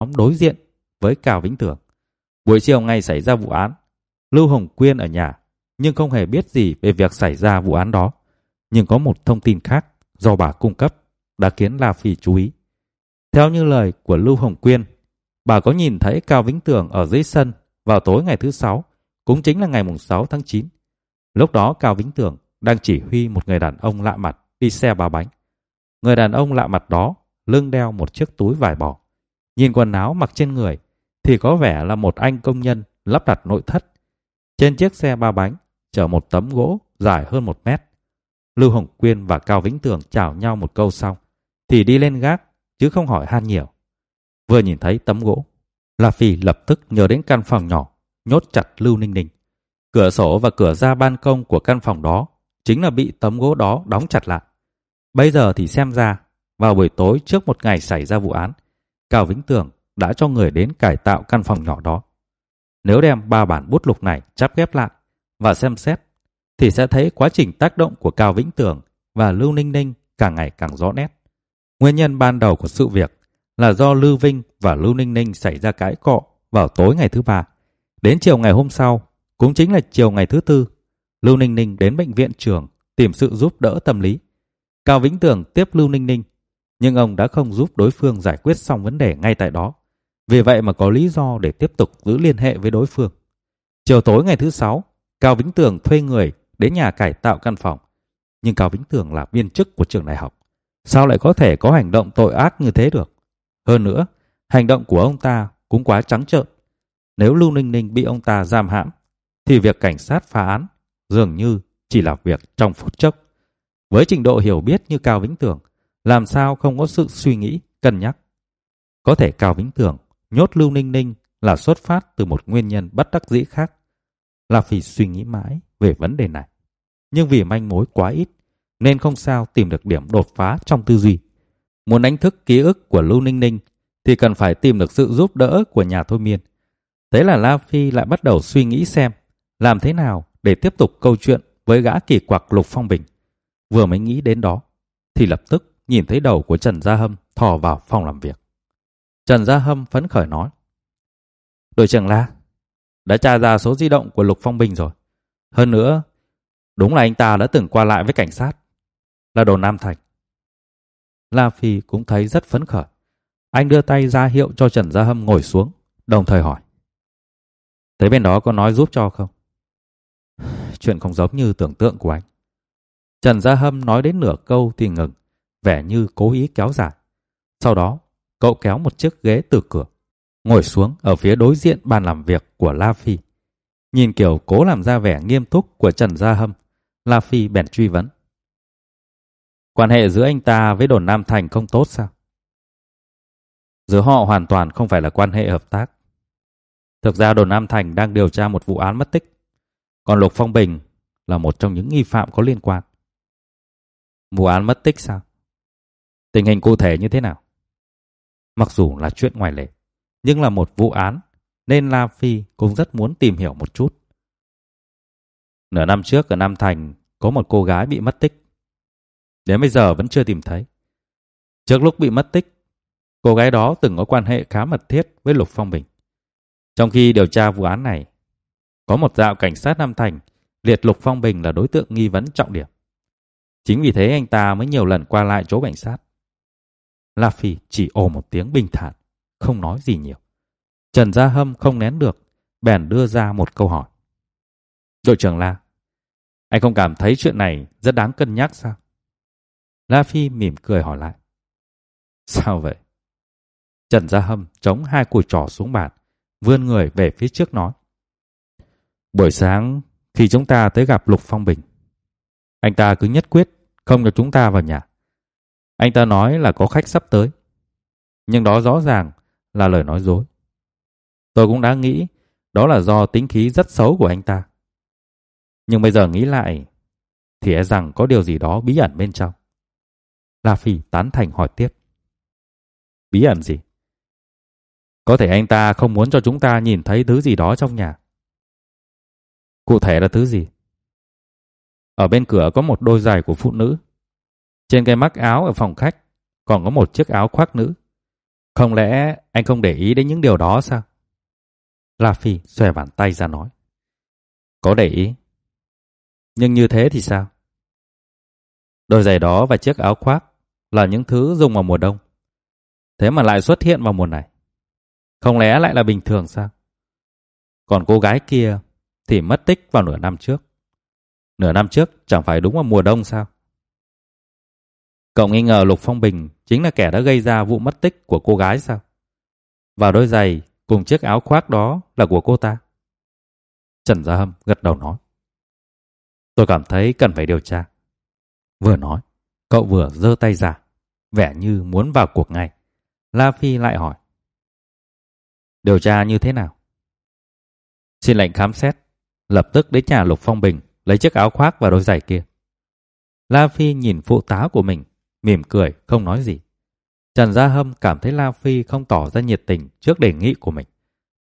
nhóm đối diện với Cao Vĩnh Tường. Buổi chiều ngày xảy ra vụ án, Lưu Hồng Quyên ở nhà nhưng không hề biết gì về việc xảy ra vụ án đó. Nhưng có một thông tin khác do bà cung cấp đã khiến La Phi chú ý. Theo như lời của Lưu Hồng Quyên, bà có nhìn thấy Cao Vĩnh Tường ở dưới sân vào tối ngày thứ sáu, cũng chính là ngày mùng 6 tháng 9. Lúc đó Cao Vĩnh Tường đang chỉ huy một người đàn ông lạ mặt đi xe ba bánh. Người đàn ông lạ mặt đó lưng đeo một chiếc túi vải bò. Nhìn quần áo mặc trên người thì có vẻ là một anh công nhân lắp đặt nội thất. Trên chiếc xe ba bánh chở một tấm gỗ dài hơn một mét. Lưu Hồng Quyên và Cao Vĩnh Tường chào nhau một câu xong thì đi lên gác chứ không hỏi han nhiều. Vừa nhìn thấy tấm gỗ, La Phi lập tức nhớ đến căn phòng nhỏ nhốt chặt Lưu Ninh Ninh. Cửa sổ và cửa ra ban công của căn phòng đó chính là bị tấm gỗ đó đóng chặt lại. Bây giờ thì xem ra, vào buổi tối trước một ngày xảy ra vụ án, Cao Vĩnh Tường đã cho người đến cải tạo căn phòng nhỏ đó. Nếu đem ba bản bút lục này chắp ghép lại và xem xét, thì sẽ thấy quá trình tác động của Cao Vĩnh Tường và Lưu Ninh Ninh càng ngày càng rõ nét. Nguyên nhân ban đầu của sự việc là do Lưu Vinh và Lưu Ninh Ninh xảy ra cãi cọ vào tối ngày thứ ba. Đến chiều ngày hôm sau, cũng chính là chiều ngày thứ tư, Lưu Ninh Ninh đến bệnh viện trường tìm sự giúp đỡ tâm lý. Cao Vĩnh Tường tiếp Lưu Ninh Ninh, nhưng ông đã không giúp đối phương giải quyết xong vấn đề ngay tại đó. Vì vậy mà có lý do để tiếp tục giữ liên hệ với đối phương. Chiều tối ngày thứ sáu, Cao Vĩnh Tường thuê người đến nhà cải tạo căn phòng. Nhưng Cao Vĩnh Tường là viên chức của trường đại học. Sao lại có thể có hành động tội ác như thế được? Hơn nữa, hành động của ông ta cũng quá trắng trợn. Nếu Lưu Ninh Ninh bị ông ta giam hãm, thì việc cảnh sát phá án dường như chỉ là việc trong phút chốc. Với trình độ hiểu biết như Cao Vĩnh Tường, làm sao không có sự suy nghĩ, cân nhắc. Có thể Cao Vĩnh Tường nhốt Lưu Ninh Ninh là xuất phát từ một nguyên nhân bất đắc dĩ khác. Là vì suy nghĩ mãi về vấn đề này. Nhưng vì manh mối quá ít, nên không sao tìm được điểm đột phá trong tư duy. Muốn đánh thức ký ức của Lưu Ninh Ninh thì cần phải tìm được sự giúp đỡ của nhà thôi miên. Thế là La Phi lại bắt đầu suy nghĩ xem làm thế nào để tiếp tục câu chuyện với gã kỳ quặc Lục Phong Bình. Vừa mới nghĩ đến đó, thì lập tức nhìn thấy đầu của Trần Gia Hâm thò vào phòng làm việc. Trần Gia Hâm phấn khởi nói. Đội trưởng La, đã tra ra số di động của Lục Phong Bình rồi. Hơn nữa, đúng là anh ta đã từng qua lại với cảnh sát. Là đồ Nam Thành. La Phi cũng thấy rất phấn khởi. Anh đưa tay ra hiệu cho Trần Gia Hâm ngồi xuống, đồng thời hỏi. Thế bên đó có nói giúp cho không? Chuyện không giống như tưởng tượng của anh. Trần Gia Hâm nói đến nửa câu thì ngừng, vẻ như cố ý kéo dài. Sau đó, cậu kéo một chiếc ghế từ cửa, ngồi xuống ở phía đối diện bàn làm việc của La Phi. Nhìn kiểu cố làm ra vẻ nghiêm túc của Trần Gia Hâm, La Phi bèn truy vấn. Quan hệ giữa anh ta với đồn Nam Thành không tốt sao? Giữa họ hoàn toàn không phải là quan hệ hợp tác. Thực ra đồn Nam Thành đang điều tra một vụ án mất tích. Còn Lục Phong Bình là một trong những nghi phạm có liên quan. Vụ án mất tích sao? Tình hình cụ thể như thế nào? Mặc dù là chuyện ngoài lệ, nhưng là một vụ án nên La Phi cũng rất muốn tìm hiểu một chút. Nửa năm trước ở Nam Thành có một cô gái bị mất tích. Đến bây giờ vẫn chưa tìm thấy. Trước lúc bị mất tích, cô gái đó từng có quan hệ khá mật thiết với Lục Phong Bình. Trong khi điều tra vụ án này, có một dạo cảnh sát Nam Thành liệt Lục Phong Bình là đối tượng nghi vấn trọng điểm. Chính vì thế anh ta mới nhiều lần qua lại chỗ cảnh sát. La Phi chỉ ồ một tiếng bình thản, không nói gì nhiều. Trần Gia Hâm không nén được, bèn đưa ra một câu hỏi. Đội trưởng La, anh không cảm thấy chuyện này rất đáng cân nhắc sao? La Phi mỉm cười hỏi lại. Sao vậy? Trần Gia Hâm chống hai cùi trỏ xuống bàn, vươn người về phía trước nói. Buổi sáng, khi chúng ta tới gặp Lục Phong Bình, anh ta cứ nhất quyết không cho chúng ta vào nhà. Anh ta nói là có khách sắp tới. Nhưng đó rõ ràng là lời nói dối. Tôi cũng đã nghĩ đó là do tính khí rất xấu của anh ta. Nhưng bây giờ nghĩ lại thì e rằng có điều gì đó bí ẩn bên trong. La Phi tán thành hỏi tiếp. Bí ẩn gì? Có thể anh ta không muốn cho chúng ta nhìn thấy thứ gì đó trong nhà. Cụ thể là thứ gì? Ở bên cửa có một đôi giày của phụ nữ. Trên cái mắc áo ở phòng khách còn có một chiếc áo khoác nữ. Không lẽ anh không để ý đến những điều đó sao? La Phi xòe bàn tay ra nói. Có để ý. Nhưng như thế thì sao? Đôi giày đó và chiếc áo khoác là những thứ dùng vào mùa đông. Thế mà lại xuất hiện vào mùa này. Không lẽ lại là bình thường sao? Còn cô gái kia thì mất tích vào nửa năm trước. Nửa năm trước chẳng phải đúng vào mùa đông sao? Cậu nghi ngờ Lục Phong Bình chính là kẻ đã gây ra vụ mất tích của cô gái sao? Và đôi giày cùng chiếc áo khoác đó là của cô ta. Trần Gia Hâm gật đầu nói. Tôi cảm thấy cần phải điều tra. Vừa nói, cậu vừa giơ tay ra, vẻ như muốn vào cuộc ngay. La Phi lại hỏi. Điều tra như thế nào? Xin lệnh khám xét, lập tức đến nhà Lục Phong Bình lấy chiếc áo khoác và đôi giày kia. La Phi nhìn phụ tá của mình, mỉm cười, không nói gì. Trần Gia Hâm cảm thấy La Phi không tỏ ra nhiệt tình trước đề nghị của mình.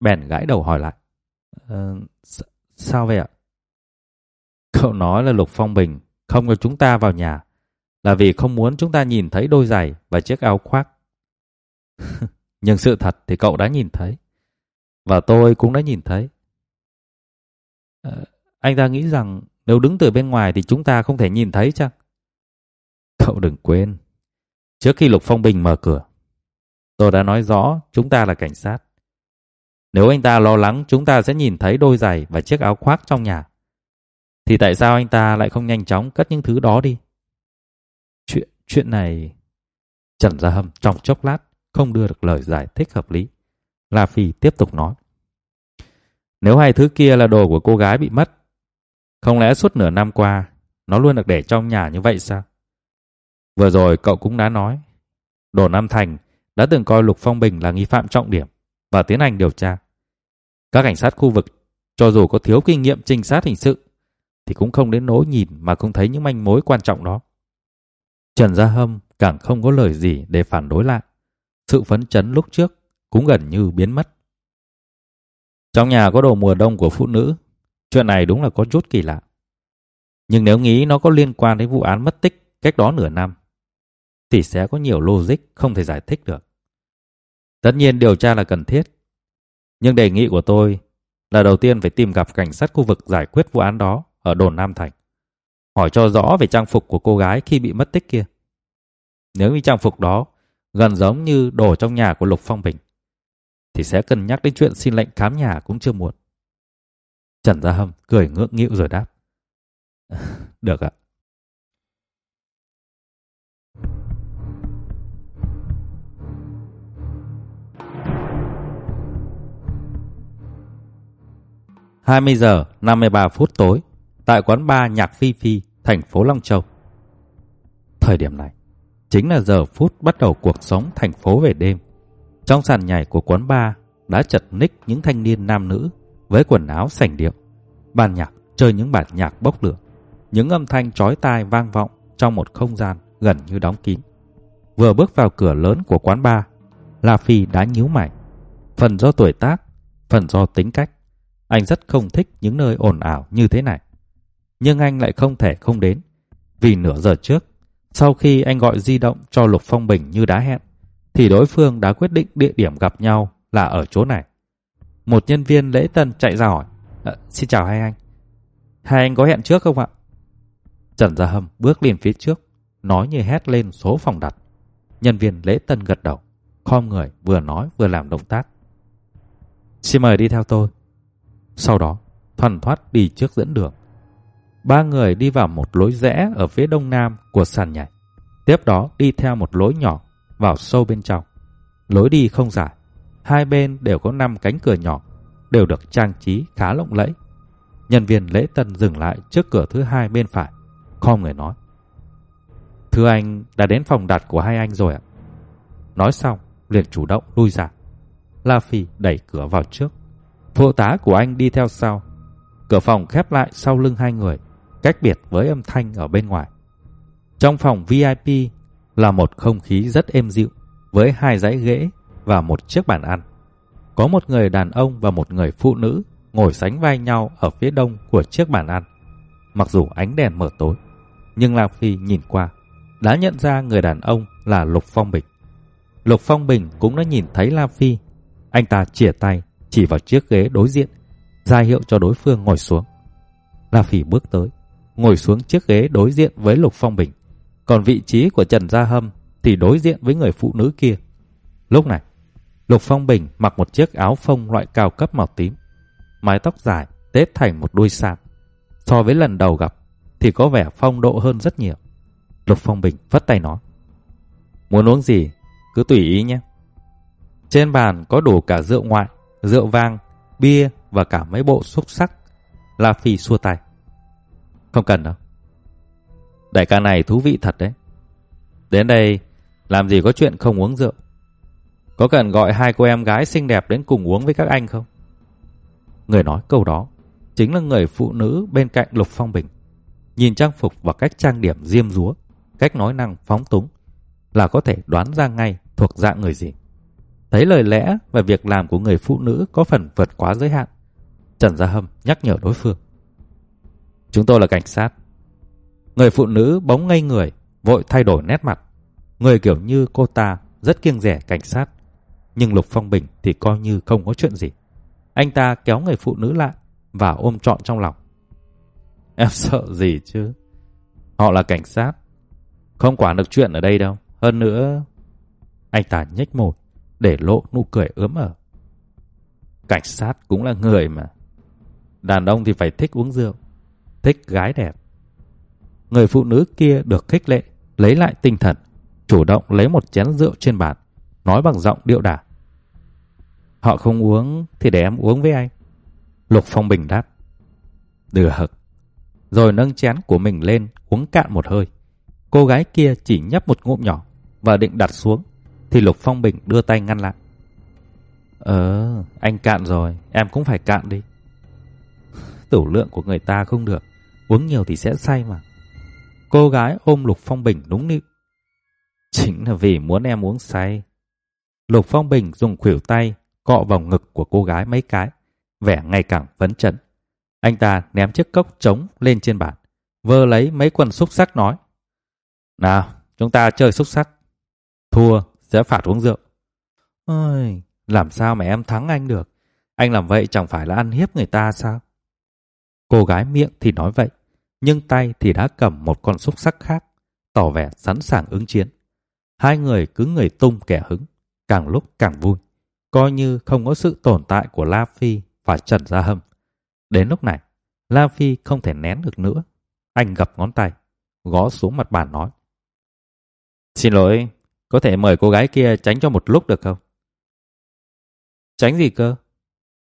Bèn gãi đầu hỏi lại. Ờ, sao vậy ạ? Cậu nói là Lục Phong Bình không cho chúng ta vào nhà là vì không muốn chúng ta nhìn thấy đôi giày và chiếc áo khoác. Nhưng sự thật thì cậu đã nhìn thấy. Và tôi cũng đã nhìn thấy. À, anh ta nghĩ rằng nếu đứng từ bên ngoài thì chúng ta không thể nhìn thấy chắc. Cậu đừng quên. Trước khi Lục Phong Bình mở cửa, tôi đã nói rõ chúng ta là cảnh sát. Nếu anh ta lo lắng chúng ta sẽ nhìn thấy đôi giày và chiếc áo khoác trong nhà, thì tại sao anh ta lại không nhanh chóng cất những thứ đó đi? Chuyện chuyện này... Trần Gia Hâm trong chốc lát không đưa được lời giải thích hợp lý. La Phi tiếp tục nói. Nếu hai thứ kia là đồ của cô gái bị mất, không lẽ suốt nửa năm qua nó luôn được để trong nhà như vậy sao? Vừa rồi cậu cũng đã nói, Đồ Nam Thành đã từng coi Lục Phong Bình là nghi phạm trọng điểm và tiến hành điều tra. Các cảnh sát khu vực, cho dù có thiếu kinh nghiệm trinh sát hình sự, thì cũng không đến nỗi nhìn mà không thấy những manh mối quan trọng đó. Trần Gia Hâm càng không có lời gì để phản đối lại. Sự phấn chấn lúc trước cũng gần như biến mất. Trong nhà có đồ mùa đông của phụ nữ, chuyện này đúng là có chút kỳ lạ. Nhưng nếu nghĩ nó có liên quan đến vụ án mất tích cách đó nửa năm, thì sẽ có nhiều logic không thể giải thích được. Tất nhiên điều tra là cần thiết. Nhưng đề nghị của tôi là đầu tiên phải tìm gặp cảnh sát khu vực giải quyết vụ án đó ở đồn Nam Thành. Hỏi cho rõ về trang phục của cô gái khi bị mất tích kia. Nếu như trang phục đó gần giống như đồ trong nhà của Lục Phong Bình, thì sẽ cân nhắc đến chuyện xin lệnh khám nhà cũng chưa muộn. Trần Gia Hâm cười ngượng nghịu rồi đáp. Được ạ. Hai mươi giờ năm mươi ba phút tối tại quán bar Nhạc Phi Phi, thành phố Long Châu. Thời điểm này chính là giờ phút bắt đầu cuộc sống thành phố về đêm. Trong sàn nhảy của quán bar đã chật ních những thanh niên nam nữ với quần áo sành điệu. Ban nhạc chơi những bản nhạc bốc lửa. Những âm thanh chói tai vang vọng trong một không gian gần như đóng kín. Vừa bước vào cửa lớn của quán bar, La Phi đã nhíu mày. Phần do tuổi tác, phần do tính cách. Anh rất không thích những nơi ồn ào như thế này. Nhưng anh lại không thể không đến. Vì nửa giờ trước, sau khi anh gọi di động cho Lục Phong Bình như đã hẹn, thì đối phương đã quyết định địa điểm gặp nhau là ở chỗ này. Một nhân viên lễ tân chạy ra hỏi, à, Xin chào hai anh. Hai anh có hẹn trước không ạ? Trần Gia Hâm bước lên phía trước, nói như hét lên số phòng đặt. Nhân viên lễ tân gật đầu, khom người vừa nói vừa làm động tác. Xin mời đi theo tôi. Sau đó, thoăn thoát đi trước dẫn đường. Ba người đi vào một lối rẽ ở phía đông nam của sàn nhảy. Tiếp đó đi theo một lối nhỏ vào sâu bên trong. Lối đi không dài, hai bên đều có năm cánh cửa nhỏ, đều được trang trí khá lộng lẫy. Nhân viên lễ tân dừng lại trước cửa thứ hai bên phải, khom người nói. Thưa anh, đã đến phòng đặt của hai anh rồi ạ. Nói xong, liền chủ động lui ra. La Phi đẩy cửa vào trước. Phụ tá của anh đi theo sau. Cửa phòng khép lại sau lưng hai người, cách biệt với âm thanh ở bên ngoài. Trong phòng VIP là một không khí rất êm dịu với hai dãy ghế và một chiếc bàn ăn. Có một người đàn ông và một người phụ nữ ngồi sánh vai nhau ở phía đông của chiếc bàn ăn. Mặc dù ánh đèn mở tối, nhưng Lạc Phi nhìn qua đã nhận ra người đàn ông là Lục Phong Bình. Lục Phong Bình cũng đã nhìn thấy La Phi. Anh ta chìa tay chỉ vào chiếc ghế đối diện, ra hiệu cho đối phương ngồi xuống. La Phỉ bước tới, ngồi xuống chiếc ghế đối diện với Lục Phong Bình, còn vị trí của Trần Gia Hâm thì đối diện với người phụ nữ kia. Lúc này, Lục Phong Bình mặc một chiếc áo phông loại cao cấp màu tím, mái tóc dài tết thành một đuôi sạc. So với lần đầu gặp thì có vẻ phong độ hơn rất nhiều. Lục Phong Bình vất tay nói. Muốn uống gì, cứ tùy ý nhé. Trên bàn có đủ cả rượu ngoại, rượu vang, bia và cả mấy bộ xúc sắc. La Phi xua tay. Không cần đâu. Đại ca này thú vị thật đấy. Đến đây, làm gì có chuyện không uống rượu. Có cần gọi hai cô em gái xinh đẹp đến cùng uống với các anh không? Người nói câu đó chính là người phụ nữ bên cạnh Lục Phong Bình. Nhìn trang phục và cách trang điểm diêm dúa, cách nói năng phóng túng là có thể đoán ra ngay thuộc dạng người gì. Thấy lời lẽ và việc làm của người phụ nữ có phần vượt quá giới hạn. Trần Gia Hâm nhắc nhở đối phương. Chúng tôi là cảnh sát. Người phụ nữ bóng ngây người, vội thay đổi nét mặt. Người kiểu như cô ta rất kiêng rẻ cảnh sát. Nhưng Lục Phong Bình thì coi như không có chuyện gì. Anh ta kéo người phụ nữ lại và ôm trọn trong lòng. Em sợ gì chứ? Họ là cảnh sát. Không quản được chuyện ở đây đâu. Hơn nữa... Anh ta nhếch môi để lộ nụ cười ướm ở. Cảnh sát cũng là người mà. Đàn ông thì phải thích uống rượu, thích gái đẹp. Người phụ nữ kia được khích lệ, lấy lại tinh thần, chủ động lấy một chén rượu trên bàn, nói bằng giọng điệu đà. Họ không uống thì để em uống với anh. Lục Phong Bình đáp. Được. Rồi nâng chén của mình lên uống cạn một hơi. Cô gái kia chỉ nhấp một ngụm nhỏ và định đặt xuống thì Lục Phong Bình đưa tay ngăn lại. Ờ, anh cạn rồi, em cũng phải cạn đi. Tửu lượng của người ta không được, uống nhiều thì sẽ say mà. Cô gái ôm Lục Phong Bình đúng nịu. Chính là vì muốn em uống say. Lục Phong Bình dùng khuỷu tay cọ vào ngực của cô gái mấy cái, vẻ ngày càng phấn chấn. Anh ta ném chiếc cốc trống lên trên bàn, vơ lấy mấy quần xúc sắc nói. Nào, chúng ta chơi xúc sắc. Thua sẽ phạt uống rượu. Ôi, làm sao mà em thắng anh được? Anh làm vậy chẳng phải là ăn hiếp người ta sao? Cô gái miệng thì nói vậy, nhưng tay thì đã cầm một con xúc sắc khác, tỏ vẻ sẵn sàng ứng chiến. Hai người cứ người tung kẻ hứng, càng lúc càng vui, coi như không có sự tồn tại của La Phi và Trần Gia Hâm. Đến lúc này, La Phi không thể nén được nữa. Anh gập ngón tay, gõ xuống mặt bàn nói. Xin lỗi, có thể mời cô gái kia tránh cho một lúc được không? Tránh gì cơ?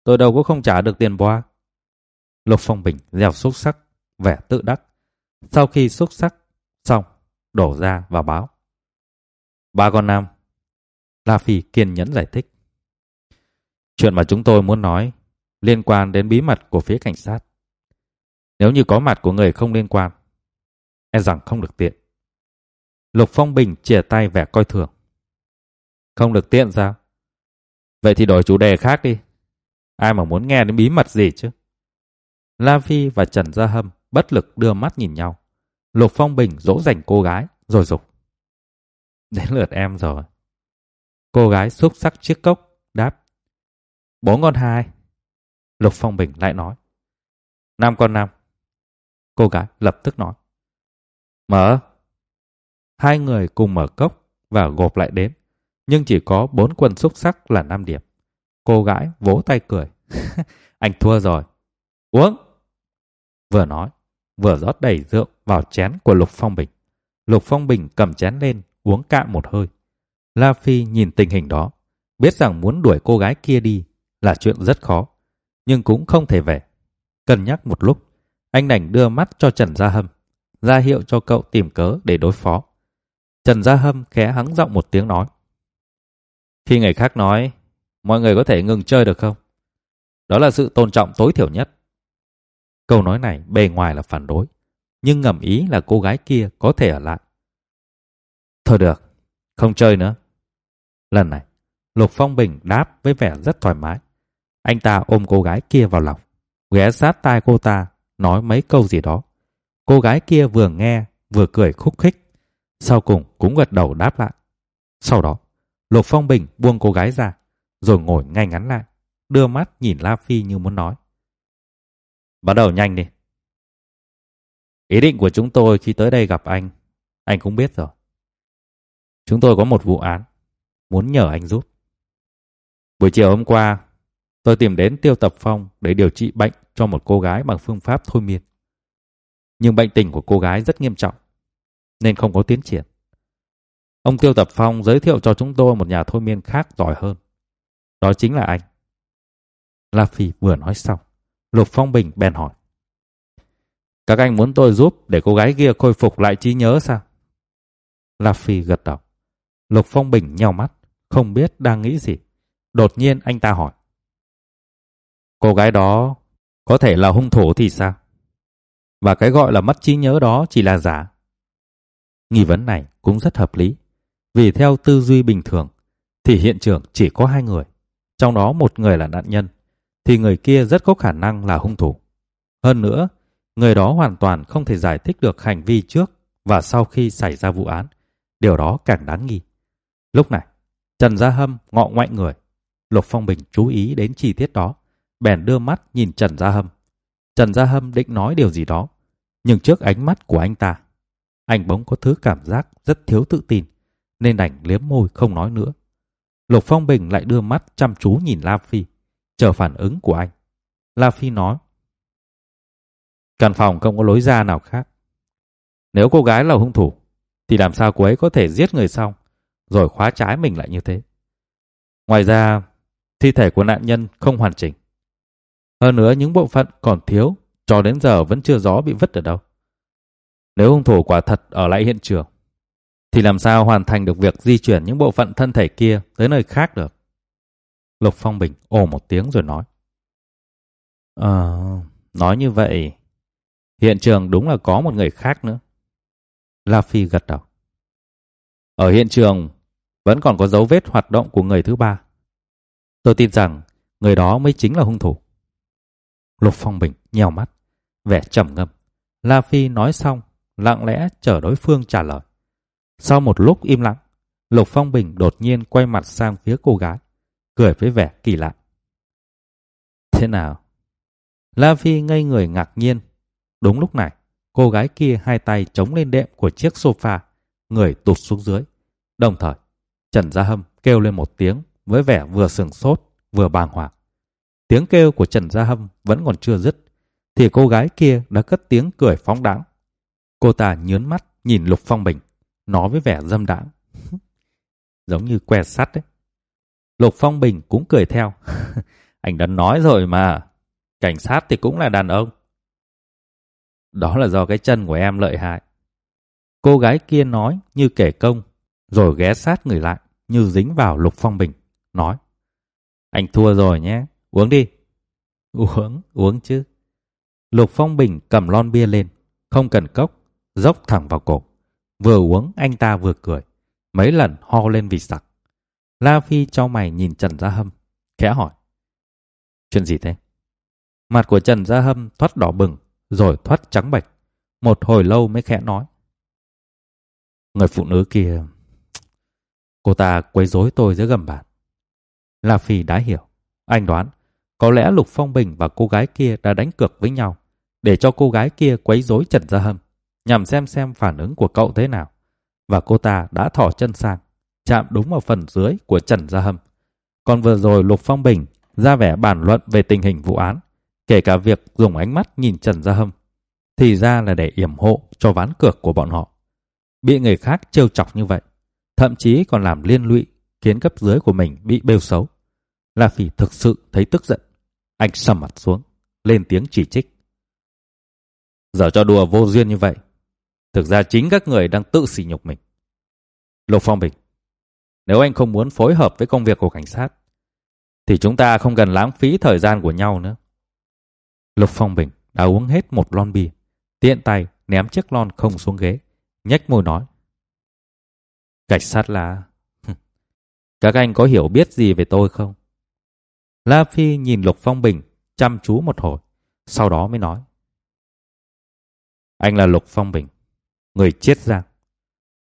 Tôi đâu có không trả được tiền boa. Lục Phong Bình gieo xúc sắc, vẻ tự đắc. Sau khi xúc sắc xong, đổ ra và báo. Ba con nam. La Phi kiên nhẫn giải thích. Chuyện mà chúng tôi muốn nói liên quan đến bí mật của phía cảnh sát. Nếu như có mặt của người không liên quan, e rằng không được tiện. Lục Phong Bình chìa tay vẻ coi thường. Không được tiện sao? Vậy thì đổi chủ đề khác đi. Ai mà muốn nghe đến bí mật gì chứ? La Phi và Trần Gia Hâm bất lực đưa mắt nhìn nhau. Lục Phong Bình dỗ dành cô gái, rồi dục. Đến lượt em rồi. Cô gái xúc sắc chiếc cốc, đáp. Bốn con hai. Lục Phong Bình lại nói. Năm con năm. Cô gái lập tức nói. Mở. Hai người cùng mở cốc và gộp lại đếm. Nhưng chỉ có bốn quân xúc sắc là năm điểm. Cô gái vỗ tay cười. Anh thua rồi. Uống. Vừa nói, vừa rót đầy rượu vào chén của Lục Phong Bình. Lục Phong Bình cầm chén lên, uống cạn một hơi. La Phi nhìn tình hình đó, biết rằng muốn đuổi cô gái kia đi là chuyện rất khó, nhưng cũng không thể về. Cân nhắc một lúc, anh đành đưa mắt cho Trần Gia Hâm, ra hiệu cho cậu tìm cớ để đối phó. Trần Gia Hâm khẽ hắng giọng một tiếng nói. Khi người khác nói, mọi người có thể ngừng chơi được không? Đó là sự tôn trọng tối thiểu nhất. Câu nói này bề ngoài là phản đối, nhưng ngầm ý là cô gái kia có thể ở lại. Thôi được, không chơi nữa. Lần này, Lục Phong Bình đáp với vẻ rất thoải mái. Anh ta ôm cô gái kia vào lòng, ghé sát tai cô ta, nói mấy câu gì đó. Cô gái kia vừa nghe, vừa cười khúc khích. Sau cùng cũng gật đầu đáp lại. Sau đó, Lục Phong Bình buông cô gái ra, rồi ngồi ngay ngắn lại, đưa mắt nhìn La Phi như muốn nói. Bắt đầu nhanh đi. Ý định của chúng tôi khi tới đây gặp anh, anh cũng biết rồi. Chúng tôi có một vụ án, muốn nhờ anh giúp. Buổi chiều hôm qua, tôi tìm đến Tiêu Tập Phong để điều trị bệnh cho một cô gái bằng phương pháp thôi miên. Nhưng bệnh tình của cô gái rất nghiêm trọng, nên không có tiến triển. Ông Tiêu Tập Phong giới thiệu cho chúng tôi một nhà thôi miên khác giỏi hơn. Đó chính là anh. La Phi vừa nói xong, Lục Phong Bình bèn hỏi. Các anh muốn tôi giúp để cô gái kia khôi phục lại trí nhớ sao? La Phi gật đầu. Lục Phong Bình nheo mắt, không biết đang nghĩ gì. Đột nhiên anh ta hỏi. Cô gái đó có thể là hung thủ thì sao? Và cái gọi là mất trí nhớ đó chỉ là giả. Nghi vấn này cũng rất hợp lý. Vì theo tư duy bình thường, thì hiện trường chỉ có hai người. Trong đó một người là nạn nhân, thì người kia rất có khả năng là hung thủ. Hơn nữa, người đó hoàn toàn không thể giải thích được hành vi trước và sau khi xảy ra vụ án. Điều đó càng đáng nghi. Lúc này, Trần Gia Hâm ngọ ngoại người. Lục Phong Bình chú ý đến chi tiết đó, bèn đưa mắt nhìn Trần Gia Hâm. Trần Gia Hâm định nói điều gì đó, nhưng trước ánh mắt của anh ta, anh bỗng có thứ cảm giác rất thiếu tự tin, nên đành liếm môi không nói nữa. Lục Phong Bình lại đưa mắt chăm chú nhìn La Phi, chờ phản ứng của anh. La Phi nói, Căn phòng không có lối ra nào khác. Nếu cô gái là hung thủ, thì làm sao cô ấy có thể giết người xong, rồi khóa trái mình lại như thế? Ngoài ra, thi thể của nạn nhân không hoàn chỉnh. Hơn nữa những bộ phận còn thiếu cho đến giờ vẫn chưa rõ bị vứt ở đâu. Nếu hung thủ quả thật ở lại hiện trường, thì làm sao hoàn thành được việc di chuyển những bộ phận thân thể kia tới nơi khác được? Lục Phong Bình ồ một tiếng rồi nói. Ờ, nói như vậy, hiện trường đúng là có một người khác nữa. La Phi gật đầu. Ở hiện trường vẫn còn có dấu vết hoạt động của người thứ ba. Tôi tin rằng người đó mới chính là hung thủ. Lục Phong Bình nhèo mắt, vẻ trầm ngâm. La Phi nói xong, lặng lẽ chờ đối phương trả lời. Sau một lúc im lặng, Lục Phong Bình đột nhiên quay mặt sang phía cô gái, cười với vẻ kỳ lạ. Thế nào? La Phi ngây người ngạc nhiên. Đúng lúc này, cô gái kia hai tay chống lên đệm của chiếc sofa, người tụt xuống dưới. Đồng thời, Trần Gia Hâm kêu lên một tiếng với vẻ vừa sừng sốt, vừa bàng hoàng. Tiếng kêu của Trần Gia Hâm vẫn còn chưa dứt, thì cô gái kia đã cất tiếng cười phóng đãng. Cô ta nhớn mắt nhìn Lục Phong Bình, nói với vẻ dâm đãng. Giống như que sắt đấy. Lục Phong Bình cũng cười theo. Anh đã nói rồi mà, cảnh sát thì cũng là đàn ông. Đó là do cái chân của em lợi hại. Cô gái kia nói như kể công, rồi ghé sát người lại như dính vào Lục Phong Bình, nói. Anh thua rồi nhé, uống đi. Uống, uống chứ. Lục Phong Bình cầm lon bia lên, không cần cốc, dốc thẳng vào cổ. Vừa uống anh ta vừa cười, mấy lần ho lên vì sặc. La Phi cho mày nhìn Trần Gia Hâm, khẽ hỏi. Chuyện gì thế? Mặt của Trần Gia Hâm thoát đỏ bừng, rồi thoát trắng bệch. Một hồi lâu mới khẽ nói. Người phụ nữ kia... Cô ta quấy rối tôi dưới gầm bàn. La Phi đã hiểu. Anh đoán, có lẽ Lục Phong Bình và cô gái kia đã đánh cược với nhau để cho cô gái kia quấy rối Trần Gia Hâm nhằm xem xem phản ứng của cậu thế nào. Và cô ta đã thỏ chân sang, chạm đúng vào phần dưới của Trần Gia Hâm. Còn vừa rồi Lục Phong Bình ra vẻ bàn luận về tình hình vụ án, kể cả việc dùng ánh mắt nhìn Trần Gia Hâm, thì ra là để yểm hộ cho ván cược của bọn họ. Bị người khác trêu chọc như vậy, thậm chí còn làm liên lụy khiến cấp dưới của mình bị bêu xấu. La Phỉ thực sự thấy tức giận. Anh sầm mặt xuống, lên tiếng chỉ trích. Giờ cho đùa vô duyên như vậy, thực ra chính các người đang tự sỉ nhục mình. Lục Phong Bình, nếu anh không muốn phối hợp với công việc của cảnh sát, thì chúng ta không cần lãng phí thời gian của nhau nữa. Lục Phong Bình đã uống hết một lon bia, tiện tay ném chiếc lon không xuống ghế, nhếch môi nói. Cảnh sát là... Các anh có hiểu biết gì về tôi không? La Phi nhìn Lục Phong Bình chăm chú một hồi, sau đó mới nói. Anh là Lục Phong Bình, người chết giang.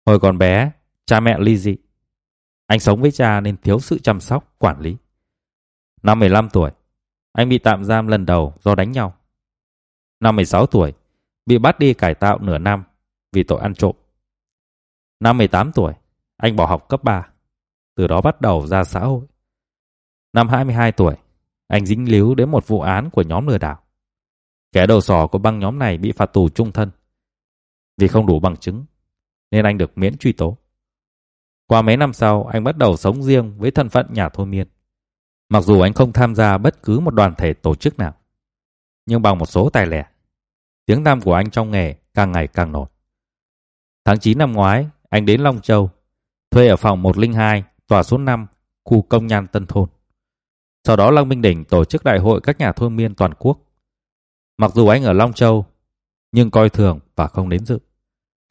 Hồi còn bé, cha mẹ ly dị. Anh sống với cha nên thiếu sự chăm sóc, quản lý. Năm 15 tuổi, anh bị tạm giam lần đầu do đánh nhau. Năm 16 tuổi, bị bắt đi cải tạo nửa năm vì tội ăn trộm. Năm 18 tuổi, anh bỏ học cấp 3, từ đó bắt đầu ra xã hội. Năm 22 tuổi, anh dính líu đến một vụ án của nhóm lừa đảo. Kẻ đầu sỏ của băng nhóm này bị phạt tù trung thân. Vì không đủ bằng chứng, nên anh được miễn truy tố. Qua mấy năm sau, anh bắt đầu sống riêng với thân phận nhà thôi miên. Mặc dù anh không tham gia bất cứ một đoàn thể tổ chức nào, nhưng bằng một số tài lẻ, tiếng tăm của anh trong nghề càng ngày càng nổi. Tháng 9 năm ngoái, anh đến Long Châu, thuê ở phòng 102, tòa số 5, khu công nhan Tân Thôn. Sau đó Lăng Minh Đỉnh tổ chức đại hội các nhà thôi miên toàn quốc. Mặc dù anh ở Long Châu, nhưng coi thường và không đến dự.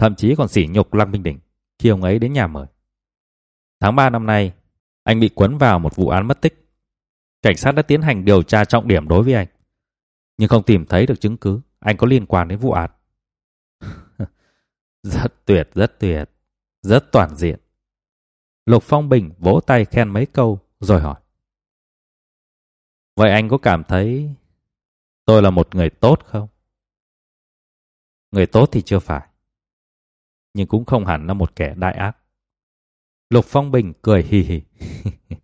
Thậm chí còn sỉ nhục Lăng Minh Đỉnh khi ông ấy đến nhà mời. Tháng 3 năm nay, anh bị cuốn vào một vụ án mất tích. Cảnh sát đã tiến hành điều tra trọng điểm đối với anh, nhưng không tìm thấy được chứng cứ anh có liên quan đến vụ án. rất tuyệt, rất tuyệt, rất toàn diện. Lục Phong Bình vỗ tay khen mấy câu rồi hỏi. Vậy anh có cảm thấy tôi là một người tốt không? Người tốt thì chưa phải, nhưng cũng không hẳn là một kẻ đại ác. Lục Phong Bình cười hì hì.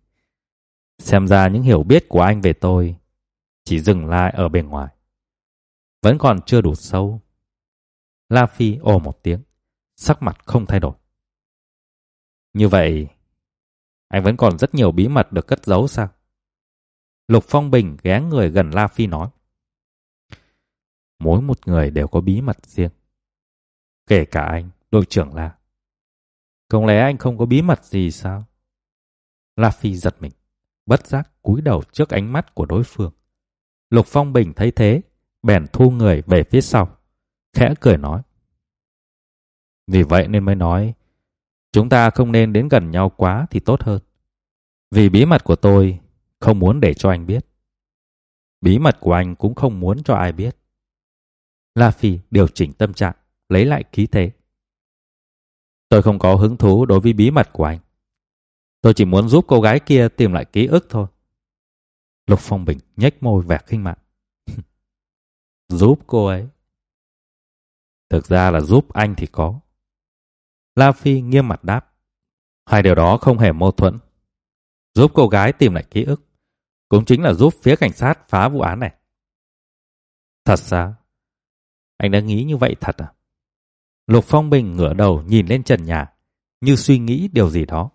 Xem ra những hiểu biết của anh về tôi chỉ dừng lại ở bên ngoài. Vẫn còn chưa đủ sâu. La Phi ồ một tiếng, sắc mặt không thay đổi. Như vậy, anh vẫn còn rất nhiều bí mật được cất giấu sao? Lục Phong Bình ghé người gần La Phi nói. Mỗi một người đều có bí mật riêng. Kể cả anh, đội trưởng là. Không lẽ anh không có bí mật gì sao? La Phi giật mình, bất giác cúi đầu trước ánh mắt của đối phương. Lục Phong Bình thấy thế, bèn thu người về phía sau, khẽ cười nói. Vì vậy nên mới nói, chúng ta không nên đến gần nhau quá thì tốt hơn. Vì bí mật của tôi không muốn để cho anh biết. Bí mật của anh cũng không muốn cho ai biết. La Phi điều chỉnh tâm trạng, lấy lại khí thế. Tôi không có hứng thú đối với bí mật của anh. Tôi chỉ muốn giúp cô gái kia tìm lại ký ức thôi. Lục Phong Bình nhếch môi vẻ khinh mạn. giúp cô ấy. Thực ra là giúp anh thì có. La Phi nghiêm mặt đáp. Hai điều đó không hề mâu thuẫn. Giúp cô gái tìm lại ký ức. Cũng chính là giúp phía cảnh sát phá vụ án này. Thật sao? Anh đã nghĩ như vậy thật à? Lục Phong Bình ngửa đầu nhìn lên trần nhà, như suy nghĩ điều gì đó.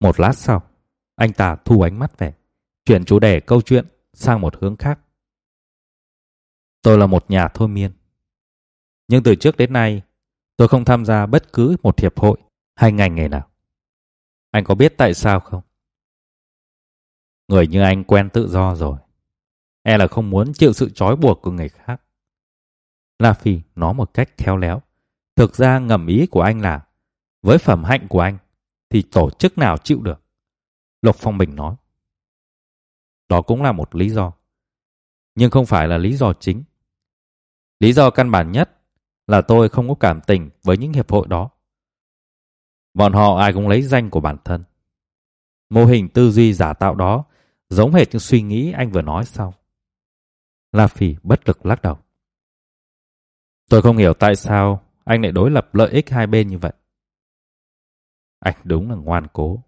Một lát sau, anh ta thu ánh mắt về, chuyển chủ đề câu chuyện sang một hướng khác. Tôi là một nhà thôi miên. Nhưng từ trước đến nay, tôi không tham gia bất cứ một hiệp hội hay ngành nghề nào. Anh có biết tại sao không? Người như anh quen tự do rồi. E là không muốn chịu sự trói buộc của người khác. La Phi nói một cách khéo léo. Thực ra ngầm ý của anh là, với phẩm hạnh của anh, thì tổ chức nào chịu được. Lục Phong Bình nói. Đó cũng là một lý do. Nhưng không phải là lý do chính. Lý do căn bản nhất là tôi không có cảm tình với những hiệp hội đó. Bọn họ ai cũng lấy danh của bản thân. Mô hình tư duy giả tạo đó giống hệt những suy nghĩ anh vừa nói sau. La Phi bất lực lắc đầu. Tôi không hiểu tại sao anh lại đối lập lợi ích hai bên như vậy. Anh đúng là ngoan cố.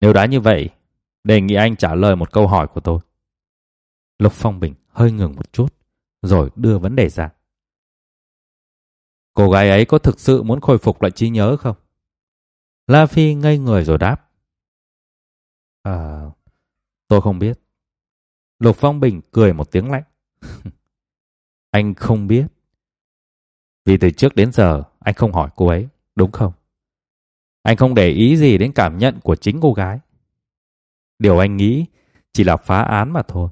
Nếu đã như vậy, đề nghị anh trả lời một câu hỏi của tôi. Lục Phong Bình hơi ngừng một chút, rồi đưa vấn đề ra. Cô gái ấy có thực sự muốn khôi phục lại trí nhớ không? La Phi ngây người rồi đáp. À, tôi không biết. Lục Phong Bình cười một tiếng lạnh. anh không biết. Vì từ trước đến giờ anh không hỏi cô ấy, đúng không? Anh không để ý gì đến cảm nhận của chính cô gái. Điều anh nghĩ chỉ là phá án mà thôi.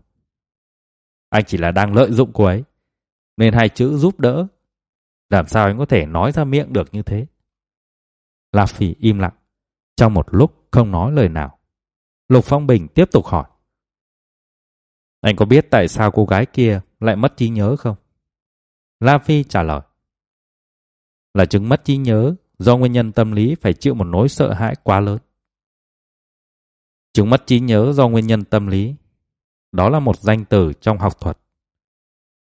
Anh chỉ là đang lợi dụng cô ấy. Nên hai chữ giúp đỡ. Làm sao anh có thể nói ra miệng được như thế? La Phi im lặng. Trong một lúc không nói lời nào. Lục Phong Bình tiếp tục hỏi. Anh có biết tại sao cô gái kia lại mất trí nhớ không? La Phi trả lời là chứng mất trí nhớ do nguyên nhân tâm lý phải chịu một nỗi sợ hãi quá lớn. Chứng mất trí nhớ do nguyên nhân tâm lý. Đó là một danh từ trong học thuật.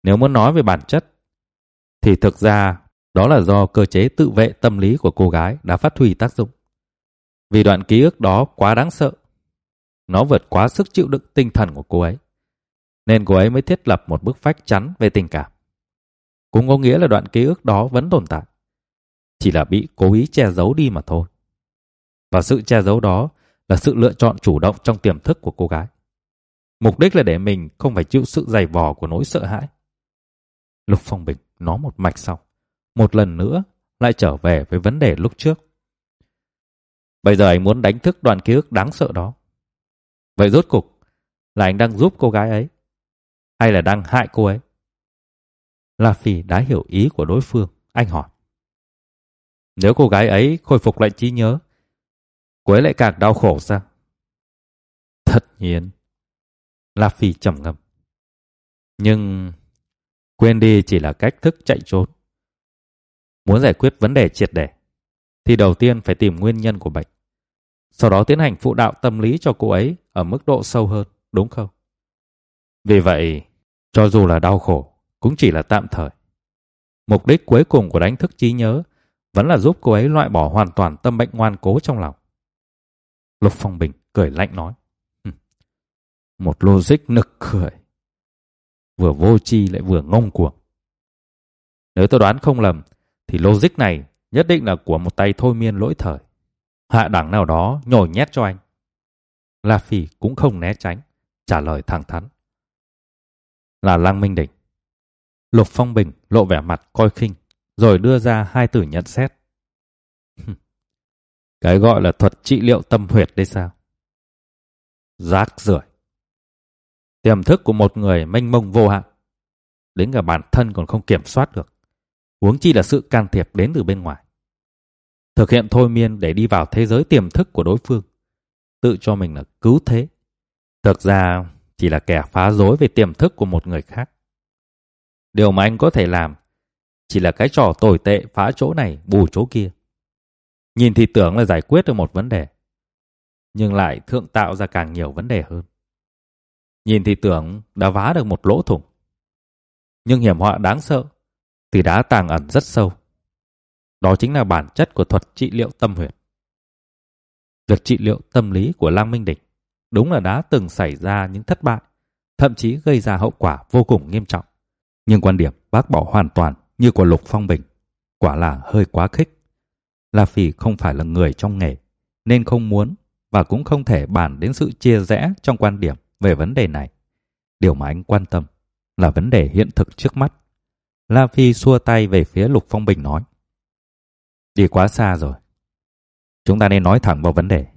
Nếu muốn nói về bản chất, thì thực ra đó là do cơ chế tự vệ tâm lý của cô gái đã phát huy tác dụng. Vì đoạn ký ức đó quá đáng sợ. Nó vượt quá sức chịu đựng tinh thần của cô ấy. Nên cô ấy mới thiết lập một bức phách chắn về tình cảm. Cũng có nghĩa là đoạn ký ức đó vẫn tồn tại. Chỉ là bị cố ý che giấu đi mà thôi. Và sự che giấu đó là sự lựa chọn chủ động trong tiềm thức của cô gái. Mục đích là để mình không phải chịu sự dày vò của nỗi sợ hãi. Lục Phong Bình nói một mạch sau. Một lần nữa lại trở về với vấn đề lúc trước. Bây giờ anh muốn đánh thức đoạn ký ức đáng sợ đó. Vậy rốt cục là anh đang giúp cô gái ấy, hay là đang hại cô ấy? La Phi đã hiểu ý của đối phương. Anh hỏi. Nếu cô gái ấy khôi phục lại trí nhớ, cô ấy lại càng đau khổ sao? Tất nhiên. La Phi trầm ngâm. Nhưng quên đi chỉ là cách thức chạy trốn. Muốn giải quyết vấn đề triệt để, thì đầu tiên phải tìm nguyên nhân của bệnh. Sau đó tiến hành phụ đạo tâm lý cho cô ấy ở mức độ sâu hơn, đúng không? Vì vậy, cho dù là đau khổ, cũng chỉ là tạm thời. Mục đích cuối cùng của đánh thức trí nhớ vẫn là giúp cô ấy loại bỏ hoàn toàn tâm bệnh ngoan cố trong lòng. Lục Phong Bình cười lạnh nói. Một logic nực cười. Vừa vô tri lại vừa ngông cuồng. Nếu tôi đoán không lầm, thì logic này nhất định là của một tay thôi miên lỗi thời. Hạ đẳng nào đó nhồi nhét cho anh. La Phi cũng không né tránh, trả lời thẳng thắn. Là Lăng Minh Đỉnh. Lục Phong Bình lộ vẻ mặt coi khinh, rồi đưa ra hai từ nhận xét. Cái gọi là thuật trị liệu tâm huyệt đây sao? Rác rưởi. Tiềm thức của một người mênh mông vô hạn. Đến cả bản thân còn không kiểm soát được. Huống chi là sự can thiệp đến từ bên ngoài. Thực hiện thôi miên để đi vào thế giới tiềm thức của đối phương. Tự cho mình là cứu thế. Thực ra chỉ là kẻ phá rối về tiềm thức của một người khác. Điều mà anh có thể làm chỉ là cái trò tồi tệ phá chỗ này bù chỗ kia. Nhìn thì tưởng là giải quyết được một vấn đề, nhưng lại thượng tạo ra càng nhiều vấn đề hơn. Nhìn thì tưởng đã vá được một lỗ thủng, nhưng hiểm họa đáng sợ thì đã tàng ẩn rất sâu. Đó chính là bản chất của thuật trị liệu tâm huyệt. Việc trị liệu tâm lý của Lang Minh Đỉnh đúng là đã từng xảy ra những thất bại, thậm chí gây ra hậu quả vô cùng nghiêm trọng. Nhưng quan điểm bác bỏ hoàn toàn như của Lục Phong Bình quả là hơi quá khích. La Phi không phải là người trong nghề, nên không muốn và cũng không thể bàn đến sự chia rẽ trong quan điểm về vấn đề này. Điều mà anh quan tâm là vấn đề hiện thực trước mắt. La Phi xua tay về phía Lục Phong Bình nói. Đi quá xa rồi. Chúng ta nên nói thẳng vào vấn đề.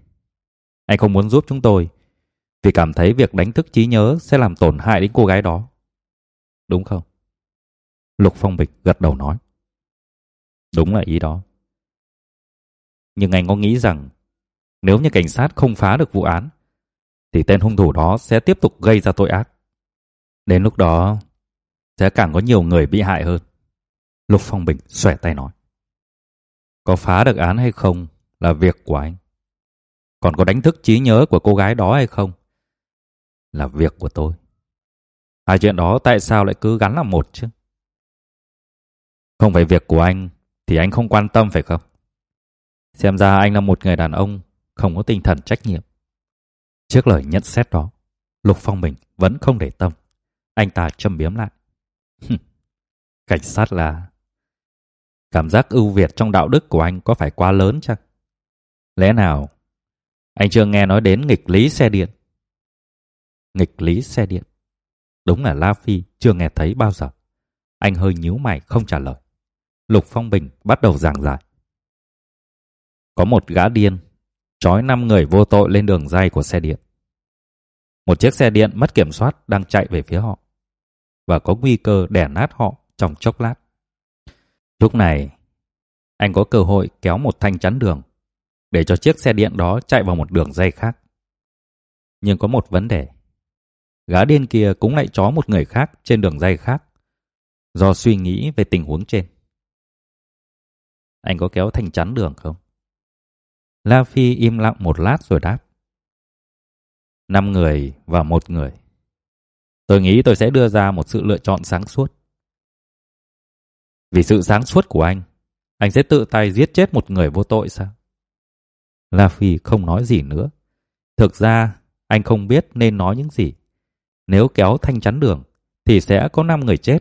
Anh không muốn giúp chúng tôi vì cảm thấy việc đánh thức trí nhớ sẽ làm tổn hại đến cô gái đó. Đúng không? Lục Phong Bịch gật đầu nói. Đúng là ý đó. Nhưng anh có nghĩ rằng nếu như cảnh sát không phá được vụ án, thì tên hung thủ đó sẽ tiếp tục gây ra tội ác. Đến lúc đó, sẽ càng có nhiều người bị hại hơn. Lục Phong Bình xòe tay nói. Có phá được án hay không là việc của anh. Còn có đánh thức trí nhớ của cô gái đó hay không là việc của tôi. Hai chuyện đó tại sao lại cứ gắn làm một chứ? Không phải việc của anh thì anh không quan tâm phải không? Xem ra anh là một người đàn ông không có tinh thần trách nhiệm. Trước lời nhận xét đó, Lục Phong Bình vẫn không để tâm. Anh ta châm biếm lại. Cảnh sát là... Cảm giác ưu việt trong đạo đức của anh có phải quá lớn chăng? Lẽ nào anh chưa nghe nói đến nghịch lý xe điện? Nghịch lý xe điện. Đúng là La Phi chưa nghe thấy bao giờ. Anh hơi nhíu mày không trả lời. Lục Phong Bình bắt đầu giảng giải. Có một gã điên trói năm người vô tội lên đường dây của xe điện. Một chiếc xe điện mất kiểm soát đang chạy về phía họ và có nguy cơ đè nát họ trong chốc lát. Lúc này, anh có cơ hội kéo một thanh chắn đường để cho chiếc xe điện đó chạy vào một đường dây khác. Nhưng có một vấn đề. Gã điên kia cũng lại chó một người khác trên đường dây khác do suy nghĩ về tình huống trên. Anh có kéo thành chắn đường không? La Phi im lặng một lát rồi đáp. Năm người và một người. Tôi nghĩ tôi sẽ đưa ra một sự lựa chọn sáng suốt. Vì sự sáng suốt của anh, anh sẽ tự tay giết chết một người vô tội sao? La Phi không nói gì nữa. Thực ra, anh không biết nên nói những gì. Nếu kéo thanh chắn đường, thì sẽ có 5 người chết.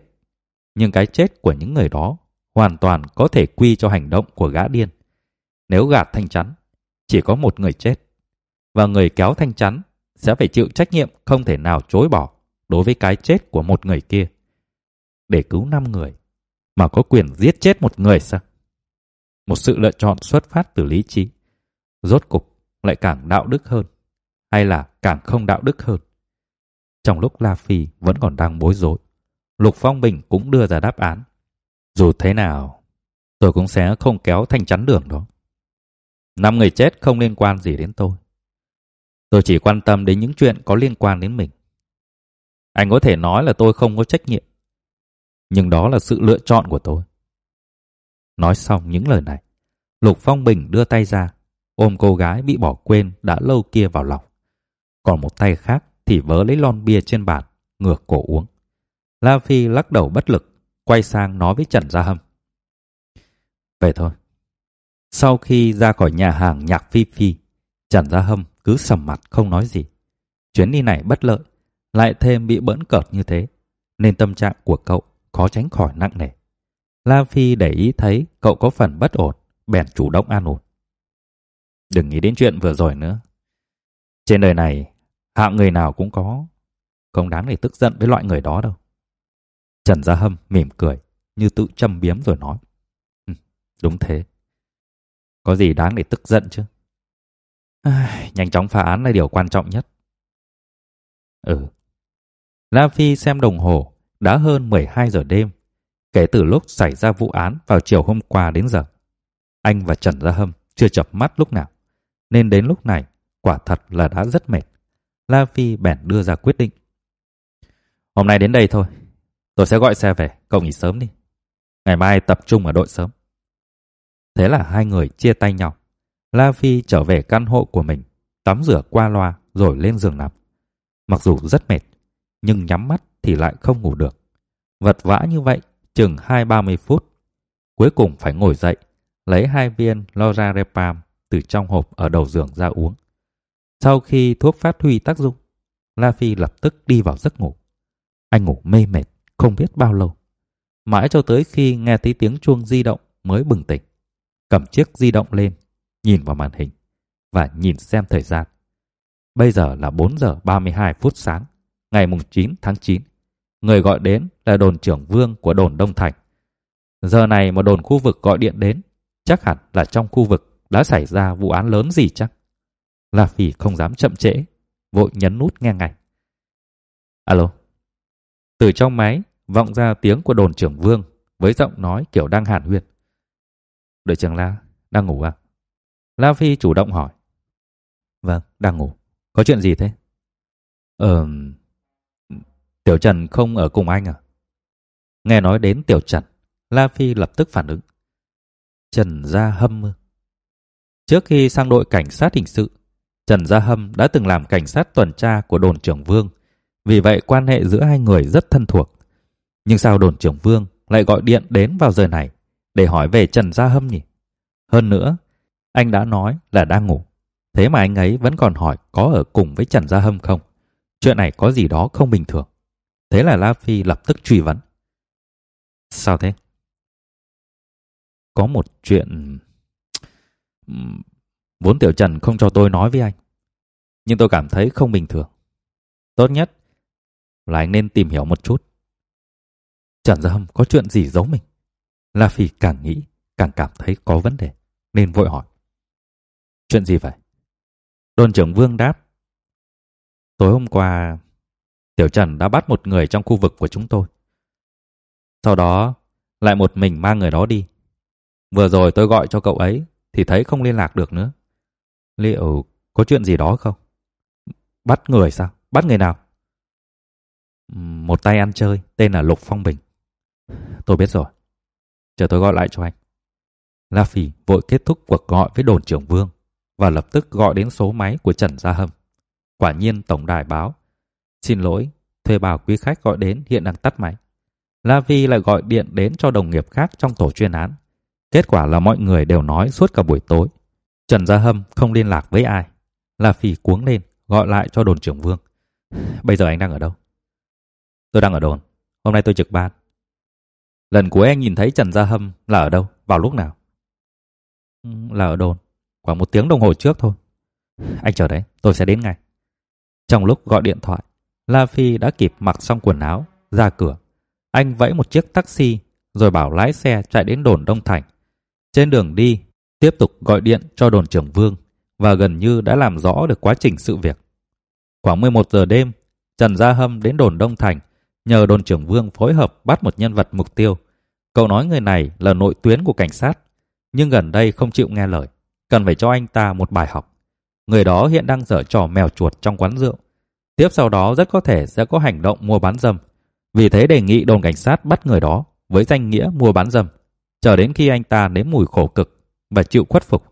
Nhưng cái chết của những người đó hoàn toàn có thể quy cho hành động của gã điên. Nếu gạt thanh chắn, chỉ có một người chết. Và người kéo thanh chắn sẽ phải chịu trách nhiệm không thể nào chối bỏ đối với cái chết của một người kia. Để cứu 5 người, mà có quyền giết chết một người sao? Một sự lựa chọn xuất phát từ lý trí, rốt cục lại càng đạo đức hơn, hay là càng không đạo đức hơn? Trong lúc La Phi vẫn còn đang bối rối, Lục Phong Bình cũng đưa ra đáp án. Dù thế nào, tôi cũng sẽ không kéo thanh chắn đường đó. Năm người chết không liên quan gì đến tôi. Tôi chỉ quan tâm đến những chuyện có liên quan đến mình. Anh có thể nói là tôi không có trách nhiệm. Nhưng đó là sự lựa chọn của tôi. Nói xong những lời này, Lục Phong Bình đưa tay ra, ôm cô gái bị bỏ quên đã lâu kia vào lòng. Còn một tay khác thì vớ lấy lon bia trên bàn, ngược cổ uống. La Phi lắc đầu bất lực, quay sang nói với Trần Gia Hâm. Về thôi. Sau khi ra khỏi nhà hàng nhạc Phi Phi, Trần Gia Hâm cứ sầm mặt không nói gì. Chuyến đi này bất lợi, lại thêm bị bỡn cợt như thế, nên tâm trạng của cậu khó tránh khỏi nặng nề. La Phi để ý thấy cậu có phần bất ổn, bèn chủ động an ủi. Đừng nghĩ đến chuyện vừa rồi nữa. Trên đời này, hạng người nào cũng có. Không đáng để tức giận với loại người đó đâu. Trần Gia Hâm mỉm cười, như tự châm biếm rồi nói. Ừ, đúng thế. Có gì đáng để tức giận chứ? À, nhanh chóng phá án là điều quan trọng nhất. Ừ. La Phi xem đồng hồ, đã hơn 12 giờ đêm, kể từ lúc xảy ra vụ án vào chiều hôm qua đến giờ. Anh và Trần Gia Hâm chưa chập mắt lúc nào, nên đến lúc này quả thật là đã rất mệt. La Phi bèn đưa ra quyết định. Hôm nay đến đây thôi, tôi sẽ gọi xe về, cậu nghỉ sớm đi. Ngày mai tập trung ở đội sớm. Thế là hai người chia tay nhau. La Phi trở về căn hộ của mình, tắm rửa qua loa rồi lên giường nằm. Mặc dù rất mệt, nhưng nhắm mắt thì lại không ngủ được. Vật vã như vậy, chừng hai ba mươi phút. Cuối cùng phải ngồi dậy, lấy hai viên Lorazepam từ trong hộp ở đầu giường ra uống. Sau khi thuốc phát huy tác dụng, La Phi lập tức đi vào giấc ngủ. Anh ngủ mê mệt, không biết bao lâu. Mãi cho tới khi nghe thấy tiếng chuông di động mới bừng tỉnh. Cầm chiếc di động lên, nhìn vào màn hình và nhìn xem thời gian. Bây giờ là 4 giờ 32 phút sáng, ngày mùng 9 tháng 9. Người gọi đến là đồn trưởng Vương của đồn Đông Thành. Giờ này mà đồn khu vực gọi điện đến, chắc hẳn là trong khu vực đã xảy ra vụ án lớn gì chắc. La Phi không dám chậm trễ, vội nhấn nút nghe ngay. Alo. Từ trong máy vọng ra tiếng của đồn trưởng Vương với giọng nói kiểu đang hàn huyên. Đội trưởng La, đang ngủ à? La Phi chủ động hỏi. Vâng, đang ngủ. Có chuyện gì thế? Ờ... Tiểu Trần không ở cùng anh à? Nghe nói đến Tiểu Trần, La Phi lập tức phản ứng. Trần Gia Hâm Trước khi sang đội cảnh sát hình sự, Trần Gia Hâm đã từng làm cảnh sát tuần tra của đồn trưởng Vương. Vì vậy quan hệ giữa hai người rất thân thuộc. Nhưng sao đồn trưởng Vương lại gọi điện đến vào giờ này để hỏi về Trần Gia Hâm nhỉ? Hơn nữa, anh đã nói là đang ngủ. Thế mà anh ấy vẫn còn hỏi có ở cùng với Trần Gia Hâm không? Chuyện này có gì đó không bình thường. Thế là La Phi lập tức truy vấn. Sao thế? Có một chuyện... Vốn Tiểu Trần không cho tôi nói với anh. Nhưng tôi cảm thấy không bình thường. Tốt nhất là anh nên tìm hiểu một chút. Trần Gia Hâm có chuyện gì giấu mình? La Phi càng nghĩ, càng cảm thấy có vấn đề, nên vội hỏi. Chuyện gì vậy? Đồn trưởng Vương đáp. Tối hôm qua, Tiểu Trần đã bắt một người trong khu vực của chúng tôi. Sau đó, lại một mình mang người đó đi. Vừa rồi tôi gọi cho cậu ấy, thì thấy không liên lạc được nữa. Liệu có chuyện gì đó không? Bắt người sao? Bắt người nào? Một tay ăn chơi, tên là Lục Phong Bình. Tôi biết rồi. Chờ tôi gọi lại cho anh. La Phỉ vội kết thúc cuộc gọi với đồn trưởng Vương và lập tức gọi đến số máy của Trần Gia Hâm. Quả nhiên tổng đài báo. Xin lỗi, thuê bảo quý khách gọi đến hiện đang tắt máy. La Vi lại gọi điện đến cho đồng nghiệp khác trong tổ chuyên án. Kết quả là mọi người đều nói suốt cả buổi tối. Trần Gia Hâm không liên lạc với ai. La Phi cuống lên, gọi lại cho đồn trưởng Vương. Bây giờ anh đang ở đâu? Tôi đang ở đồn. Hôm nay tôi trực ban. Lần cuối anh nhìn thấy Trần Gia Hâm là ở đâu? Vào lúc nào? Ừ, là ở đồn. Khoảng một tiếng đồng hồ trước thôi. Anh chờ đấy, tôi sẽ đến ngay. Trong lúc gọi điện thoại, La Phi đã kịp mặc xong quần áo, ra cửa. Anh vẫy một chiếc taxi rồi bảo lái xe chạy đến đồn Đông Thành. Trên đường đi, tiếp tục gọi điện cho đồn trưởng Vương và gần như đã làm rõ được quá trình sự việc. Khoảng 11 giờ đêm, Trần Gia Hâm đến đồn Đông Thành nhờ đồn trưởng Vương phối hợp bắt một nhân vật mục tiêu. Cậu nói người này là nội tuyến của cảnh sát, nhưng gần đây không chịu nghe lời, cần phải cho anh ta một bài học. Người đó hiện đang dở trò mèo chuột trong quán rượu. Tiếp sau đó rất có thể sẽ có hành động mua bán dâm. Vì thế đề nghị đồn cảnh sát bắt người đó với danh nghĩa mua bán dâm. Chờ đến khi anh ta nếm mùi khổ cực và chịu khuất phục,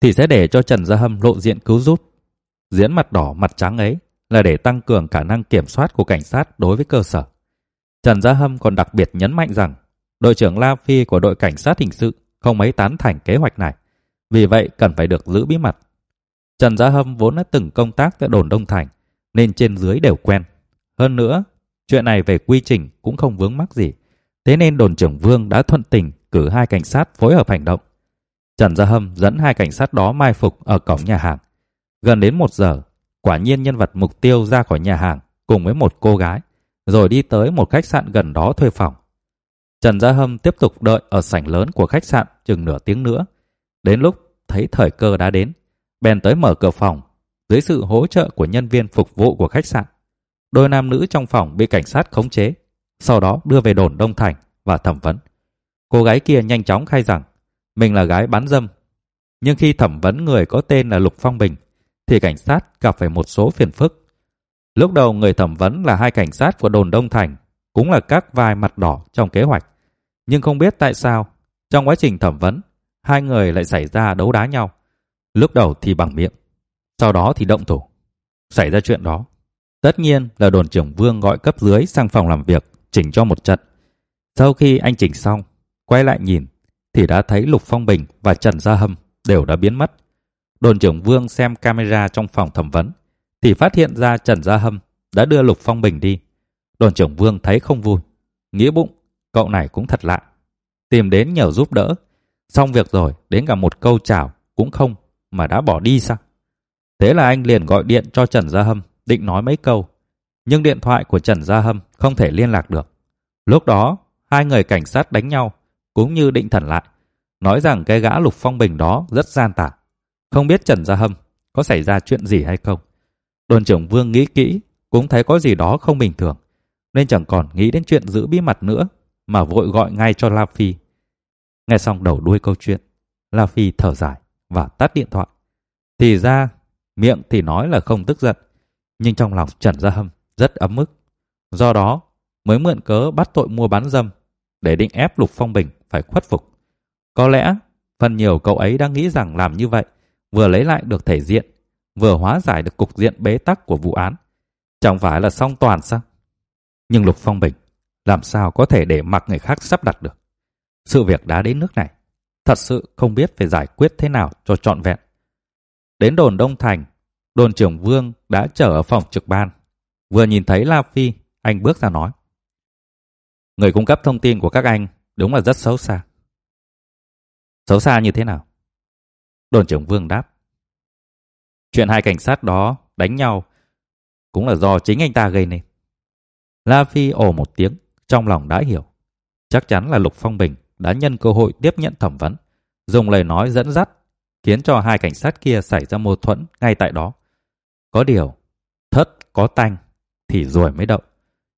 thì sẽ để cho Trần Gia Hâm lộ diện cứu giúp. Diễn mặt đỏ mặt trắng ấy là để tăng cường khả năng kiểm soát của cảnh sát đối với cơ sở. Trần Gia Hâm còn đặc biệt nhấn mạnh rằng đội trưởng La Phi của đội cảnh sát hình sự không mấy tán thành kế hoạch này, vì vậy cần phải được giữ bí mật. Trần Gia Hâm vốn đã từng công tác tại đồn Đông Thành, nên trên dưới đều quen. Hơn nữa, chuyện này về quy trình cũng không vướng mắc gì. Thế nên đồn trưởng Vương đã thuận tình cử hai cảnh sát phối hợp hành động. Trần Gia Hâm dẫn hai cảnh sát đó mai phục ở cổng nhà hàng. Gần đến một giờ, quả nhiên nhân vật mục tiêu ra khỏi nhà hàng cùng với một cô gái, rồi đi tới một khách sạn gần đó thuê phòng. Trần Gia Hâm tiếp tục đợi ở sảnh lớn của khách sạn chừng nửa tiếng nữa. Đến lúc thấy thời cơ đã đến, bèn tới mở cửa phòng dưới sự hỗ trợ của nhân viên phục vụ của khách sạn. Đôi nam nữ trong phòng bị cảnh sát khống chế, sau đó đưa về đồn Đông Thành và thẩm vấn. Cô gái kia nhanh chóng khai rằng mình là gái bán dâm. Nhưng khi thẩm vấn người có tên là Lục Phong Bình, thì cảnh sát gặp phải một số phiền phức. Lúc đầu người thẩm vấn là hai cảnh sát của đồn Đông Thành, cũng là các vai mặt đỏ trong kế hoạch. Nhưng không biết tại sao, trong quá trình thẩm vấn, hai người lại xảy ra đấu đá nhau. Lúc đầu thì bằng miệng, sau đó thì động thủ. Xảy ra chuyện đó. Tất nhiên là đồn trưởng Vương gọi cấp dưới sang phòng làm việc, chỉnh cho một trận. Sau khi anh chỉnh xong, quay lại nhìn, thì đã thấy Lục Phong Bình và Trần Gia Hâm đều đã biến mất. Đồn trưởng Vương xem camera trong phòng thẩm vấn, thì phát hiện ra Trần Gia Hâm đã đưa Lục Phong Bình đi. Đồn trưởng Vương thấy không vui, nghĩ bụng, cậu này cũng thật lạ. Tìm đến nhờ giúp đỡ, xong việc rồi đến cả một câu chào cũng không mà đã bỏ đi sao? Thế là anh liền gọi điện cho Trần Gia Hâm, định nói mấy câu. Nhưng điện thoại của Trần Gia Hâm không thể liên lạc được. Lúc đó, hai người cảnh sát đánh nhau, cũng như định thần lại. Nói rằng cái gã Lục Phong Bình đó rất gian tà. Không biết Trần Gia Hâm có xảy ra chuyện gì hay không. Đồn trưởng Vương nghĩ kỹ, cũng thấy có gì đó không bình thường. Nên chẳng còn nghĩ đến chuyện giữ bí mật nữa, mà vội gọi ngay cho La Phi. Nghe xong đầu đuôi câu chuyện, La Phi thở dài và tắt điện thoại. Thì ra Miệng thì nói là không tức giận, nhưng trong lòng Trần Gia Hâm rất ấm ức. Do đó, mới mượn cớ bắt tội mua bán dâm để định ép Lục Phong Bình phải khuất phục. Có lẽ, phần nhiều cậu ấy đang nghĩ rằng làm như vậy vừa lấy lại được thể diện, vừa hóa giải được cục diện bế tắc của vụ án. Chẳng phải là song toàn sao? Nhưng Lục Phong Bình làm sao có thể để mặc người khác sắp đặt được? Sự việc đã đến nước này, thật sự không biết phải giải quyết thế nào cho trọn vẹn. Đến đồn Đông Thành, đồn trưởng Vương đã chờ ở phòng trực ban. Vừa nhìn thấy La Phi, anh bước ra nói. Người cung cấp thông tin của các anh đúng là rất xấu xa. Xấu xa như thế nào? Đồn trưởng Vương đáp. Chuyện hai cảnh sát đó đánh nhau cũng là do chính anh ta gây nên. La Phi ồ một tiếng, trong lòng đã hiểu. Chắc chắn là Lục Phong Bình đã nhân cơ hội tiếp nhận thẩm vấn, dùng lời nói dẫn dắt khiến cho hai cảnh sát kia xảy ra mâu thuẫn ngay tại đó. Có điều, thất có tanh thì rồi mới đậu.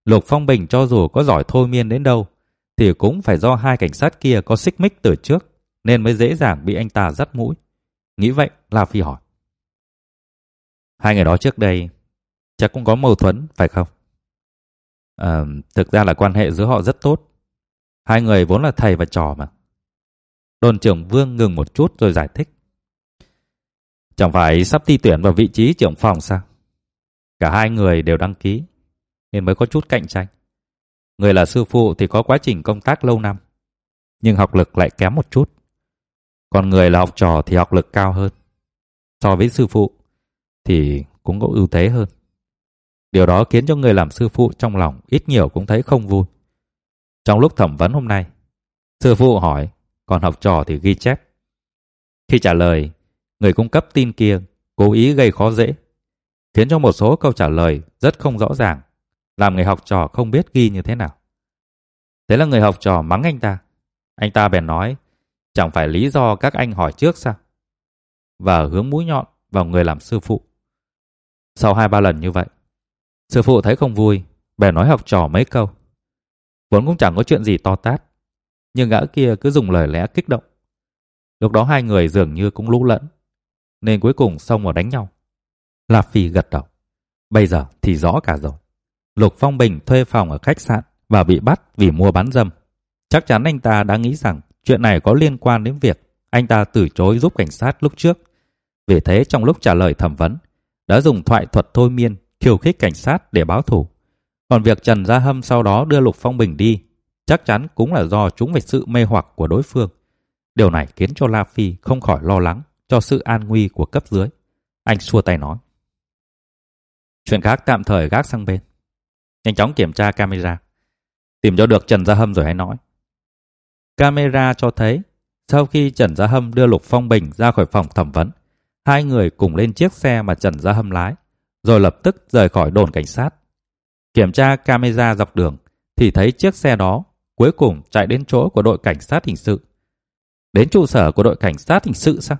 Lục Phong Bình cho dù có giỏi thôi miên đến đâu thì cũng phải do hai cảnh sát kia có xích mích từ trước nên mới dễ dàng bị anh ta dắt mũi. Nghĩ vậy, La Phi hỏi. Hai người đó trước đây chắc cũng có mâu thuẫn, phải không? À, thực ra là quan hệ giữa họ rất tốt. Hai người vốn là thầy và trò mà. Đồn trưởng Vương ngừng một chút rồi giải thích. Chẳng phải sắp thi tuyển vào vị trí trưởng phòng sao? Cả hai người đều đăng ký, nên mới có chút cạnh tranh. Người là sư phụ thì có quá trình công tác lâu năm, nhưng học lực lại kém một chút. Còn người là học trò thì học lực cao hơn. So với sư phụ thì cũng có ưu thế hơn. Điều đó khiến cho người làm sư phụ trong lòng ít nhiều cũng thấy không vui. Trong lúc thẩm vấn hôm nay, sư phụ hỏi, còn học trò thì ghi chép. Khi trả lời, người cung cấp tin kia cố ý gây khó dễ, khiến cho một số câu trả lời rất không rõ ràng, làm người học trò không biết ghi như thế nào. Thế là người học trò mắng anh ta. Anh ta bèn nói, chẳng phải lý do các anh hỏi trước sao? Và hướng mũi nhọn vào người làm sư phụ. Sau hai ba lần như vậy, sư phụ thấy không vui, bèn nói học trò mấy câu. Vốn cũng chẳng có chuyện gì to tát, nhưng gã kia cứ dùng lời lẽ kích động. Lúc đó hai người dường như cũng lũ lẫn, nên cuối cùng xông vào đánh nhau. Lạp Phi gật đầu. Bây giờ thì rõ cả rồi. Lục Phong Bình thuê phòng ở khách sạn và bị bắt vì mua bán dâm. Chắc chắn anh ta đã nghĩ rằng chuyện này có liên quan đến việc anh ta từ chối giúp cảnh sát lúc trước. Vì thế trong lúc trả lời thẩm vấn, đã dùng thoại thuật thôi miên khiêu khích cảnh sát để báo thù. Còn việc Trần Gia Hâm sau đó đưa Lục Phong Bình đi, chắc chắn cũng là do chúng về sự mê hoặc của đối phương. Điều này khiến cho La Phi không khỏi lo lắng cho sự an nguy của cấp dưới. Anh xua tay nói. Chuyện khác tạm thời gác sang bên. Nhanh chóng kiểm tra camera. Tìm cho được Trần Gia Hâm rồi hãy nói. Camera cho thấy, sau khi Trần Gia Hâm đưa Lục Phong Bình ra khỏi phòng thẩm vấn, hai người cùng lên chiếc xe mà Trần Gia Hâm lái, rồi lập tức rời khỏi đồn cảnh sát. Kiểm tra camera dọc đường, thì thấy chiếc xe đó cuối cùng chạy đến chỗ của đội cảnh sát hình sự. Đến trụ sở của đội cảnh sát hình sự sao?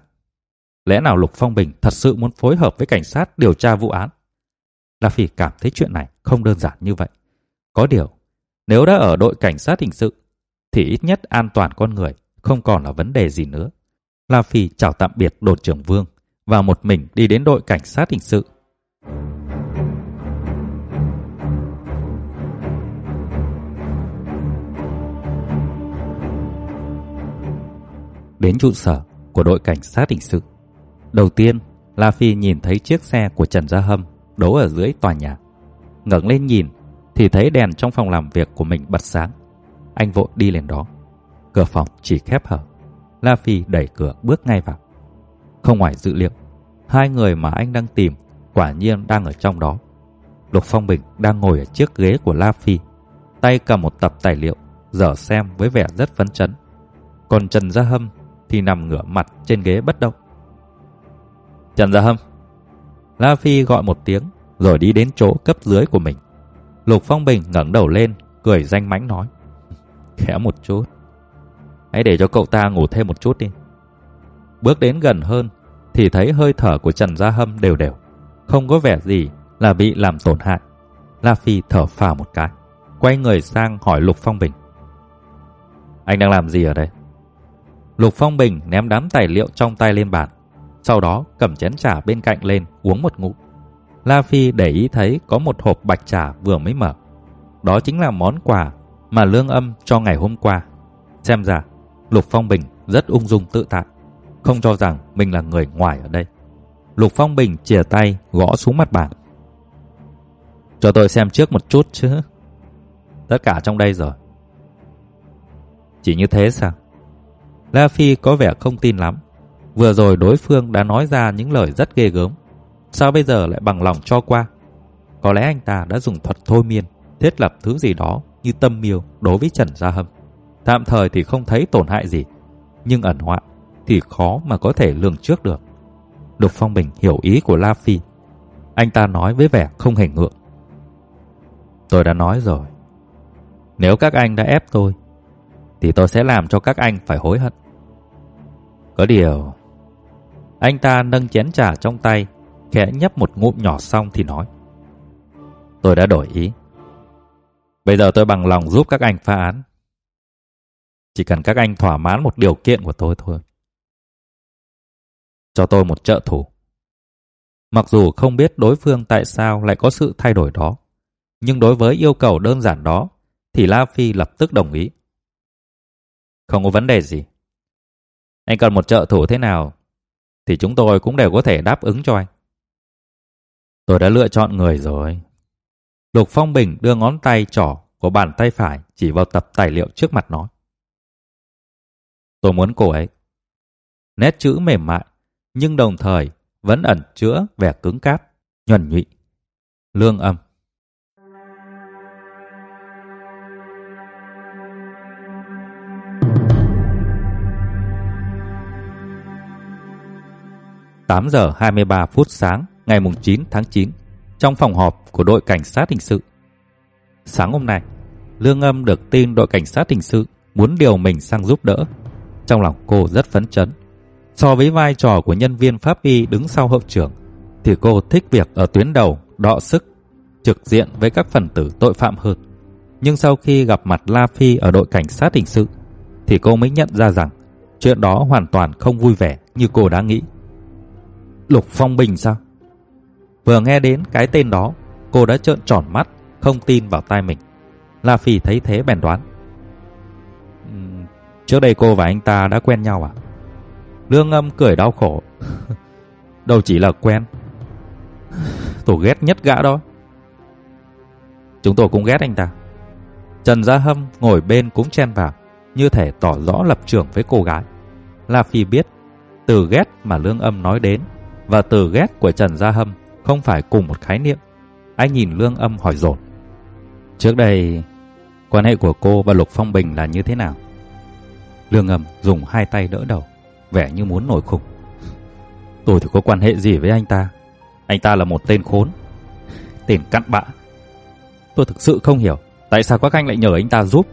Lẽ nào Lục Phong Bình thật sự muốn phối hợp với cảnh sát điều tra vụ án? La Phi cảm thấy chuyện này không đơn giản như vậy. Có điều, nếu đã ở đội cảnh sát hình sự, thì ít nhất an toàn con người không còn là vấn đề gì nữa. La Phi chào tạm biệt đồn trưởng Vương và một mình đi đến đội cảnh sát hình sự. Đến trụ sở của đội cảnh sát hình sự. Đầu tiên, La Phi nhìn thấy chiếc xe của Trần Gia Hâm đỗ ở dưới tòa nhà. ngẩng lên nhìn thì thấy đèn trong phòng làm việc của mình bật sáng. Anh vội đi lên đó. Cửa phòng chỉ khép hở. La Phi đẩy cửa bước ngay vào. Không ngoài dự liệu, hai người mà anh đang tìm quả nhiên đang ở trong đó. Lục Phong Bình đang ngồi ở chiếc ghế của La Phi, tay cầm một tập tài liệu, dở xem với vẻ rất phấn chấn. Còn Trần Gia Hâm thì nằm ngửa mặt trên ghế bất động. Trần Gia Hâm La Phi gọi một tiếng rồi đi đến chỗ cấp dưới của mình. Lục Phong Bình ngẩng đầu lên, cười danh mãnh nói: "Khẽ một chút. Hãy để cho cậu ta ngủ thêm một chút đi." Bước đến gần hơn thì thấy hơi thở của Trần Gia Hâm đều đều, không có vẻ gì là bị làm tổn hại. La Phi thở phào một cái, quay người sang hỏi Lục Phong Bình: "Anh đang làm gì ở đây?" Lục Phong Bình ném đám tài liệu trong tay lên bàn, sau đó cầm chén trà bên cạnh lên uống một ngụm. La Phi để ý thấy có một hộp bạch trà vừa mới mở. Đó chính là món quà mà Lương Âm cho ngày hôm qua. Xem ra, Lục Phong Bình rất ung dung tự tại, không cho rằng mình là người ngoài ở đây. Lục Phong Bình chìa tay gõ xuống mặt bàn. Cho tôi xem trước một chút chứ. Tất cả trong đây rồi. Chỉ như thế sao? La Phi có vẻ không tin lắm. Vừa rồi đối phương đã nói ra những lời rất ghê gớm. Sao bây giờ lại bằng lòng cho qua? Có lẽ anh ta đã dùng thuật thôi miên, thiết lập thứ gì đó như tâm miêu đối với Trần Gia Hâm. Tạm thời thì không thấy tổn hại gì, nhưng ẩn họa thì khó mà có thể lường trước được. Độc Phong Bình hiểu ý của La Phi. Anh ta nói với vẻ không hề ngượng. Tôi đã nói rồi. Nếu các anh đã ép tôi, thì tôi sẽ làm cho các anh phải hối hận. Có điều, anh ta nâng chén trà trong tay, khẽ nhấp một ngụm nhỏ xong thì nói. Tôi đã đổi ý. Bây giờ tôi bằng lòng giúp các anh phá án. Chỉ cần các anh thỏa mãn một điều kiện của tôi thôi. Cho tôi một trợ thủ. Mặc dù không biết đối phương tại sao lại có sự thay đổi đó, nhưng đối với yêu cầu đơn giản đó, thì La Phi lập tức đồng ý. Không có vấn đề gì. Anh cần một trợ thủ thế nào thì chúng tôi cũng đều có thể đáp ứng cho anh. Tôi đã lựa chọn người rồi. Lục Phong Bình đưa ngón tay trỏ của bàn tay phải chỉ vào tập tài liệu trước mặt nó. Tôi muốn cô ấy. Nét chữ mềm mại, nhưng đồng thời vẫn ẩn chứa vẻ cứng cáp, nhuần nhụy. Lương âm. Tám giờ hai mươi ba phút sáng ngày mùng chín tháng chín trong phòng họp của đội cảnh sát hình sự. Sáng hôm nay, Lương Âm được tin đội cảnh sát hình sự muốn điều mình sang giúp đỡ. Trong lòng cô rất phấn chấn. So với vai trò của nhân viên pháp y đứng sau hậu trưởng, thì cô thích việc ở tuyến đầu đọ sức, trực diện với các phần tử tội phạm hơn. Nhưng sau khi gặp mặt La Phi ở đội cảnh sát hình sự, thì cô mới nhận ra rằng chuyện đó hoàn toàn không vui vẻ như cô đã nghĩ. Lục Phong Bình sao? Vừa nghe đến cái tên đó, cô đã trợn tròn mắt, không tin vào tai mình. La Phi thấy thế bèn đoán. Trước đây cô và anh ta đã quen nhau à? Lương âm cười đau khổ. Đâu chỉ là quen. tổ ghét nhất gã đó. Chúng tôi cũng ghét anh ta. Trần Gia Hâm ngồi bên cũng chen vào, như thể tỏ rõ lập trường với cô gái. La Phi biết, từ ghét mà Lương Âm nói đến và từ ghét của Trần Gia Hâm không phải cùng một khái niệm. Anh nhìn Lương Âm hỏi dồn. Trước đây, quan hệ của cô và Lục Phong Bình là như thế nào? Lương Âm dùng hai tay đỡ đầu, vẻ như muốn nổi khùng. Tôi thì có quan hệ gì với anh ta? Anh ta là một tên khốn, tên cặn bã. Tôi thực sự không hiểu tại sao các anh lại nhờ anh ta giúp,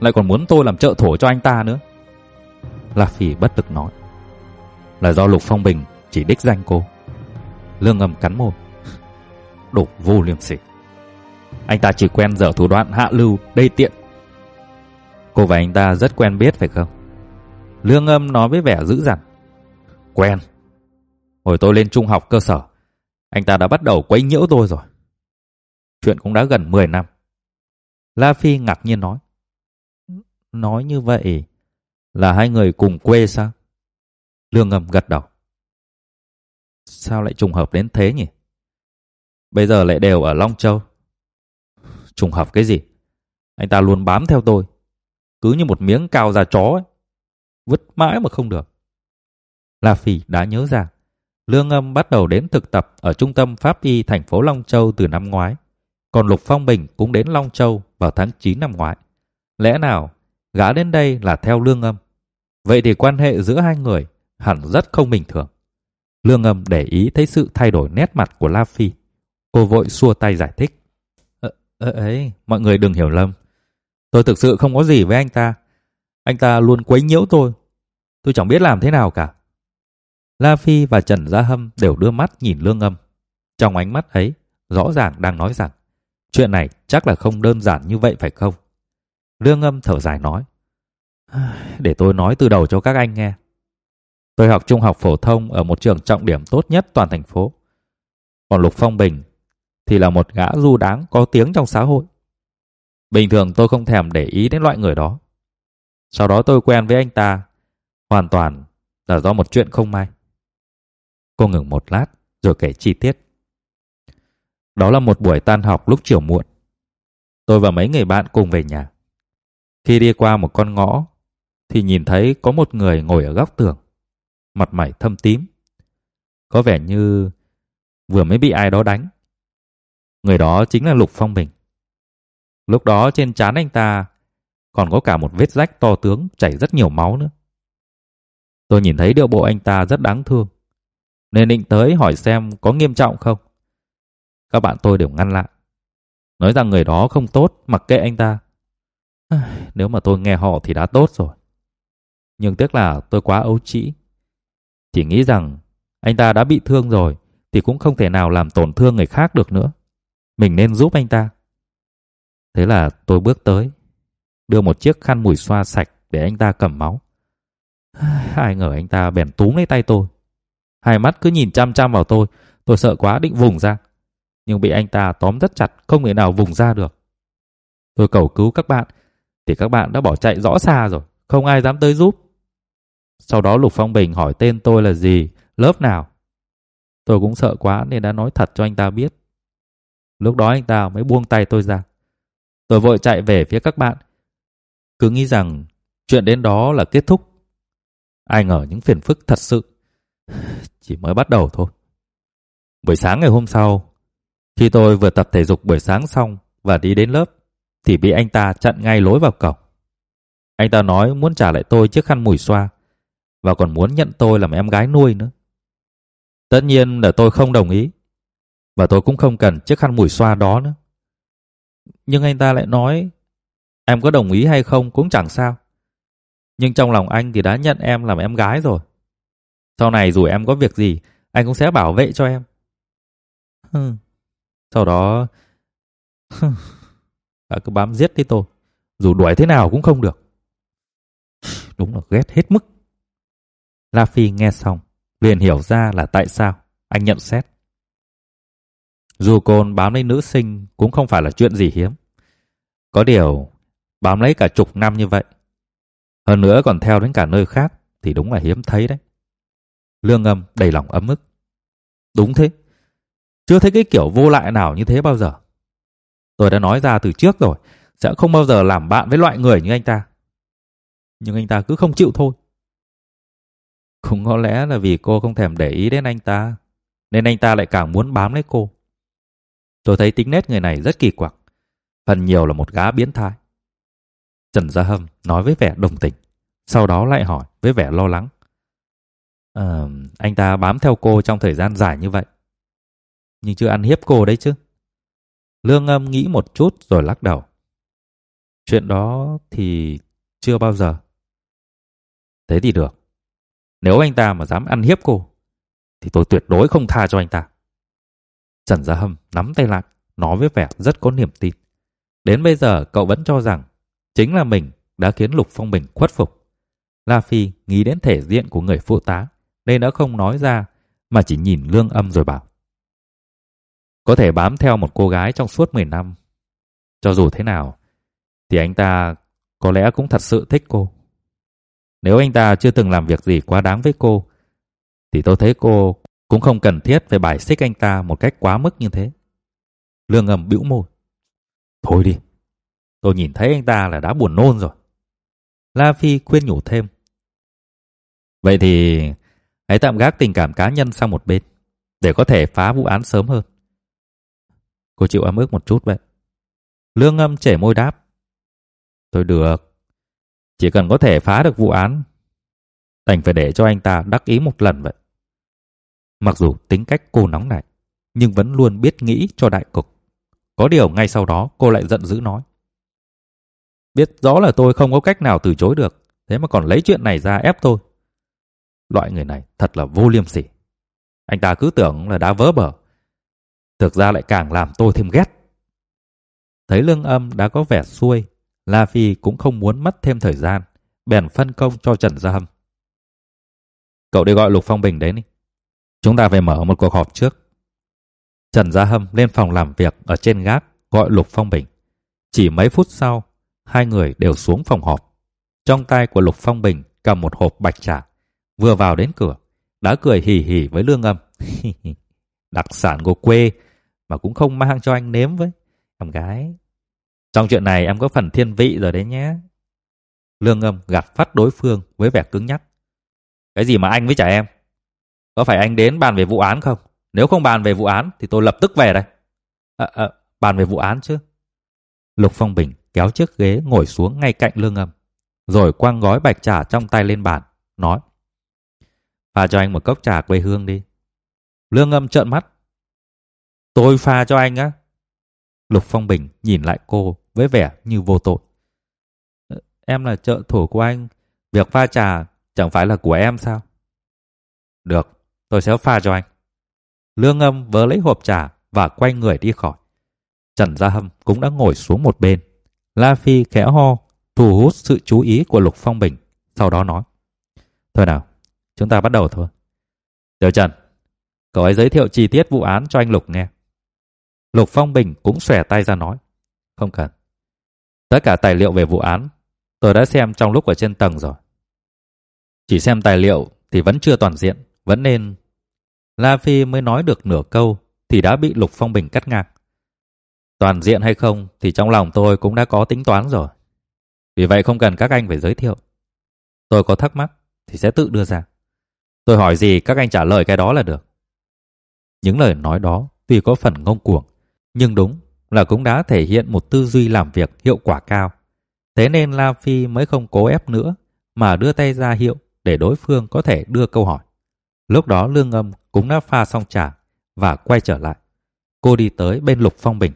lại còn muốn tôi làm trợ thổ cho anh ta nữa. La Phi bất lực nói. Là do Lục Phong Bình chỉ đích danh cô. Lương ngầm cắn môi. Đồ vô liêm sỉ. Anh ta chỉ quen dở thủ đoạn hạ lưu, đê tiện. Cô và anh ta rất quen biết phải không? Lương âm nói với vẻ dữ dằn. Quen. Hồi tôi lên trung học cơ sở, anh ta đã bắt đầu quấy nhiễu tôi rồi. Chuyện cũng đã gần 10 năm. La Phi ngạc nhiên nói. Nói như vậy là hai người cùng quê sao? Lương âm gật đầu. Sao lại trùng hợp đến thế nhỉ? Bây giờ lại đều ở Long Châu. Trùng hợp cái gì? Anh ta luôn bám theo tôi. Cứ như một miếng cao da chó ấy. Vứt mãi mà không được. La Phi đã nhớ ra. Lương âm bắt đầu đến thực tập ở trung tâm Pháp Y thành phố Long Châu từ năm ngoái. Còn Lục Phong Bình cũng đến Long Châu vào tháng 9 năm ngoái. Lẽ nào gã đến đây là theo lương âm? Vậy thì quan hệ giữa hai người hẳn rất không bình thường. Lương âm để ý thấy sự thay đổi nét mặt của La Phi. Cô vội xua tay giải thích. Ờ, ờ, ấy, mọi người đừng hiểu lầm. Tôi thực sự không có gì với anh ta. Anh ta luôn quấy nhiễu tôi. Tôi chẳng biết làm thế nào cả. La Phi và Trần Gia Hâm đều đưa mắt nhìn lương âm. Trong ánh mắt ấy, rõ ràng đang nói rằng chuyện này chắc là không đơn giản như vậy phải không? Lương âm thở dài nói. Để tôi nói từ đầu cho các anh nghe. Tôi học trung học phổ thông ở một trường trọng điểm tốt nhất toàn thành phố. Còn Lục Phong Bình thì là một gã du đáng có tiếng trong xã hội. Bình thường tôi không thèm để ý đến loại người đó. Sau đó tôi quen với anh ta, hoàn toàn là do một chuyện không may. Cô ngừng một lát rồi kể chi tiết. Đó là một buổi tan học lúc chiều muộn. Tôi và mấy người bạn cùng về nhà. Khi đi qua một con ngõ thì nhìn thấy có một người ngồi ở góc tường mặt mày thâm tím. Có vẻ như vừa mới bị ai đó đánh. Người đó chính là Lục Phong Bình. Lúc đó trên trán anh ta còn có cả một vết rách to tướng chảy rất nhiều máu nữa. Tôi nhìn thấy điệu bộ anh ta rất đáng thương, nên định tới hỏi xem có nghiêm trọng không. Các bạn tôi đều ngăn lại, nói rằng người đó không tốt, mặc kệ anh ta. Nếu mà tôi nghe họ thì đã tốt rồi. Nhưng tiếc là tôi quá ấu trĩ, chỉ nghĩ rằng anh ta đã bị thương rồi thì cũng không thể nào làm tổn thương người khác được nữa. Mình nên giúp anh ta. Thế là tôi bước tới, đưa một chiếc khăn mùi xoa sạch để anh ta cầm máu. Ai ngờ anh ta bèn túm lấy tay tôi. Hai mắt cứ nhìn chăm chăm vào tôi, tôi sợ quá định vùng ra. Nhưng bị anh ta tóm rất chặt, không thể nào vùng ra được. Tôi cầu cứu các bạn, thì các bạn đã bỏ chạy rõ xa rồi, không ai dám tới giúp. Sau đó Lục Phong Bình hỏi tên tôi là gì, lớp nào. Tôi cũng sợ quá nên đã nói thật cho anh ta biết. Lúc đó anh ta mới buông tay tôi ra. Tôi vội chạy về phía các bạn. Cứ nghĩ rằng chuyện đến đó là kết thúc. Ai ngờ những phiền phức thật sự chỉ mới bắt đầu thôi. Buổi sáng ngày hôm sau, khi tôi vừa tập thể dục buổi sáng xong và đi đến lớp, thì bị anh ta chặn ngay lối vào cổng. Anh ta nói muốn trả lại tôi chiếc khăn mùi xoa và còn muốn nhận tôi làm em gái nuôi nữa. Tất nhiên là tôi không đồng ý và tôi cũng không cần chiếc khăn mùi xoa đó nữa. Nhưng anh ta lại nói em có đồng ý hay không cũng chẳng sao. Nhưng trong lòng anh thì đã nhận em làm em gái rồi. Sau này dù em có việc gì, anh cũng sẽ bảo vệ cho em. Sau đó... Bà cứ bám giết đi tôi. Dù đuổi thế nào cũng không được. Đúng là ghét hết mức. La Phi nghe xong, liền hiểu ra là tại sao anh nhận xét. Dù côn bám lấy nữ sinh cũng không phải là chuyện gì hiếm. Có điều, bám lấy cả chục năm như vậy. Hơn nữa còn theo đến cả nơi khác thì đúng là hiếm thấy đấy. Lương âm đầy lòng ấm ức. Đúng thế. Chưa thấy cái kiểu vô lại nào như thế bao giờ. Tôi đã nói ra từ trước rồi, sẽ không bao giờ làm bạn với loại người như anh ta. Nhưng anh ta cứ không chịu thôi. Cũng có lẽ là vì cô không thèm để ý đến anh ta, nên anh ta lại càng muốn bám lấy cô. Tôi thấy tính nét người này rất kỳ quặc, phần nhiều là một gã biến thái. Trần Gia Hâm nói với vẻ đồng tình, sau đó lại hỏi với vẻ lo lắng. À, anh ta bám theo cô trong thời gian dài như vậy. Nhưng chưa ăn hiếp cô đấy chứ. Lương âm nghĩ một chút rồi lắc đầu. Chuyện đó thì chưa bao giờ. Thế thì được. Nếu anh ta mà dám ăn hiếp cô, thì tôi tuyệt đối không tha cho anh ta. Trần Gia Hâm nắm tay lại, nói với vẻ rất có niềm tin. Đến bây giờ cậu vẫn cho rằng chính là mình đã khiến Lục Phong Bình khuất phục. La Phi nghĩ đến thể diện của người phụ tá, nên đã không nói ra, mà chỉ nhìn lương âm rồi bảo. Có thể bám theo một cô gái trong suốt 10 năm. Cho dù thế nào, thì anh ta có lẽ cũng thật sự thích cô. Nếu anh ta chưa từng làm việc gì quá đáng với cô, thì tôi thấy cô cũng không cần thiết phải bài xích anh ta một cách quá mức như thế. Lương âm bĩu môi. Thôi đi, tôi nhìn thấy anh ta là đã buồn nôn rồi. La Phi khuyên nhủ thêm. Vậy thì hãy tạm gác tình cảm cá nhân sang một bên, để có thể phá vụ án sớm hơn. Cô chịu ấm ức một chút vậy. Lương ngâm trẻ môi đáp. Tôi được. Chỉ cần có thể phá được vụ án, đành phải để cho anh ta đắc ý một lần vậy. Mặc dù tính cách cô nóng nảy, nhưng vẫn luôn biết nghĩ cho đại cục. Có điều ngay sau đó cô lại giận dữ nói. Biết rõ là tôi không có cách nào từ chối được, thế mà còn lấy chuyện này ra ép tôi. Loại người này thật là vô liêm sỉ. Anh ta cứ tưởng là đã vỡ bờ Thực ra lại càng làm tôi thêm ghét. Thấy lương âm đã có vẻ xuôi, La Phi cũng không muốn mất thêm thời gian, bèn phân công cho Trần Gia Hâm. Cậu đi gọi Lục Phong Bình đến đi. Chúng ta phải mở một cuộc họp trước. Trần Gia Hâm lên phòng làm việc ở trên gác gọi Lục Phong Bình. Chỉ mấy phút sau, hai người đều xuống phòng họp. Trong tay của Lục Phong Bình cầm một hộp bạch trà. Vừa vào đến cửa, đã cười hì hì với lương âm. Đặc sản của quê mà cũng không mang cho anh nếm với. Em gái, trong chuyện này em có phần thiên vị rồi đấy nhé. Lương âm gạt phát đối phương với vẻ cứng nhắc. Cái gì mà anh với trả em? Có phải anh đến bàn về vụ án không? Nếu không bàn về vụ án thì tôi lập tức về đây. À, à, bàn về vụ án chứ. Lục Phong Bình kéo chiếc ghế ngồi xuống ngay cạnh lương âm. Rồi quăng gói bạch trà trong tay lên bàn. Nói. Pha cho anh một cốc trà quê hương đi. Lương âm trợn mắt. Tôi pha cho anh á. Lục Phong Bình nhìn lại cô với vẻ như vô tội. Em là trợ thủ của anh. Việc pha trà chẳng phải là của em sao? Được, tôi sẽ pha cho anh. Lương âm vớ lấy hộp trà và quay người đi khỏi. Trần Gia Hâm cũng đã ngồi xuống một bên. La Phi khẽ ho, thu hút sự chú ý của Lục Phong Bình. Sau đó nói. Thôi nào, chúng ta bắt đầu thôi. Tiểu Trần, cậu ấy giới thiệu chi tiết vụ án cho anh Lục nghe. Lục Phong Bình cũng xòe tay ra nói. Không cần. Tất cả tài liệu về vụ án tôi đã xem trong lúc ở trên tầng rồi. Chỉ xem tài liệu thì vẫn chưa toàn diện, vẫn nên... La Phi mới nói được nửa câu thì đã bị Lục Phong Bình cắt ngang. Toàn diện hay không thì trong lòng tôi cũng đã có tính toán rồi. Vì vậy không cần các anh phải giới thiệu. Tôi có thắc mắc thì sẽ tự đưa ra. Tôi hỏi gì các anh trả lời cái đó là được. Những lời nói đó tuy có phần ngông cuồng, nhưng đúng là cũng đã thể hiện một tư duy làm việc hiệu quả cao. Thế nên La Phi mới không cố ép nữa mà đưa tay ra hiệu để đối phương có thể đưa câu hỏi. Lúc đó Lương Âm cũng đã pha xong trà và quay trở lại. Cô đi tới bên Lục Phong Bình,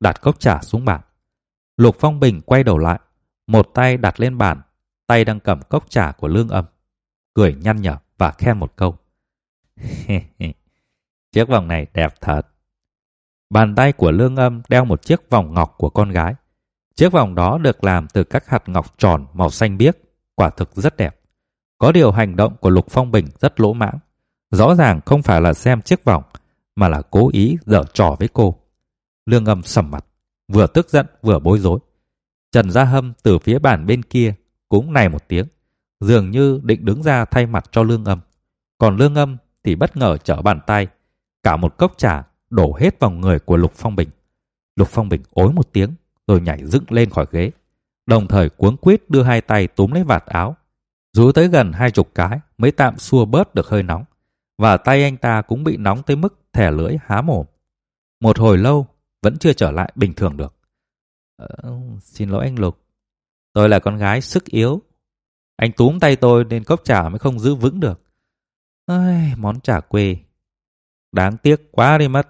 đặt cốc trà xuống bàn. Lục Phong Bình quay đầu lại, một tay đặt lên bàn, tay đang cầm cốc trà của Lương Âm, cười nhăn nhở và khen một câu. chiếc vòng này đẹp thật. Bàn tay của Lương Âm đeo một chiếc vòng ngọc của con gái. Chiếc vòng đó được làm từ các hạt ngọc tròn màu xanh biếc, quả thực rất đẹp. Có điều hành động của Lục Phong Bình rất lỗ mãng. Rõ ràng không phải là xem chiếc vòng, mà là cố ý dở trò với cô. Lương Âm sầm mặt, vừa tức giận vừa bối rối. Trần Gia Hâm từ phía bàn bên kia cũng này một tiếng, dường như định đứng ra thay mặt cho Lương Âm. Còn Lương Âm thì bất ngờ trở bàn tay, cả một cốc trà đổ hết vào người của Lục Phong Bình. Lục Phong Bình ối một tiếng rồi nhảy dựng lên khỏi ghế, đồng thời cuống quýt đưa hai tay túm lấy vạt áo, rú tới gần hai chục cái mới tạm xua bớt được hơi nóng, và tay anh ta cũng bị nóng tới mức thẻ lưỡi há mồm. Một hồi lâu vẫn chưa trở lại bình thường được. Ờ, xin lỗi anh Lục, tôi là con gái sức yếu. Anh túm tay tôi nên cốc trà mới không giữ vững được. Ai món trà quê. Đáng tiếc quá đi mất.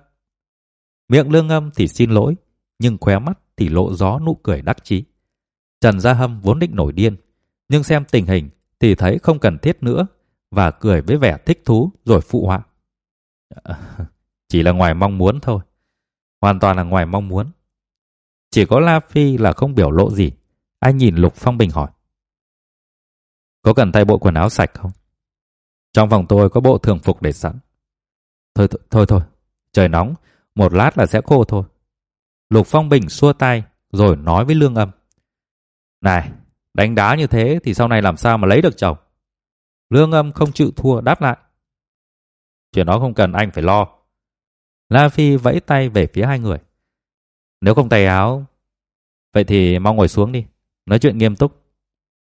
Miệng lương âm thì xin lỗi, nhưng khóe mắt thì lộ gió nụ cười đắc chí. Trần Gia Hâm vốn định nổi điên, nhưng xem tình hình thì thấy không cần thiết nữa và cười với vẻ thích thú rồi phụ họa. Ờ, chỉ là ngoài mong muốn thôi. Hoàn toàn là ngoài mong muốn. Chỉ có La Phi là không biểu lộ gì. Anh nhìn Lục Phong Bình hỏi. Có cần thay bộ quần áo sạch không? Trong phòng tôi có bộ thường phục để sẵn. Thôi thôi thôi, thôi. trời nóng, một lát là sẽ khô thôi. Lục Phong Bình xua tay rồi nói với Lương Âm. Này, đánh đá như thế thì sau này làm sao mà lấy được chồng? Lương Âm không chịu thua đáp lại. Chuyện đó không cần anh phải lo. La Phi vẫy tay về phía hai người. Nếu không tay áo, vậy thì mau ngồi xuống đi. Nói chuyện nghiêm túc.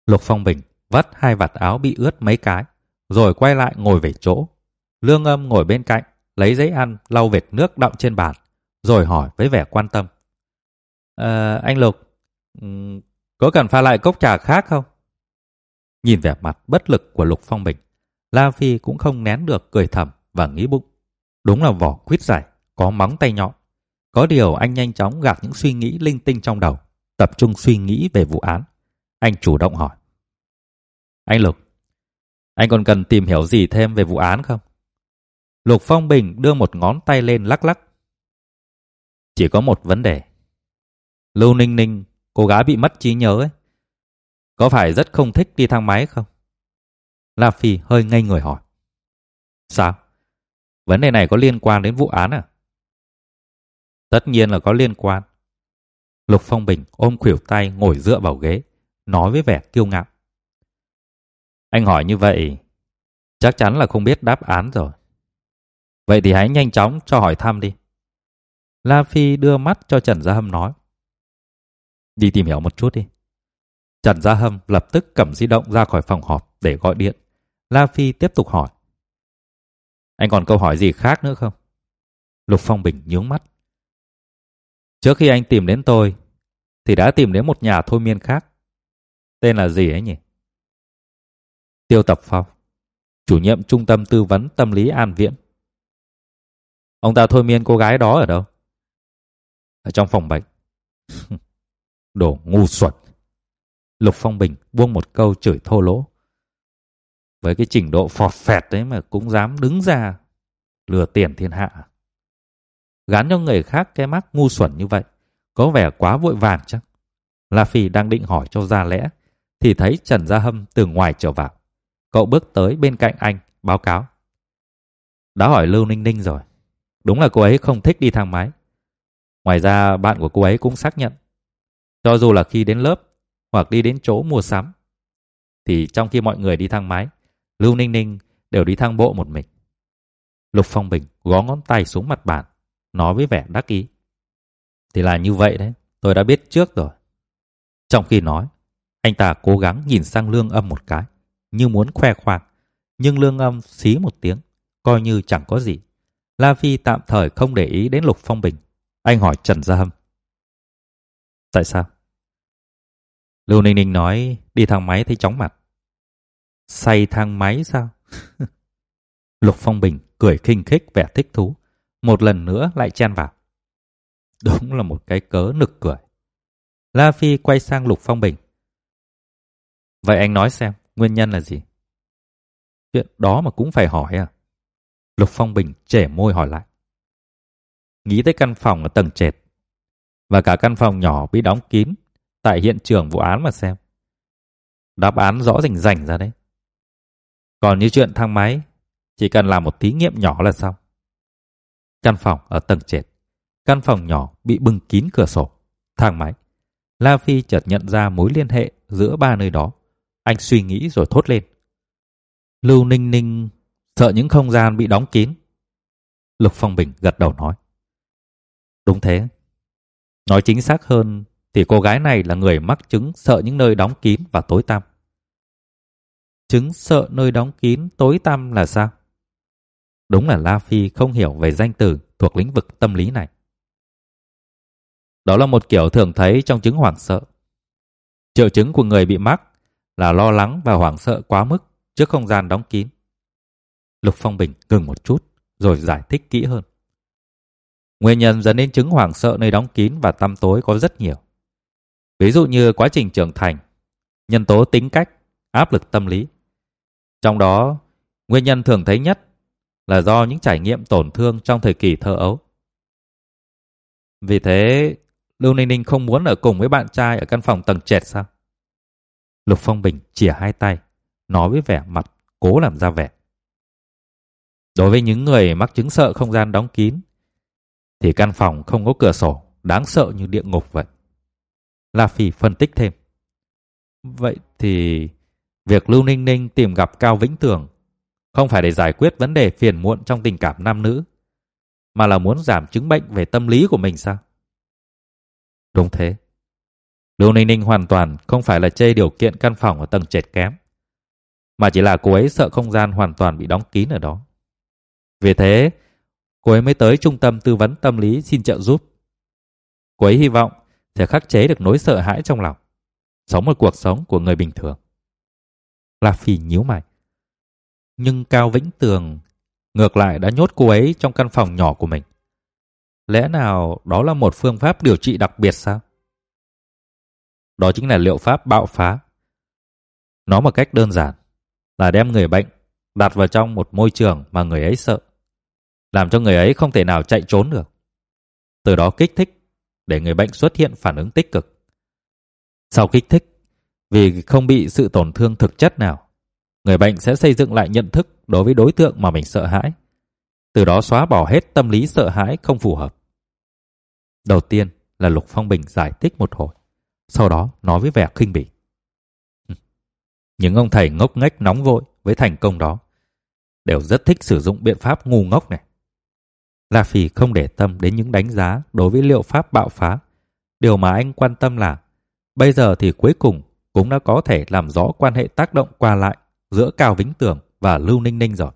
Lục Phong Bình vắt hai vạt áo bị ướt mấy cái, rồi quay lại ngồi về chỗ. Lương âm ngồi bên cạnh, lấy giấy ăn, lau vệt nước đọng trên bàn, rồi hỏi với vẻ quan tâm. À, anh Lục, ừ, có cần pha lại cốc trà khác không? Nhìn vẻ mặt bất lực của Lục Phong Bình, La Phi cũng không nén được cười thầm và nghĩ bụng. Đúng là vỏ quýt dài, có móng tay nhọn. Có điều anh nhanh chóng gạt những suy nghĩ linh tinh trong đầu, tập trung suy nghĩ về vụ án. Anh chủ động hỏi. Anh Lục, anh còn cần tìm hiểu gì thêm về vụ án không? Lục Phong Bình đưa một ngón tay lên lắc lắc. Chỉ có một vấn đề. Lưu Ninh Ninh, cô gái bị mất trí nhớ ấy. Có phải rất không thích đi thang máy không? La Phi hơi ngây người hỏi. Sao? Vấn đề này có liên quan đến vụ án à? Tất nhiên là có liên quan. Lục Phong Bình ôm khuỷu tay ngồi dựa vào ghế, nói với vẻ kiêu ngạo. Anh hỏi như vậy, chắc chắn là không biết đáp án rồi. Vậy thì hãy nhanh chóng cho hỏi thăm đi. La Phi đưa mắt cho Trần Gia Hâm nói. Đi tìm hiểu một chút đi. Trần Gia Hâm lập tức cầm di động ra khỏi phòng họp để gọi điện. La Phi tiếp tục hỏi. Anh còn câu hỏi gì khác nữa không? Lục Phong Bình nhướng mắt. Trước khi anh tìm đến tôi, thì đã tìm đến một nhà thôi miên khác. Tên là gì ấy nhỉ? Tiêu Tập Phong, chủ nhiệm trung tâm tư vấn tâm lý An Viễn. Ông ta thôi miên cô gái đó ở đâu? Ở trong phòng bệnh. Đồ ngu xuẩn. Lục Phong Bình buông một câu chửi thô lỗ. Với cái trình độ phọt phẹt đấy mà cũng dám đứng ra lừa tiền thiên hạ. À? Gán cho người khác cái mắt ngu xuẩn như vậy, có vẻ quá vội vàng chắc. La Phi đang định hỏi cho ra lẽ, thì thấy Trần Gia Hâm từ ngoài trở vào. Cậu bước tới bên cạnh anh, báo cáo. Đã hỏi Lưu Ninh Ninh rồi. Đúng là cô ấy không thích đi thang máy. Ngoài ra bạn của cô ấy cũng xác nhận. Cho dù là khi đến lớp hoặc đi đến chỗ mua sắm, thì trong khi mọi người đi thang máy, Lưu Ninh Ninh đều đi thang bộ một mình. Lục Phong Bình gõ ngón tay xuống mặt bàn, nói với vẻ đắc ý. Thì là như vậy đấy, tôi đã biết trước rồi. Trong khi nói, anh ta cố gắng nhìn sang lương âm một cái, như muốn khoe khoang. Nhưng lương âm xí một tiếng, coi như chẳng có gì. La Phi tạm thời không để ý đến Lục Phong Bình. Anh hỏi Trần Gia Hâm. Tại sao? Lưu Ninh Ninh nói đi thang máy thấy chóng mặt. Say thang máy sao? Lục Phong Bình cười khinh khích vẻ thích thú. Một lần nữa lại chen vào. Đúng là một cái cớ nực cười. La Phi quay sang Lục Phong Bình. Vậy anh nói xem, nguyên nhân là gì? Chuyện đó mà cũng phải hỏi à? Lục Phong Bình trẻ môi hỏi lại. Nghĩ tới căn phòng ở tầng trệt và cả căn phòng nhỏ bị đóng kín tại hiện trường vụ án mà xem. Đáp án rõ rành rành ra đấy. Còn như chuyện thang máy, chỉ cần làm một thí nghiệm nhỏ là xong. Căn phòng ở tầng trệt, căn phòng nhỏ bị bưng kín cửa sổ, thang máy. La Phi chợt nhận ra mối liên hệ giữa ba nơi đó. Anh suy nghĩ rồi thốt lên. Lưu Ninh Ninh sợ những không gian bị đóng kín. Lục Phong Bình gật đầu nói. Đúng thế. Nói chính xác hơn thì cô gái này là người mắc chứng sợ những nơi đóng kín và tối tăm. Chứng sợ nơi đóng kín tối tăm là sao? Đúng là La Phi không hiểu về danh từ thuộc lĩnh vực tâm lý này. Đó là một kiểu thường thấy trong chứng hoảng sợ. Triệu chứng của người bị mắc là lo lắng và hoảng sợ quá mức trước không gian đóng kín. Lục Phong Bình ngừng một chút rồi giải thích kỹ hơn. Nguyên nhân dẫn đến chứng hoảng sợ nơi đóng kín và tăm tối có rất nhiều. Ví dụ như quá trình trưởng thành, nhân tố tính cách, áp lực tâm lý. Trong đó, nguyên nhân thường thấy nhất là do những trải nghiệm tổn thương trong thời kỳ thơ ấu. Vì thế, Lưu Ninh Ninh không muốn ở cùng với bạn trai ở căn phòng tầng trệt sao? Lục Phong Bình chìa hai tay, nói với vẻ mặt cố làm ra vẻ. Đối với những người mắc chứng sợ không gian đóng kín, thì căn phòng không có cửa sổ, đáng sợ như địa ngục vậy. La Phi phân tích thêm. Vậy thì việc Lưu Ninh Ninh tìm gặp Cao Vĩnh Tường không phải để giải quyết vấn đề phiền muộn trong tình cảm nam nữ, mà là muốn giảm chứng bệnh về tâm lý của mình sao? Đúng thế. Lưu Ninh Ninh hoàn toàn không phải là chê điều kiện căn phòng ở tầng trệt kém, mà chỉ là cô ấy sợ không gian hoàn toàn bị đóng kín ở đó. Vì thế, cô ấy mới tới trung tâm tư vấn tâm lý xin trợ giúp. Cô ấy hy vọng sẽ khắc chế được nỗi sợ hãi trong lòng, sống một cuộc sống của người bình thường. La Phi nhíu mày. Nhưng Cao Vĩnh Tường ngược lại đã nhốt cô ấy trong căn phòng nhỏ của mình. Lẽ nào đó là một phương pháp điều trị đặc biệt sao? Đó chính là liệu pháp bạo phá. Nó một cách đơn giản là đem người bệnh đặt vào trong một môi trường mà người ấy sợ, làm cho người ấy không thể nào chạy trốn được. Từ đó kích thích để người bệnh xuất hiện phản ứng tích cực. Sau kích thích, vì không bị sự tổn thương thực chất nào, người bệnh sẽ xây dựng lại nhận thức đối với đối tượng mà mình sợ hãi. Từ đó xóa bỏ hết tâm lý sợ hãi không phù hợp. Đầu tiên là Lục Phong Bình giải thích một hồi, sau đó nói với vẻ khinh bỉ. Những ông thầy ngốc nghếch nóng vội với thành công đó đều rất thích sử dụng biện pháp ngu ngốc này. La Phi không để tâm đến những đánh giá đối với liệu pháp bạo phá. Điều mà anh quan tâm là bây giờ thì cuối cùng cũng đã có thể làm rõ quan hệ tác động qua lại giữa Cao Vĩnh Tường và Lưu Ninh Ninh rồi.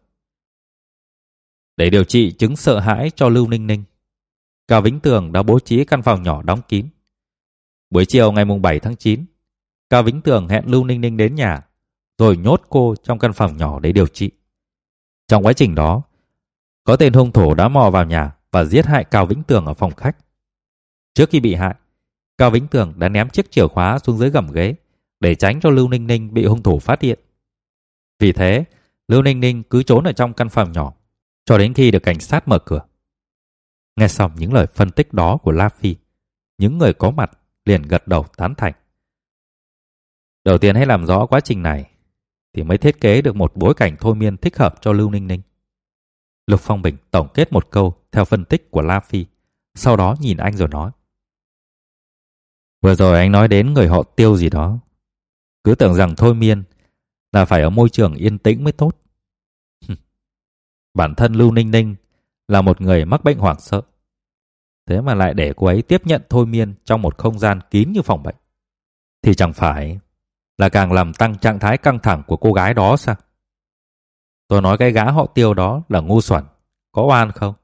Để điều trị chứng sợ hãi cho Lưu Ninh Ninh, Cao Vĩnh Tường đã bố trí căn phòng nhỏ đóng kín. Buổi chiều ngày mùng 7 tháng 9, Cao Vĩnh Tường hẹn Lưu Ninh Ninh đến nhà, rồi nhốt cô trong căn phòng nhỏ để điều trị. Trong quá trình đó, có tên hung thủ đã mò vào nhà và giết hại Cao Vĩnh Tường ở phòng khách. Trước khi bị hại, Cao Vĩnh Tường đã ném chiếc chìa khóa xuống dưới gầm ghế để tránh cho Lưu Ninh Ninh bị hung thủ phát hiện. Vì thế, Lưu Ninh Ninh cứ trốn ở trong căn phòng nhỏ cho đến khi được cảnh sát mở cửa. Nghe xong những lời phân tích đó của La Phi, những người có mặt liền gật đầu tán thành. Đầu tiên hãy làm rõ quá trình này thì mới thiết kế được một bối cảnh thôi miên thích hợp cho Lưu Ninh Ninh. Lục Phong Bình tổng kết một câu theo phân tích của La Phi, sau đó nhìn anh rồi nói. Vừa rồi anh nói đến người họ tiêu gì đó. Cứ tưởng rằng thôi miên là phải ở môi trường yên tĩnh mới tốt. Bản thân Lưu Ninh Ninh là một người mắc bệnh hoảng sợ. Thế mà lại để cô ấy tiếp nhận thôi miên trong một không gian kín như phòng bệnh. Thì chẳng phải là càng làm tăng trạng thái căng thẳng của cô gái đó sao? Tôi nói cái gã họ tiêu đó là ngu xuẩn, có oan không?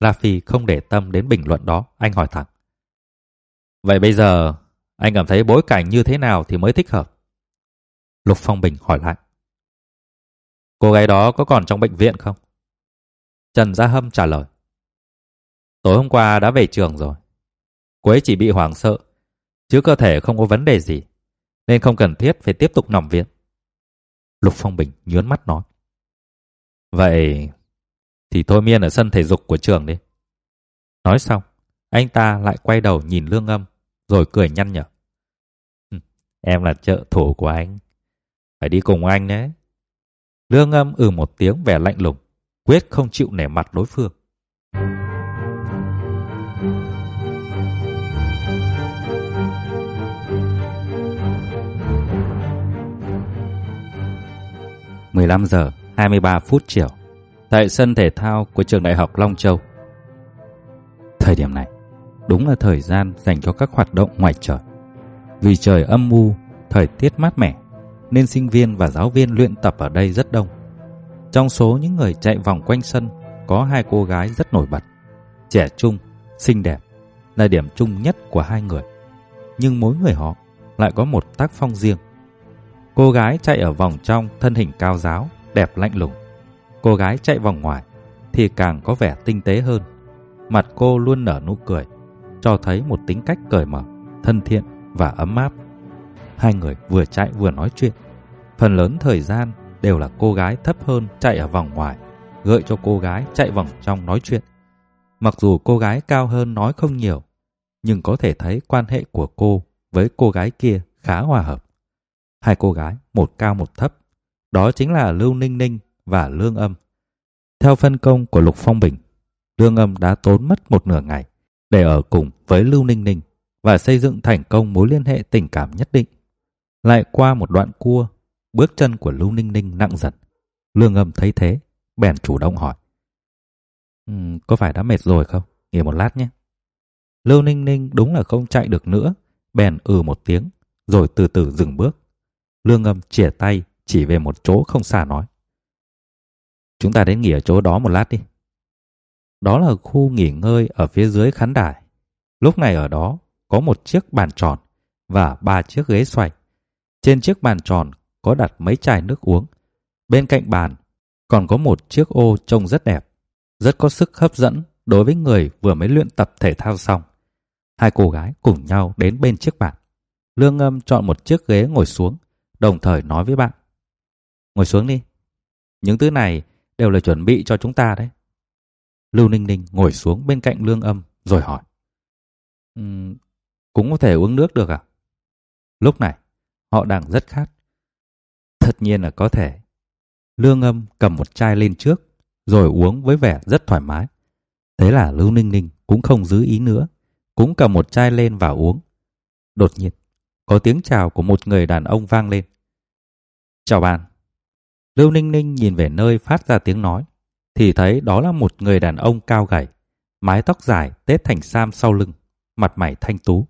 La Phi không để tâm đến bình luận đó, anh hỏi thẳng. Vậy bây giờ, anh cảm thấy bối cảnh như thế nào thì mới thích hợp? Lục Phong Bình hỏi lại. Cô gái đó có còn trong bệnh viện không? Trần Gia Hâm trả lời. Tối hôm qua đã về trường rồi. Cô ấy chỉ bị hoảng sợ, chứ cơ thể không có vấn đề gì, nên không cần thiết phải tiếp tục nằm viện. Lục Phong Bình nhướn mắt nói. Vậy thì thôi miên ở sân thể dục của trường đi. Nói xong, anh ta lại quay đầu nhìn Lương Âm, rồi cười nhăn nhở. Ừ, em là trợ thủ của anh. Phải đi cùng anh đấy. Lương Âm ừ một tiếng vẻ lạnh lùng, quyết không chịu nể mặt đối phương. mười lăm giờ hai mươi ba phút chiều tại sân thể thao của trường đại học Long Châu. Thời điểm này đúng là thời gian dành cho các hoạt động ngoài trời. Vì trời âm u, thời tiết mát mẻ, nên sinh viên và giáo viên luyện tập ở đây rất đông. Trong số những người chạy vòng quanh sân, có hai cô gái rất nổi bật, trẻ trung, xinh đẹp, là điểm chung nhất của hai người. Nhưng mỗi người họ lại có một tác phong riêng. Cô gái chạy ở vòng trong thân hình cao giáo, đẹp lạnh lùng. Cô gái chạy vòng ngoài thì càng có vẻ tinh tế hơn. Mặt cô luôn nở nụ cười, cho thấy một tính cách cởi mở, thân thiện và ấm áp. Hai người vừa chạy vừa nói chuyện. Phần lớn thời gian đều là cô gái thấp hơn chạy ở vòng ngoài, gợi cho cô gái chạy vòng trong nói chuyện. Mặc dù cô gái cao hơn nói không nhiều, nhưng có thể thấy quan hệ của cô với cô gái kia khá hòa hợp. Hai cô gái, một cao một thấp, đó chính là Lưu Ninh Ninh và Lương Âm. Theo phân công của Lục Phong Bình, Lương Âm đã tốn mất một nửa ngày để ở cùng với Lưu Ninh Ninh và xây dựng thành công mối liên hệ tình cảm nhất định. Lại qua một đoạn cua, bước chân của Lưu Ninh Ninh nặng dần. Lương Âm thấy thế, bèn chủ động hỏi. Um, có phải đã mệt rồi không? Nghỉ một lát nhé. Lưu Ninh Ninh đúng là không chạy được nữa, bèn ừ một tiếng, rồi từ từ dừng bước. Lương Âm chìa tay chỉ về một chỗ không xa nói. Chúng ta đến nghỉ ở chỗ đó một lát đi. Đó là khu nghỉ ngơi ở phía dưới khán đài. Lúc này ở đó có một chiếc bàn tròn và ba chiếc ghế xoay. Trên chiếc bàn tròn có đặt mấy chai nước uống. Bên cạnh bàn còn có một chiếc ô trông rất đẹp, rất có sức hấp dẫn đối với người vừa mới luyện tập thể thao xong. Hai cô gái cùng nhau đến bên chiếc bàn. Lương Âm chọn một chiếc ghế ngồi xuống, đồng thời nói với bạn. Ngồi xuống đi. Những thứ này đều là chuẩn bị cho chúng ta đấy. Lưu Ninh Ninh ngồi xuống bên cạnh Lương Âm rồi hỏi. Um, cũng có thể uống nước được à? Lúc này, họ đang rất khát. Tất nhiên là có thể. Lương Âm cầm một chai lên trước rồi uống với vẻ rất thoải mái. Thế là Lưu Ninh Ninh cũng không giữ ý nữa, cũng cầm một chai lên và uống. Đột nhiên, có tiếng chào của một người đàn ông vang lên. Chào bạn. Lưu Ninh Ninh nhìn về nơi phát ra tiếng nói, thì thấy đó là một người đàn ông cao gầy, mái tóc dài tết thành sam sau lưng, mặt mày thanh tú.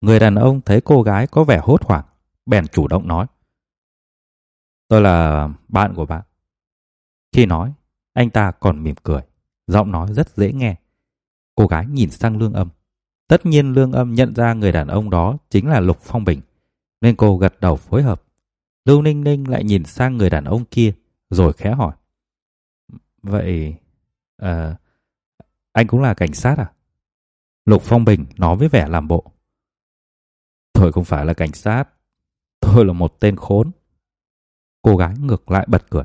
Người đàn ông thấy cô gái có vẻ hốt hoảng, bèn chủ động nói. Tôi là bạn của bạn. Khi nói, anh ta còn mỉm cười, giọng nói rất dễ nghe. Cô gái nhìn sang Lương Âm. Tất nhiên Lương Âm nhận ra người đàn ông đó chính là Lục Phong Bình, nên cô gật đầu phối hợp. Lưu Ninh Ninh lại nhìn sang người đàn ông kia, rồi khẽ hỏi. Vậy, à, anh cũng là cảnh sát à? Lục Phong Bình nói với vẻ làm bộ. Tôi không phải là cảnh sát, tôi là một tên khốn. Cô gái ngược lại bật cười.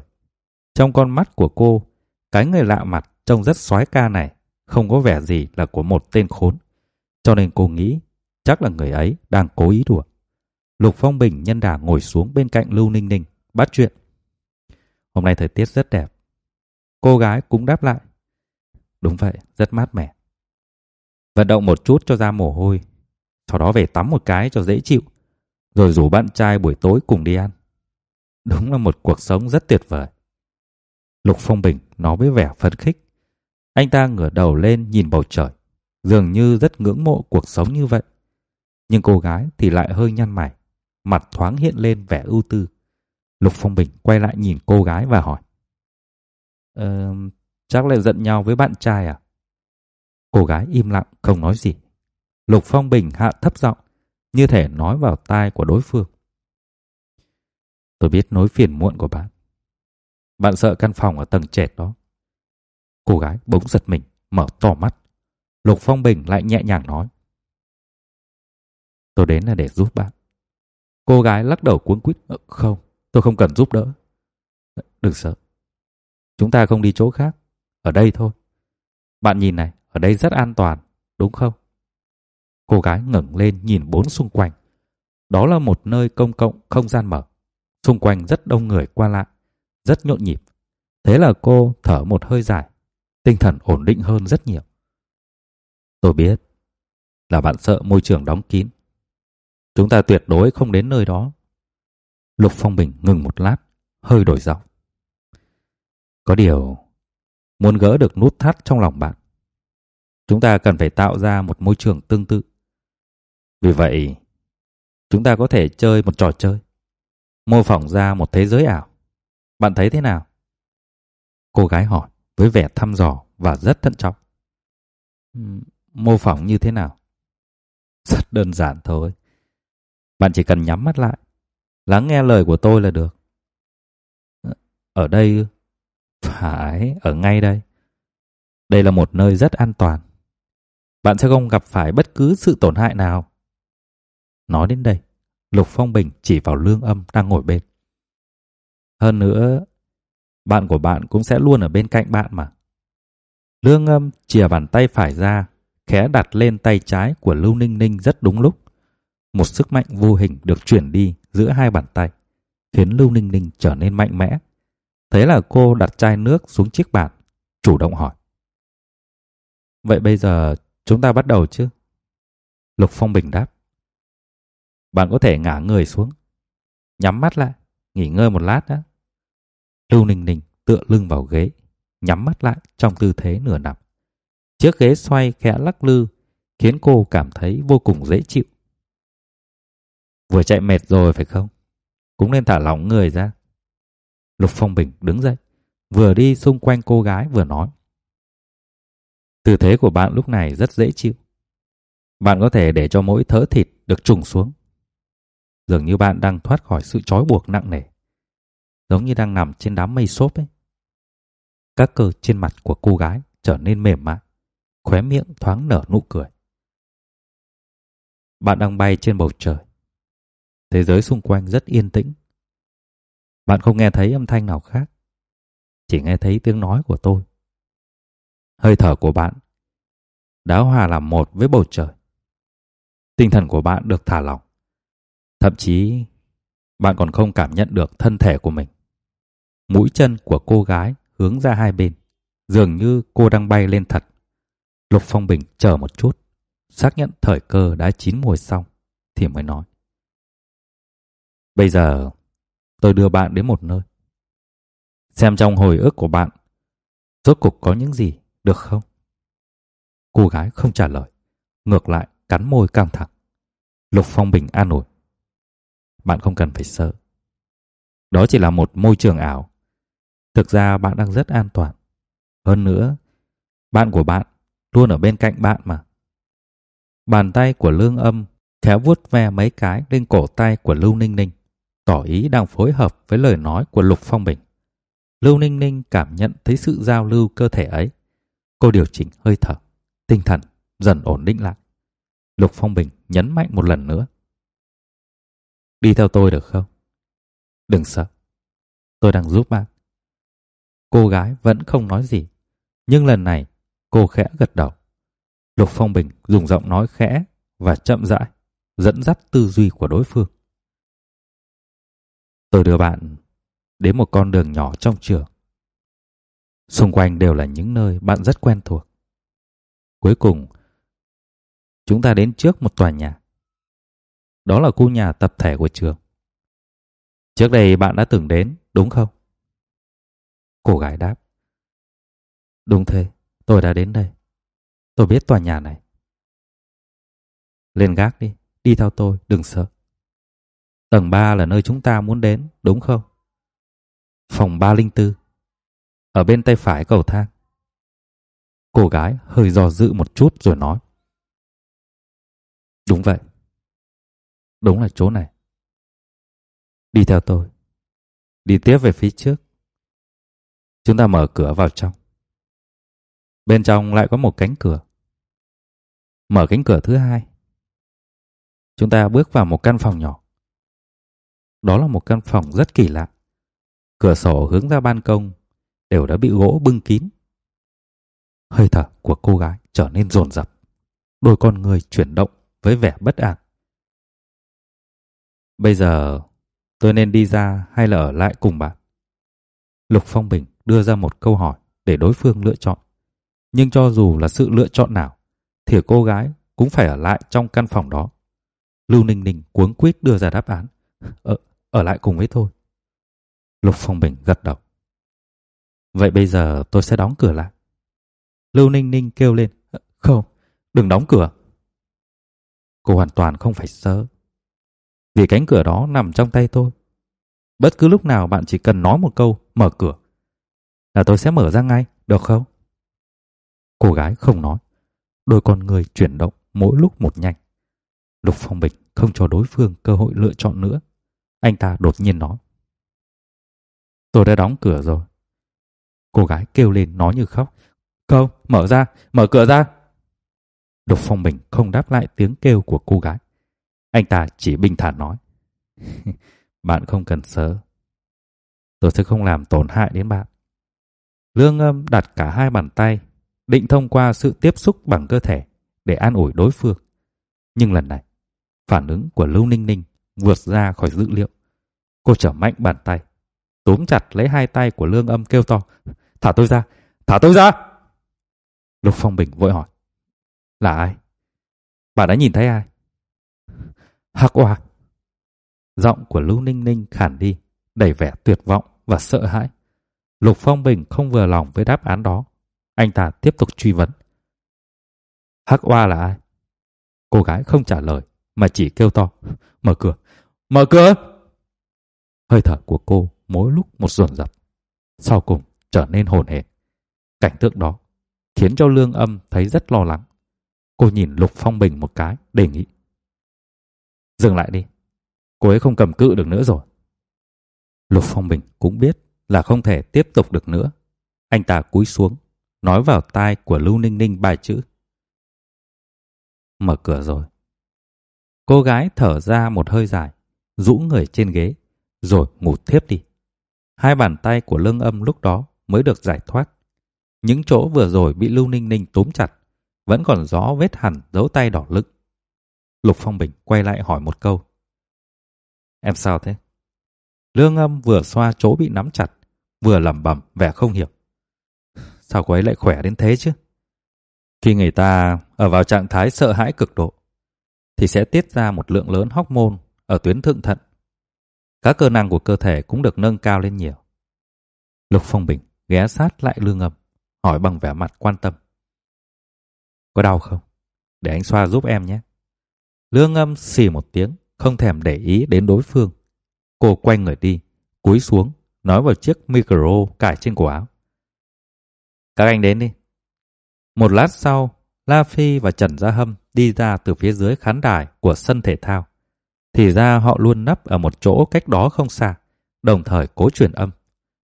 Trong con mắt của cô, cái người lạ mặt trông rất soái ca này không có vẻ gì là của một tên khốn. Cho nên cô nghĩ chắc là người ấy đang cố ý đùa. Lục Phong Bình nhân đà ngồi xuống bên cạnh Lưu Ninh Ninh, bắt chuyện. Hôm nay thời tiết rất đẹp. Cô gái cũng đáp lại. Đúng vậy, rất mát mẻ. Vận động một chút cho ra mồ hôi, sau đó về tắm một cái cho dễ chịu, rồi rủ bạn trai buổi tối cùng đi ăn. Đúng là một cuộc sống rất tuyệt vời. Lục Phong Bình nói với vẻ phấn khích. Anh ta ngửa đầu lên nhìn bầu trời, dường như rất ngưỡng mộ cuộc sống như vậy. Nhưng cô gái thì lại hơi nhăn mày, mặt thoáng hiện lên vẻ ưu tư. Lục Phong Bình quay lại nhìn cô gái và hỏi. Ờ, chắc lại giận nhau với bạn trai à? Cô gái im lặng không nói gì. Lục Phong Bình hạ thấp giọng, như thể nói vào tai của đối phương. Tôi biết nỗi phiền muộn của bạn. Bạn sợ căn phòng ở tầng trệt đó. Cô gái bỗng giật mình, mở to mắt. Lục Phong Bình lại nhẹ nhàng nói. Tôi đến là để giúp bạn. Cô gái lắc đầu cuống quýt. Ờ, không, tôi không cần giúp đỡ. Đừng sợ. Chúng ta không đi chỗ khác. Ở đây thôi. Bạn nhìn này, ở đây rất an toàn, đúng không? Cô gái ngẩng lên nhìn bốn xung quanh. Đó là một nơi công cộng không gian mở. Xung quanh rất đông người qua lại, rất nhộn nhịp. Thế là cô thở một hơi dài, tinh thần ổn định hơn rất nhiều. Tôi biết là bạn sợ môi trường đóng kín. Chúng ta tuyệt đối không đến nơi đó. Lục Phong Bình ngừng một lát, hơi đổi giọng. Có điều, muốn gỡ được nút thắt trong lòng bạn, chúng ta cần phải tạo ra một môi trường tương tự. Vì vậy, chúng ta có thể chơi một trò chơi, mô phỏng ra một thế giới ảo. Bạn thấy thế nào? Cô gái hỏi với vẻ thăm dò và rất thận trọng. Mô phỏng như thế nào? Rất đơn giản thôi. Bạn chỉ cần nhắm mắt lại, lắng nghe lời của tôi là được. Ở đây, phải, ở ngay đây. Đây là một nơi rất an toàn. Bạn sẽ không gặp phải bất cứ sự tổn hại nào. Nói đến đây, Lục Phong Bình chỉ vào lương âm đang ngồi bên. Hơn nữa, bạn của bạn cũng sẽ luôn ở bên cạnh bạn mà. Lương âm chìa bàn tay phải ra, khẽ đặt lên tay trái của Lưu Ninh Ninh rất đúng lúc. Một sức mạnh vô hình được chuyển đi giữa hai bàn tay, khiến Lưu Ninh Ninh trở nên mạnh mẽ. Thế là cô đặt chai nước xuống chiếc bàn, chủ động hỏi. Vậy bây giờ chúng ta bắt đầu chứ? Lục Phong Bình đáp. Bạn có thể ngả người xuống, nhắm mắt lại, nghỉ ngơi một lát đã. Lưu Ninh Ninh tựa lưng vào ghế, nhắm mắt lại trong tư thế nửa nằm. Chiếc ghế xoay khẽ lắc lư, khiến cô cảm thấy vô cùng dễ chịu. Vừa chạy mệt rồi phải không? Cũng nên thả lỏng người ra. Lục Phong Bình đứng dậy, vừa đi xung quanh cô gái vừa nói. Tư thế của bạn lúc này rất dễ chịu. Bạn có thể để cho mỗi thớ thịt được trùng xuống. Dường như bạn đang thoát khỏi sự trói buộc nặng nề. Giống như đang nằm trên đám mây xốp ấy. Các cơ trên mặt của cô gái trở nên mềm mại, khóe miệng thoáng nở nụ cười. Bạn đang bay trên bầu trời. Thế giới xung quanh rất yên tĩnh. Bạn không nghe thấy âm thanh nào khác. Chỉ nghe thấy tiếng nói của tôi. Hơi thở của bạn đã hòa làm một với bầu trời. Tinh thần của bạn được thả lỏng. Thậm chí bạn còn không cảm nhận được thân thể của mình. Mũi chân của cô gái hướng ra hai bên, dường như cô đang bay lên thật. Lục Phong Bình chờ một chút, xác nhận thời cơ đã chín mùi xong, thì mới nói. Bây giờ, tôi đưa bạn đến một nơi. Xem trong hồi ức của bạn, rốt cục có những gì, được không? Cô gái không trả lời, ngược lại cắn môi căng thẳng. Lục Phong Bình an ủi. Bạn không cần phải sợ. Đó chỉ là một môi trường ảo. Thực ra bạn đang rất an toàn. Hơn nữa, bạn của bạn luôn ở bên cạnh bạn mà. Bàn tay của Lương Âm khéo vuốt ve mấy cái lên cổ tay của Lưu Ninh Ninh, tỏ ý đang phối hợp với lời nói của Lục Phong Bình. Lưu Ninh Ninh cảm nhận thấy sự giao lưu cơ thể ấy. Cô điều chỉnh hơi thở, tinh thần dần ổn định lại. Lục Phong Bình nhấn mạnh một lần nữa. Đi theo tôi được không? Đừng sợ. Tôi đang giúp bạn. Cô gái vẫn không nói gì. Nhưng lần này cô khẽ gật đầu. Lục Phong Bình dùng giọng nói khẽ và chậm rãi dẫn dắt tư duy của đối phương. Tôi đưa bạn đến một con đường nhỏ trong trường. Xung quanh đều là những nơi bạn rất quen thuộc. Cuối cùng, chúng ta đến trước một tòa nhà. Đó là khu nhà tập thể của trường. Trước đây bạn đã từng đến, đúng không? Cô gái đáp. Đúng thế, tôi đã đến đây. Tôi biết tòa nhà này. Lên gác đi, đi theo tôi, đừng sợ. Tầng 3 là nơi chúng ta muốn đến, đúng không? Phòng 304. Ở bên tay phải cầu thang. Cô gái hơi dò dự một chút rồi nói. Đúng vậy. Đúng là chỗ này. Đi theo tôi. Đi tiếp về phía trước. Chúng ta mở cửa vào trong. Bên trong lại có một cánh cửa. Mở cánh cửa thứ hai. Chúng ta bước vào một căn phòng nhỏ. Đó là một căn phòng rất kỳ lạ. Cửa sổ hướng ra ban công đều đã bị gỗ bưng kín. Hơi thở của cô gái trở nên dồn dập. Đôi con người chuyển động với vẻ bất an. Bây giờ tôi nên đi ra hay là ở lại cùng bạn? Lục Phong Bình đưa ra một câu hỏi để đối phương lựa chọn. Nhưng cho dù là sự lựa chọn nào, thì cô gái cũng phải ở lại trong căn phòng đó. Lưu Ninh Ninh cuống quýt đưa ra đáp án. Ở, ờ, ở lại cùng với tôi. Lục Phong Bình gật đầu. Vậy bây giờ tôi sẽ đóng cửa lại. Lưu Ninh Ninh kêu lên. Ờ, không, đừng đóng cửa. Cô hoàn toàn không phải sợ. Vì cánh cửa đó nằm trong tay tôi. Bất cứ lúc nào bạn chỉ cần nói một câu mở cửa là tôi sẽ mở ra ngay, được không? Cô gái không nói. Đôi con người chuyển động mỗi lúc một nhanh. Lục Phong Bình không cho đối phương cơ hội lựa chọn nữa. Anh ta đột nhiên nói. Tôi đã đóng cửa rồi. Cô gái kêu lên nói như khóc. Không, mở ra, mở cửa ra. Lục Phong Bình không đáp lại tiếng kêu của cô gái. Anh ta chỉ bình thản nói. bạn không cần sợ. Tôi sẽ không làm tổn hại đến bạn. Lương âm đặt cả hai bàn tay, định thông qua sự tiếp xúc bằng cơ thể để an ủi đối phương. Nhưng lần này, phản ứng của Lưu Ninh Ninh vượt ra khỏi dữ liệu. Cô trở mạnh bàn tay, túm chặt lấy hai tay của lương âm kêu to. Thả tôi ra! Thả tôi ra! Lục Phong Bình vội hỏi. Là ai? Bà đã nhìn thấy ai? Hắc Oa. Giọng của Lưu Ninh Ninh khản đi, đầy vẻ tuyệt vọng và sợ hãi. Lục Phong Bình không vừa lòng với đáp án đó. Anh ta tiếp tục truy vấn. Hắc Oa là ai? Cô gái không trả lời, mà chỉ kêu to. Mở cửa! Mở cửa! Hơi thở của cô mỗi lúc một dồn dập. Sau cùng trở nên hồn hển. Cảnh tượng đó khiến cho Lương Âm thấy rất lo lắng. Cô nhìn Lục Phong Bình một cái, đề nghị. Dừng lại đi. Cô ấy không cầm cự được nữa rồi. Lục Phong Bình cũng biết là không thể tiếp tục được nữa. Anh ta cúi xuống, nói vào tai của Lưu Ninh Ninh bài chữ. Mở cửa rồi. Cô gái thở ra một hơi dài, rũ người trên ghế, rồi ngủ thiếp đi. Hai bàn tay của lương âm lúc đó mới được giải thoát. Những chỗ vừa rồi bị Lưu Ninh Ninh túm chặt, vẫn còn rõ vết hẳn dấu tay đỏ lực. Lục Phong Bình quay lại hỏi một câu. Em sao thế? Lương âm vừa xoa chỗ bị nắm chặt, vừa lẩm bẩm vẻ không hiểu. Sao cô ấy lại khỏe đến thế chứ? Khi người ta ở vào trạng thái sợ hãi cực độ, thì sẽ tiết ra một lượng lớn hormone ở tuyến thượng thận. Các cơ năng của cơ thể cũng được nâng cao lên nhiều. Lục Phong Bình ghé sát lại lương âm, hỏi bằng vẻ mặt quan tâm. Có đau không? Để anh xoa giúp em nhé. Lương âm xì một tiếng, không thèm để ý đến đối phương. Cô quay người đi, cúi xuống, nói vào chiếc micro cài trên cổ áo. Các anh đến đi. Một lát sau, La Phi và Trần Gia Hâm đi ra từ phía dưới khán đài của sân thể thao. Thì ra họ luôn nấp ở một chỗ cách đó không xa, đồng thời cố truyền âm.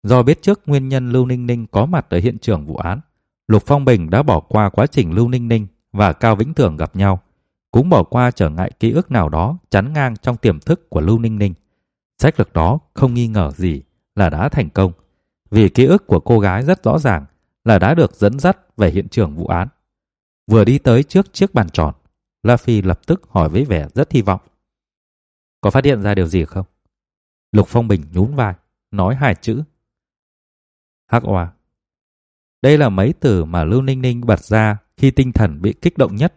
Do biết trước nguyên nhân Lưu Ninh Ninh có mặt ở hiện trường vụ án, Lục Phong Bình đã bỏ qua quá trình Lưu Ninh Ninh và Cao Vĩnh Thường gặp nhau, cũng bỏ qua trở ngại ký ức nào đó chắn ngang trong tiềm thức của Lưu Ninh Ninh. Sách lược đó không nghi ngờ gì là đã thành công, vì ký ức của cô gái rất rõ ràng là đã được dẫn dắt về hiện trường vụ án. Vừa đi tới trước chiếc bàn tròn, La Phi lập tức hỏi với vẻ rất hy vọng. Có phát hiện ra điều gì không? Lục Phong Bình nhún vai, nói hai chữ. Hắc oa. Đây là mấy từ mà Lưu Ninh Ninh bật ra khi tinh thần bị kích động nhất.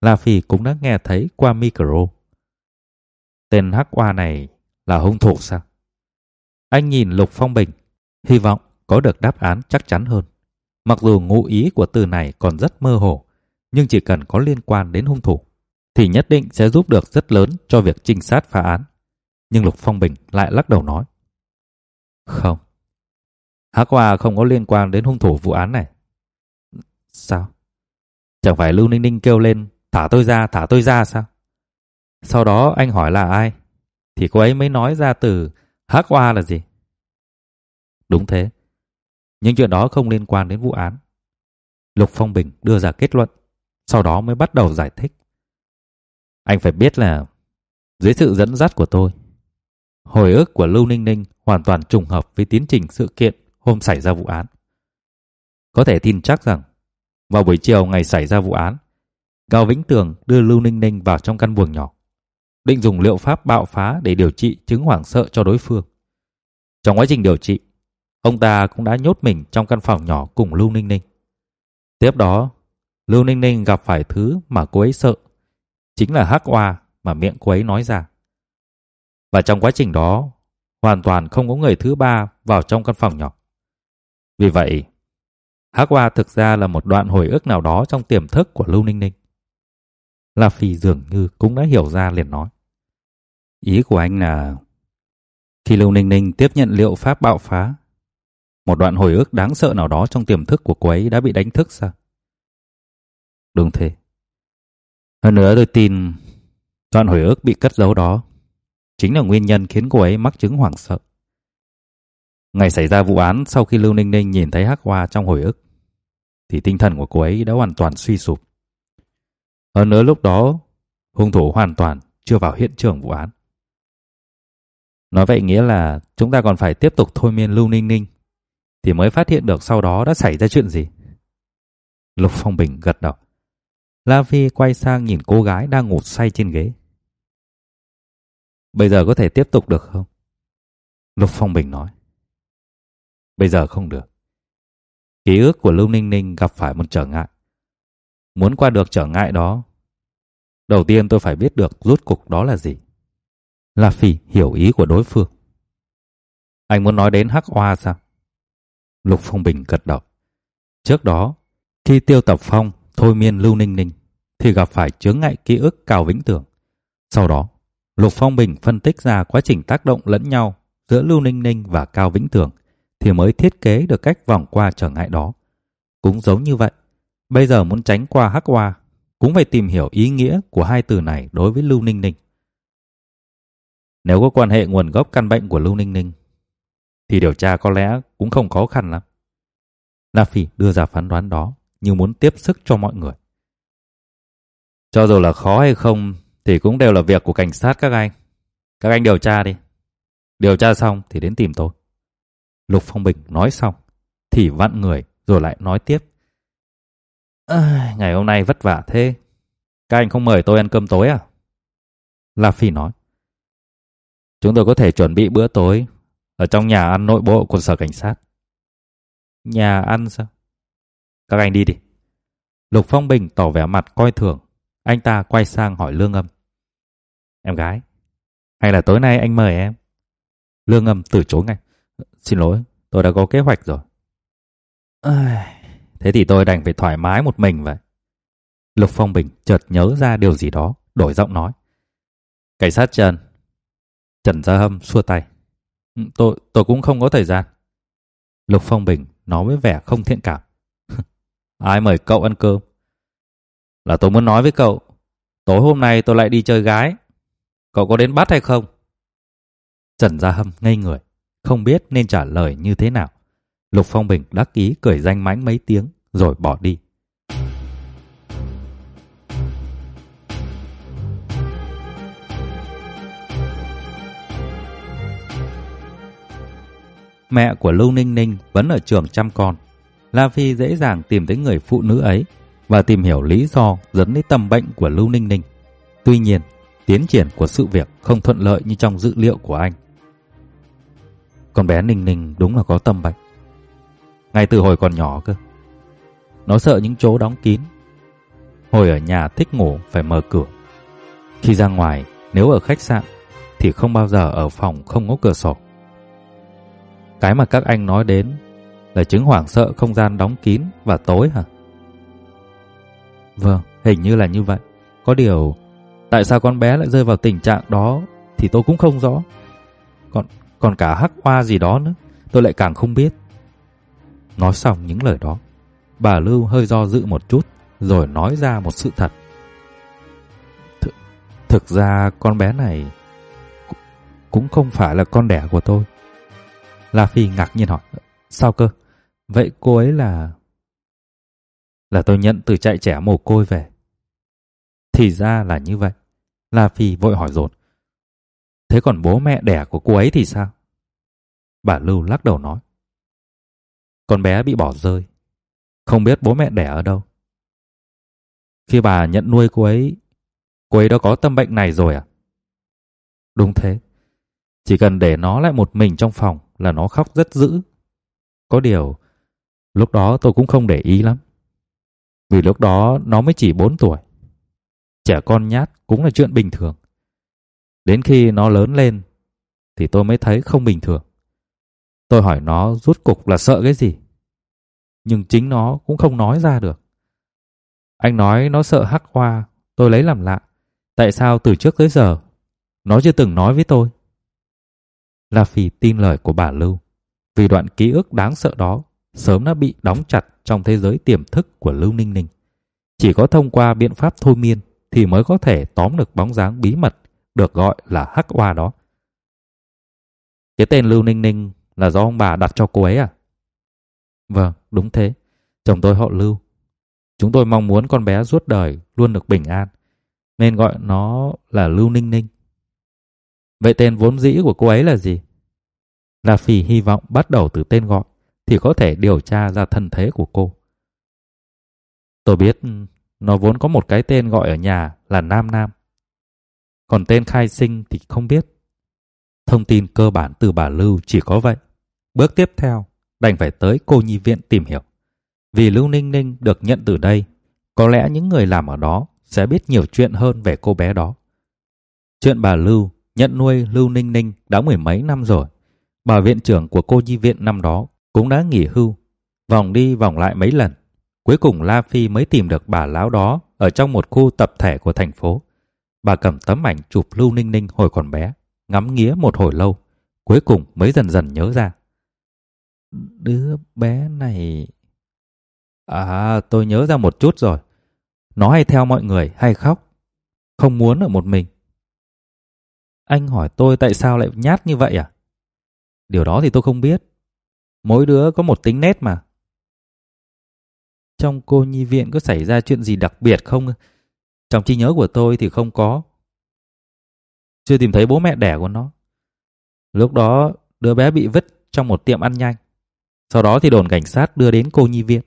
La Phi cũng đã nghe thấy qua micro. Tên Hắc oa này là hung thủ sao? Anh nhìn Lục Phong Bình, hy vọng có được đáp án chắc chắn hơn. Mặc dù ngụ ý của từ này còn rất mơ hồ, nhưng chỉ cần có liên quan đến hung thủ thì nhất định sẽ giúp được rất lớn cho việc trinh sát phá án. Nhưng Lục Phong Bình lại lắc đầu nói. Không. Hắc Hoa không có liên quan đến hung thủ vụ án này. Sao? Chẳng phải Lưu Ninh Ninh kêu lên thả tôi ra, thả tôi ra sao? Sau đó anh hỏi là ai? Thì cô ấy mới nói ra từ Hắc Hoa là gì? Đúng thế. Nhưng chuyện đó không liên quan đến vụ án. Lục Phong Bình đưa ra kết luận, sau đó mới bắt đầu giải thích. Anh phải biết là dưới sự dẫn dắt của tôi, hồi ức của Lưu Ninh Ninh hoàn toàn trùng hợp với tiến trình sự kiện hôm xảy ra vụ án. Có thể tin chắc rằng vào buổi chiều ngày xảy ra vụ án, Cao Vĩnh Tường đưa Lưu Ninh Ninh vào trong căn buồng nhỏ, định dùng liệu pháp bạo phá để điều trị chứng hoảng sợ cho đối phương. Trong quá trình điều trị, ông ta cũng đã nhốt mình trong căn phòng nhỏ cùng Lưu Ninh Ninh. Tiếp đó, Lưu Ninh Ninh gặp phải thứ mà cô ấy sợ, chính là hắc oa mà miệng cô ấy nói ra. Và trong quá trình đó, hoàn toàn không có người thứ ba vào trong căn phòng nhỏ. Vì vậy, hắc oa thực ra là một đoạn hồi ức nào đó trong tiềm thức của Lưu Ninh Ninh. La Phi dường như cũng đã hiểu ra liền nói. Ý của anh là khi Lưu Ninh Ninh tiếp nhận liệu pháp bạo phá, một đoạn hồi ức đáng sợ nào đó trong tiềm thức của cô ấy đã bị đánh thức sao? Đúng thế. Hơn nữa tôi tin đoạn hồi ức bị cất giấu đó chính là nguyên nhân khiến cô ấy mắc chứng hoảng sợ. Ngày xảy ra vụ án sau khi Lưu Ninh Ninh nhìn thấy hắc hoa trong hồi ức thì tinh thần của cô ấy đã hoàn toàn suy sụp. Hơn nữa lúc đó, hung thủ hoàn toàn chưa vào hiện trường vụ án. Nói vậy nghĩa là chúng ta còn phải tiếp tục thôi miên Lưu Ninh Ninh, thì mới phát hiện được sau đó đã xảy ra chuyện gì. Lục Phong Bình gật đầu. La Phi quay sang nhìn cô gái đang ngủ say trên ghế. Bây giờ có thể tiếp tục được không? Lục Phong Bình nói. Bây giờ không được. Ký ức của Lưu Ninh Ninh gặp phải một trở ngại. Muốn qua được trở ngại đó, đầu tiên tôi phải biết được rút cục đó là gì. La Phi hiểu ý của đối phương. Anh muốn nói đến hắc hoa sao? Lục Phong Bình gật đầu. Trước đó, khi Tiêu Tập Phong thôi miên Lưu Ninh Ninh, thì gặp phải chướng ngại ký ức Cao Vĩnh Tường. Sau đó, Lục Phong Bình phân tích ra quá trình tác động lẫn nhau giữa Lưu Ninh Ninh và Cao Vĩnh Tường, thì mới thiết kế được cách vòng qua trở ngại đó. Cũng giống như vậy, bây giờ muốn tránh qua hắc hoa, cũng phải tìm hiểu ý nghĩa của hai từ này đối với Lưu Ninh Ninh. Nếu có quan hệ nguồn gốc căn bệnh của Lưu Ninh Ninh, thì điều tra có lẽ cũng không khó khăn lắm. La Phi đưa ra phán đoán đó như muốn tiếp sức cho mọi người. Cho dù là khó hay không thì cũng đều là việc của cảnh sát các anh. Các anh điều tra đi. Điều tra xong thì đến tìm tôi. Lục Phong Bình nói xong thì vặn người rồi lại nói tiếp. À, ngày hôm nay vất vả thế. Các anh không mời tôi ăn cơm tối à? La Phi nói. Chúng tôi có thể chuẩn bị bữa tối ở trong nhà ăn nội bộ của sở cảnh sát. Nhà ăn sao? Các anh đi đi. Lục Phong Bình tỏ vẻ mặt coi thường. Anh ta quay sang hỏi Lương Âm. Em gái, hay là tối nay anh mời em? Lương Âm từ chối ngay. Xin lỗi, tôi đã có kế hoạch rồi. À, thế thì tôi đành phải thoải mái một mình vậy. Lục Phong Bình chợt nhớ ra điều gì đó, đổi giọng nói. Cảnh sát Trần. Trần Gia Hâm xua tay. Ừ, tôi tôi cũng không có thời gian. Lục Phong Bình nói với vẻ không thiện cảm. Ai mời cậu ăn cơm? Là tôi muốn nói với cậu. Tối hôm nay tôi lại đi chơi gái. Cậu có đến bắt hay không? Trần Gia Hâm ngây người, không biết nên trả lời như thế nào. Lục Phong Bình đắc ý cười danh mánh mấy tiếng rồi bỏ đi. Mẹ của Lưu Ninh Ninh vẫn ở trường chăm con. La Phi dễ dàng tìm thấy người phụ nữ ấy và tìm hiểu lý do dẫn đến tâm bệnh của Lưu Ninh Ninh. Tuy nhiên, tiến triển của sự việc không thuận lợi như trong dữ liệu của anh. Con bé Ninh Ninh đúng là có tâm bệnh. Ngay từ hồi còn nhỏ cơ. Nó sợ những chỗ đóng kín. Hồi ở nhà thích ngủ phải mở cửa. Khi ra ngoài, nếu ở khách sạn thì không bao giờ ở phòng không có cửa sổ. Cái mà các anh nói đến Là chứng hoảng sợ không gian đóng kín và tối hả? Vâng, hình như là như vậy. Có điều, tại sao con bé lại rơi vào tình trạng đó thì tôi cũng không rõ. Còn còn cả hắc hoa gì đó nữa, tôi lại càng không biết. Nói xong những lời đó, bà Lưu hơi do dự một chút rồi nói ra một sự thật. Th thực ra con bé này cũng không phải là con đẻ của tôi. La Phi ngạc nhiên hỏi, sao cơ? Vậy cô ấy là... Là tôi nhận từ chạy trẻ mồ côi về. Thì ra là như vậy. La Phi vội hỏi dồn. Thế còn bố mẹ đẻ của cô ấy thì sao? Bà Lưu lắc đầu nói. Con bé bị bỏ rơi. Không biết bố mẹ đẻ ở đâu. Khi bà nhận nuôi cô ấy, cô ấy đã có tâm bệnh này rồi à? Đúng thế. Chỉ cần để nó lại một mình trong phòng là nó khóc rất dữ. Có điều, lúc đó tôi cũng không để ý lắm. Vì lúc đó nó mới chỉ 4 tuổi. Trẻ con nhát cũng là chuyện bình thường. Đến khi nó lớn lên thì tôi mới thấy không bình thường. Tôi hỏi nó rút cục là sợ cái gì. Nhưng chính nó cũng không nói ra được. Anh nói nó sợ hắc hoa, tôi lấy làm lạ. Tại sao từ trước tới giờ nó chưa từng nói với tôi? La Phi tin lời của bà Lưu. Vì đoạn ký ức đáng sợ đó sớm đã bị đóng chặt trong thế giới tiềm thức của Lưu Ninh Ninh. Chỉ có thông qua biện pháp thôi miên thì mới có thể tóm được bóng dáng bí mật được gọi là hắc hoa đó. Cái tên Lưu Ninh Ninh là do ông bà đặt cho cô ấy à? Vâng, đúng thế. Chồng tôi họ Lưu. Chúng tôi mong muốn con bé suốt đời luôn được bình an, nên gọi nó là Lưu Ninh Ninh. Vậy tên vốn dĩ của cô ấy là gì? La Phi hy vọng bắt đầu từ tên gọi thì có thể điều tra ra thân thế của cô. Tôi biết nó vốn có một cái tên gọi ở nhà là Nam Nam. Còn tên khai sinh thì không biết. Thông tin cơ bản từ bà Lưu chỉ có vậy. Bước tiếp theo, đành phải tới cô nhi viện tìm hiểu. Vì Lưu Ninh Ninh được nhận từ đây, có lẽ những người làm ở đó sẽ biết nhiều chuyện hơn về cô bé đó. Chuyện bà Lưu nhận nuôi Lưu Ninh Ninh đã mười mấy năm rồi. Bà viện trưởng của cô nhi viện năm đó cũng đã nghỉ hưu, vòng đi vòng lại mấy lần. Cuối cùng La Phi mới tìm được bà lão đó ở trong một khu tập thể của thành phố. Bà cầm tấm ảnh chụp Lưu Ninh Ninh hồi còn bé, ngắm nghía một hồi lâu, cuối cùng mới dần dần nhớ ra. Đứa bé này... À, tôi nhớ ra một chút rồi. Nó hay theo mọi người, hay khóc. Không muốn ở một mình. Anh hỏi tôi tại sao lại nhát như vậy à? Điều đó thì tôi không biết. Mỗi đứa có một tính nét mà. Trong cô nhi viện có xảy ra chuyện gì đặc biệt không? Trong trí nhớ của tôi thì không có. Chưa tìm thấy bố mẹ đẻ của nó. Lúc đó đứa bé bị vứt trong một tiệm ăn nhanh. Sau đó thì đồn cảnh sát đưa đến cô nhi viện.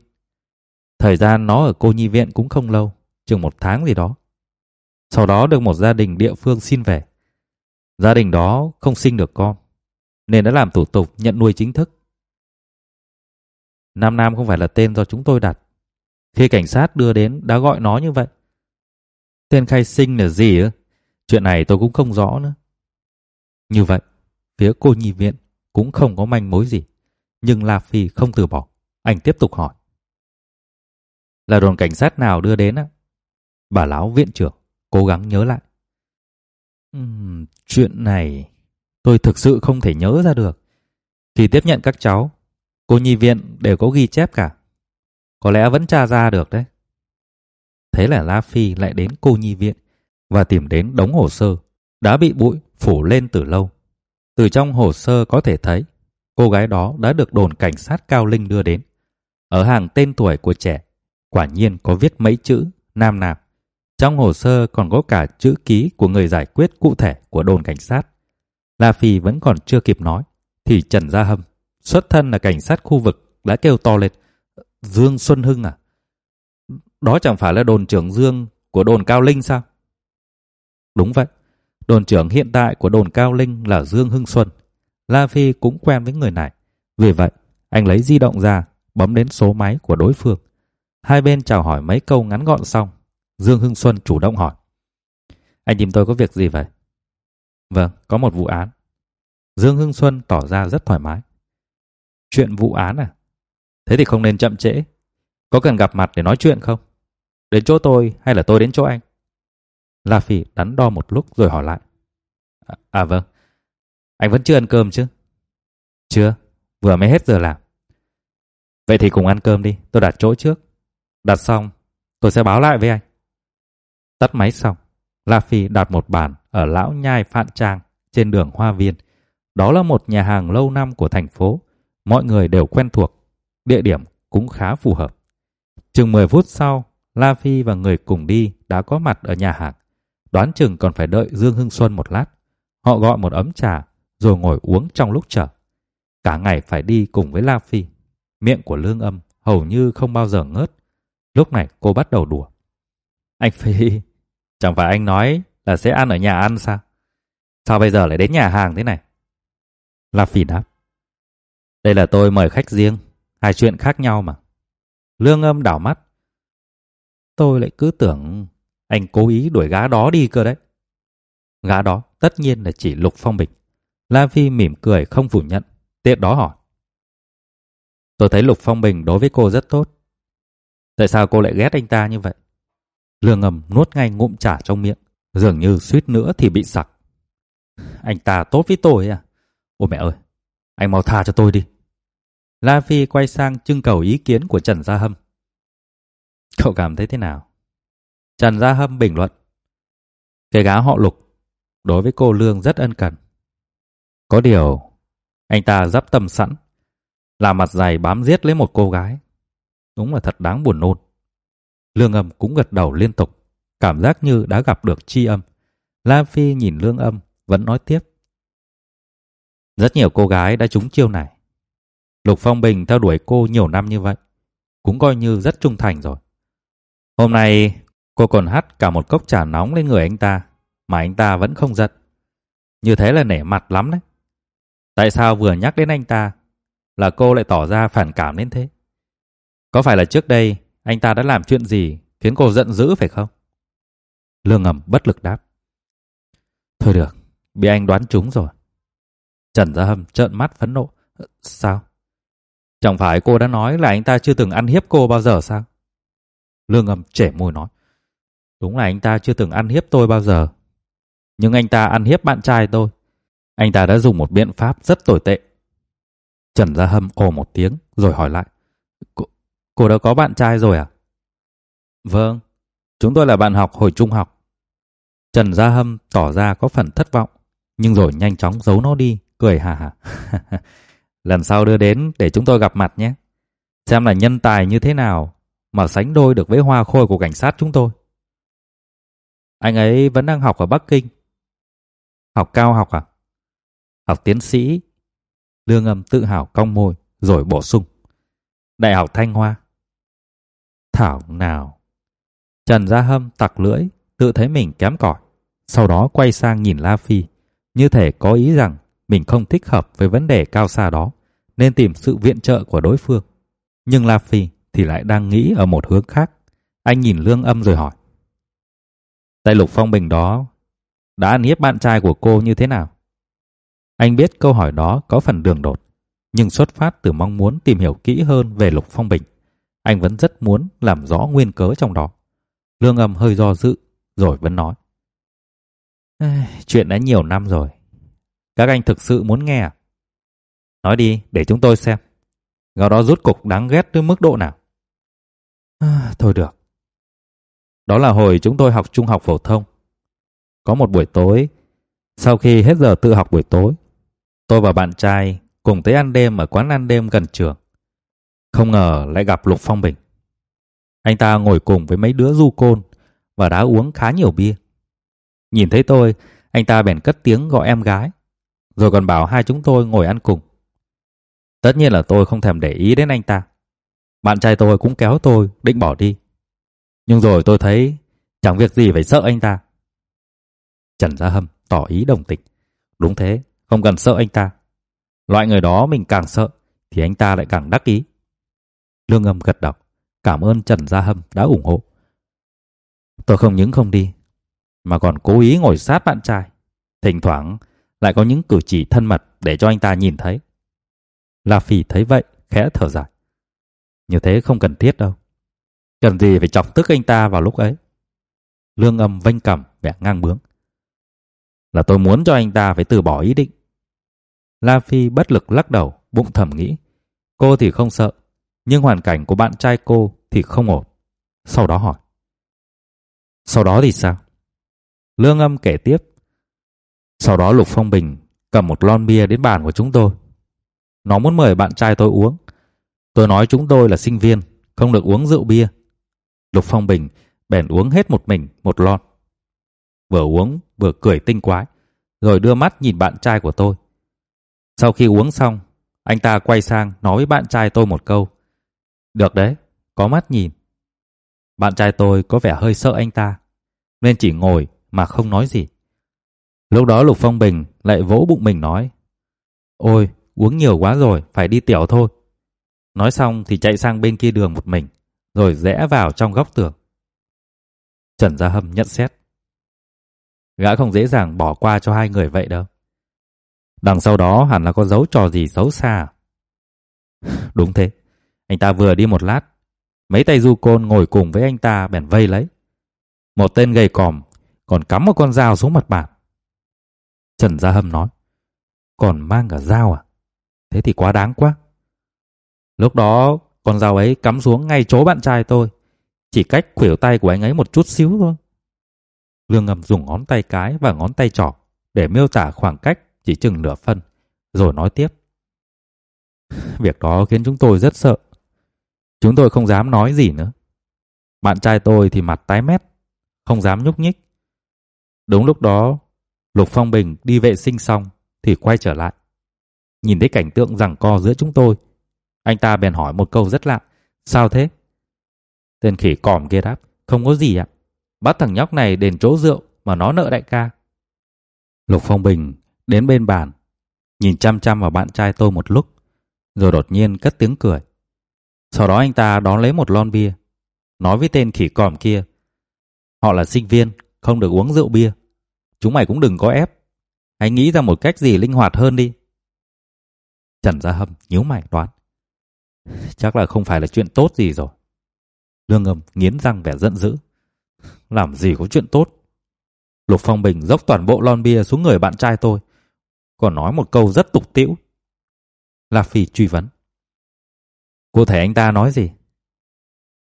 Thời gian nó ở cô nhi viện cũng không lâu, chừng một tháng gì đó. Sau đó được một gia đình địa phương xin về. Gia đình đó không sinh được con, nên đã làm thủ tục nhận nuôi chính thức. Nam Nam không phải là tên do chúng tôi đặt. Khi cảnh sát đưa đến đã gọi nó như vậy. Tên khai sinh là gì ư? Chuyện này tôi cũng không rõ nữa. Như vậy, phía cô nhi viện cũng không có manh mối gì. Nhưng La Phi không từ bỏ. Anh tiếp tục hỏi. Là đồn cảnh sát nào đưa đến á? Bà lão viện trưởng cố gắng nhớ lại. Uhm, chuyện này tôi thực sự không thể nhớ ra được. Khi tiếp nhận các cháu, cô nhi viện đều có ghi chép cả. Có lẽ vẫn tra ra được đấy. Thế là La Phi lại đến cô nhi viện và tìm đến đống hồ sơ đã bị bụi phủ lên từ lâu. Từ trong hồ sơ có thể thấy cô gái đó đã được đồn cảnh sát Cao Linh đưa đến. Ở hàng tên tuổi của trẻ, quả nhiên có viết mấy chữ nam Nạp. Trong hồ sơ còn có cả chữ ký của người giải quyết cụ thể của đồn cảnh sát. La Phi vẫn còn chưa kịp nói, thì Trần Gia Hâm, xuất thân là cảnh sát khu vực, đã kêu to lên. Dương Xuân Hưng à? Đó chẳng phải là đồn trưởng Dương của đồn Cao Linh sao? Đúng vậy. Đồn trưởng hiện tại của đồn Cao Linh là Dương Hưng Xuân. La Phi cũng quen với người này. Vì vậy, anh lấy di động ra, bấm đến số máy của đối phương. Hai bên chào hỏi mấy câu ngắn gọn xong. Dương Hưng Xuân chủ động hỏi. Anh tìm tôi có việc gì vậy? Vâng, có một vụ án. Dương Hưng Xuân tỏ ra rất thoải mái. Chuyện vụ án à? Thế thì không nên chậm trễ. Có cần gặp mặt để nói chuyện không? Đến chỗ tôi hay là tôi đến chỗ anh? La Phi đắn đo một lúc rồi hỏi lại. À, à vâng. Anh vẫn chưa ăn cơm chứ? Chưa, vừa mới hết giờ làm. Vậy thì cùng ăn cơm đi, tôi đặt chỗ trước. Đặt xong, tôi sẽ báo lại với anh. Tắt máy xong, La Phi đặt một bàn ở Lão Nhai Phạn Trang trên đường Hoa Viên. Đó là một nhà hàng lâu năm của thành phố. Mọi người đều quen thuộc. Địa điểm cũng khá phù hợp. Chừng 10 phút sau, La Phi và người cùng đi đã có mặt ở nhà hàng. Đoán chừng còn phải đợi Dương Hưng Xuân một lát. Họ gọi một ấm trà rồi ngồi uống trong lúc chờ. Cả ngày phải đi cùng với La Phi. Miệng của Lương Âm hầu như không bao giờ ngớt. Lúc này cô bắt đầu đùa. Anh Phi, chẳng phải anh nói là sẽ ăn ở nhà ăn sao? Sao bây giờ lại đến nhà hàng thế này? La Phi đáp. Đây là tôi mời khách riêng, hai chuyện khác nhau mà. Lương Âm đảo mắt. Tôi lại cứ tưởng anh cố ý đuổi gã đó đi cơ đấy. Gã đó tất nhiên là chỉ Lục Phong Bình. La Phi mỉm cười không phủ nhận, tiếp đó hỏi. Tôi thấy Lục Phong Bình đối với cô rất tốt. Tại sao cô lại ghét anh ta như vậy? Lương ngầm nuốt ngay ngụm trà trong miệng, dường như suýt nữa thì bị sặc. Anh ta tốt với tôi à? Ôi mẹ ơi, anh mau tha cho tôi đi. La Phi quay sang trưng cầu ý kiến của Trần Gia Hâm. Cậu cảm thấy thế nào? Trần Gia Hâm bình luận. Cái gã họ lục, đối với cô Lương rất ân cần. Có điều, anh ta dắp tâm sẵn, làm mặt dày bám giết lấy một cô gái. Đúng là thật đáng buồn nôn. Lương âm cũng gật đầu liên tục, cảm giác như đã gặp được chi âm. Lam Phi nhìn lương âm, vẫn nói tiếp. Rất nhiều cô gái đã trúng chiêu này. Lục Phong Bình theo đuổi cô nhiều năm như vậy, cũng coi như rất trung thành rồi. Hôm nay cô còn hắt cả một cốc trà nóng lên người anh ta, mà anh ta vẫn không giận. Như thế là nể mặt lắm đấy. Tại sao vừa nhắc đến anh ta là cô lại tỏ ra phản cảm đến thế? Có phải là trước đây anh ta đã làm chuyện gì khiến cô giận dữ phải không? Lương ngầm bất lực đáp. Thôi được, bị anh đoán trúng rồi. Trần Gia Hâm trợn mắt phẫn nộ. Sao? Chẳng phải cô đã nói là anh ta chưa từng ăn hiếp cô bao giờ sao? Lương ngầm trẻ môi nói. Đúng là anh ta chưa từng ăn hiếp tôi bao giờ. Nhưng anh ta ăn hiếp bạn trai tôi. Anh ta đã dùng một biện pháp rất tồi tệ. Trần Gia Hâm ồ một tiếng rồi hỏi lại. Cô, cô đã có bạn trai rồi à? Vâng, chúng tôi là bạn học hồi trung học. Trần Gia Hâm tỏ ra có phần thất vọng, nhưng rồi nhanh chóng giấu nó đi, cười hà hà. Lần sau đưa đến để chúng tôi gặp mặt nhé. Xem là nhân tài như thế nào mà sánh đôi được với hoa khôi của cảnh sát chúng tôi. Anh ấy vẫn đang học ở Bắc Kinh. Học cao học à? Học tiến sĩ. Lương âm tự hào cong môi rồi bổ sung. Đại học Thanh Hoa. Thảo nào. Trần Gia Hâm tặc lưỡi, tự thấy mình kém cỏi. Sau đó quay sang nhìn La Phi, như thể có ý rằng mình không thích hợp với vấn đề cao xa đó, nên tìm sự viện trợ của đối phương. Nhưng La Phi thì lại đang nghĩ ở một hướng khác. Anh nhìn Lương Âm rồi hỏi. Tại Lục Phong Bình đó đã ăn hiếp bạn trai của cô như thế nào? Anh biết câu hỏi đó có phần đường đột, nhưng xuất phát từ mong muốn tìm hiểu kỹ hơn về Lục Phong Bình. Anh vẫn rất muốn làm rõ nguyên cớ trong đó. Lương âm hơi do dự, rồi vẫn nói. Chuyện đã nhiều năm rồi. Các anh thực sự muốn nghe à? Nói đi, để chúng tôi xem. Gò đó rút cục đáng ghét tới mức độ nào? À, thôi được. Đó là hồi chúng tôi học trung học phổ thông. Có một buổi tối, sau khi hết giờ tự học buổi tối, tôi và bạn trai cùng tới ăn đêm ở quán ăn đêm gần trường. Không ngờ lại gặp Lục Phong Bình. Anh ta ngồi cùng với mấy đứa du côn và đã uống khá nhiều bia. Nhìn thấy tôi, anh ta bèn cất tiếng gọi em gái, rồi còn bảo hai chúng tôi ngồi ăn cùng. Tất nhiên là tôi không thèm để ý đến anh ta. Bạn trai tôi cũng kéo tôi định bỏ đi. Nhưng rồi tôi thấy chẳng việc gì phải sợ anh ta. Trần Gia Hâm tỏ ý đồng tình. Đúng thế, không cần sợ anh ta. Loại người đó mình càng sợ thì anh ta lại càng đắc ý. Lương Âm gật đầu, cảm ơn Trần Gia Hâm đã ủng hộ. Tôi không những không đi, mà còn cố ý ngồi sát bạn trai. Thỉnh thoảng lại có những cử chỉ thân mật để cho anh ta nhìn thấy. La Phi thấy vậy, khẽ thở dài. Như thế không cần thiết đâu. Cần gì phải chọc tức anh ta vào lúc ấy. Lương âm vênh cầm vẻ ngang bướng. Là tôi muốn cho anh ta phải từ bỏ ý định. La Phi bất lực lắc đầu, bụng thầm nghĩ. Cô thì không sợ, nhưng hoàn cảnh của bạn trai cô thì không ổn. Sau đó hỏi. Sau đó thì sao? Lương âm kể tiếp. Sau đó Lục Phong Bình cầm một lon bia đến bàn của chúng tôi. Nó muốn mời bạn trai tôi uống. Tôi nói chúng tôi là sinh viên, không được uống rượu bia. Lục Phong Bình bèn uống hết một mình một lon. Vừa uống vừa cười tinh quái, rồi đưa mắt nhìn bạn trai của tôi. Sau khi uống xong, anh ta quay sang nói với bạn trai tôi một câu. Được đấy, có mắt nhìn. Bạn trai tôi có vẻ hơi sợ anh ta, nên chỉ ngồi mà không nói gì. Lúc đó Lục Phong Bình lại vỗ bụng mình nói. Ôi, uống nhiều quá rồi, phải đi tiểu thôi. Nói xong thì chạy sang bên kia đường một mình, rồi rẽ vào trong góc tường. Trần Gia Hâm nhận xét. Gã không dễ dàng bỏ qua cho hai người vậy đâu. Đằng sau đó hẳn là có dấu trò gì xấu xa. Đúng thế. Anh ta vừa đi một lát. Mấy tay du côn ngồi cùng với anh ta bèn vây lấy. Một tên gầy còm còn cắm một con dao xuống mặt bàn. Trần Gia Hâm nói. Còn mang cả dao à? Thế thì quá đáng quá. Lúc đó, con dao ấy cắm xuống ngay chỗ bạn trai tôi. Chỉ cách khuỷu tay của anh ấy một chút xíu thôi. Lương ngầm dùng ngón tay cái và ngón tay trỏ để miêu tả khoảng cách chỉ chừng nửa phân, rồi nói tiếp. Việc đó khiến chúng tôi rất sợ. Chúng tôi không dám nói gì nữa. Bạn trai tôi thì mặt tái mét, không dám nhúc nhích. Đúng lúc đó, Lục Phong Bình đi vệ sinh xong thì quay trở lại. Nhìn thấy cảnh tượng rằng co giữa chúng tôi, anh ta bèn hỏi một câu rất lạ. Sao thế? Tên khỉ còm kia đáp. Không có gì ạ. Bắt thằng nhóc này đền chỗ rượu mà nó nợ đại ca. Lục Phong Bình đến bên bàn, nhìn chăm chăm vào bạn trai tôi một lúc, rồi đột nhiên cất tiếng cười. Sau đó anh ta đón lấy một lon bia, nói với tên khỉ còm kia. Họ là sinh viên, không được uống rượu bia. Chúng mày cũng đừng có ép. Hãy nghĩ ra một cách gì linh hoạt hơn đi. Trần Gia Hâm nhíu mày đoán. Chắc là không phải là chuyện tốt gì rồi. Lương ngầm nghiến răng vẻ giận dữ. Làm gì có chuyện tốt. Lục Phong Bình dốc toàn bộ lon bia xuống người bạn trai tôi. Còn nói một câu rất tục tĩu. La Phi truy vấn. Cô thể anh ta nói gì?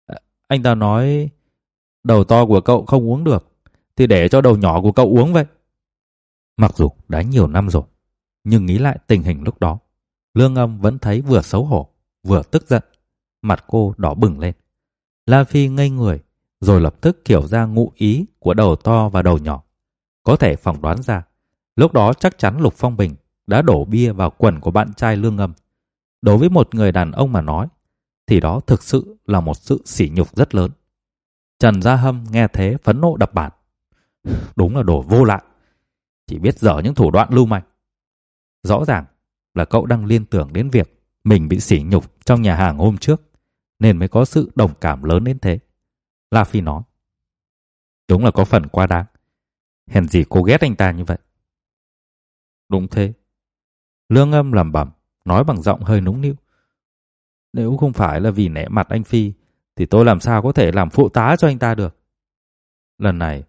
À, anh ta nói đầu to của cậu không uống được thì để cho đầu nhỏ của cậu uống vậy. Mặc dù đã nhiều năm rồi, nhưng nghĩ lại tình hình lúc đó, Lương Âm vẫn thấy vừa xấu hổ, vừa tức giận. Mặt cô đỏ bừng lên. La Phi ngây người, rồi lập tức hiểu ra ngụ ý của đầu to và đầu nhỏ. Có thể phỏng đoán ra, lúc đó chắc chắn Lục Phong Bình đã đổ bia vào quần của bạn trai Lương Âm. Đối với một người đàn ông mà nói, thì đó thực sự là một sự sỉ nhục rất lớn. Trần Gia Hâm nghe thế phẫn nộ đập bàn. Đúng là đồ vô lại. Chỉ biết dở những thủ đoạn lưu manh. Rõ ràng là cậu đang liên tưởng đến việc mình bị sỉ nhục trong nhà hàng hôm trước nên mới có sự đồng cảm lớn đến thế. La Phi nói. Đúng là có phần quá đáng. Hèn gì cô ghét anh ta như vậy. Đúng thế. Lương âm lẩm bẩm, nói bằng giọng hơi núng nịu. Nếu không phải là vì nể mặt anh Phi, thì tôi làm sao có thể làm phụ tá cho anh ta được. Lần này,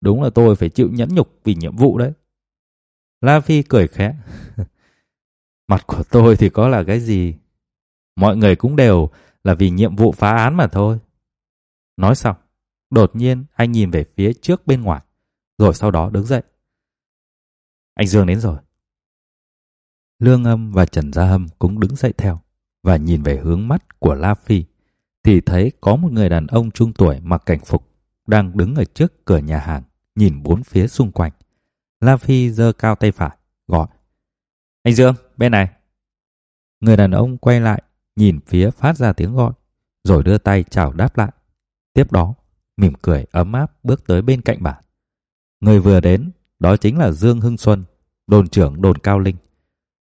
đúng là tôi phải chịu nhẫn nhục vì nhiệm vụ đấy. La Phi cười khẽ. Mặt của tôi thì có là cái gì? Mọi người cũng đều là vì nhiệm vụ phá án mà thôi. Nói xong, đột nhiên anh nhìn về phía trước bên ngoài, rồi sau đó đứng dậy. Anh Dương đến rồi. Lương Âm và Trần Gia Hâm cũng đứng dậy theo và nhìn về hướng mắt của La Phi thì thấy có một người đàn ông trung tuổi mặc cảnh phục đang đứng ở trước cửa nhà hàng nhìn bốn phía xung quanh. La Phi giơ cao tay phải, gọi. Anh Dương, bên này. Người đàn ông quay lại, nhìn phía phát ra tiếng gọi, rồi đưa tay chào đáp lại. Tiếp đó, mỉm cười ấm áp bước tới bên cạnh bạn. Người vừa đến, đó chính là Dương Hưng Xuân, đồn trưởng đồn Cao Linh.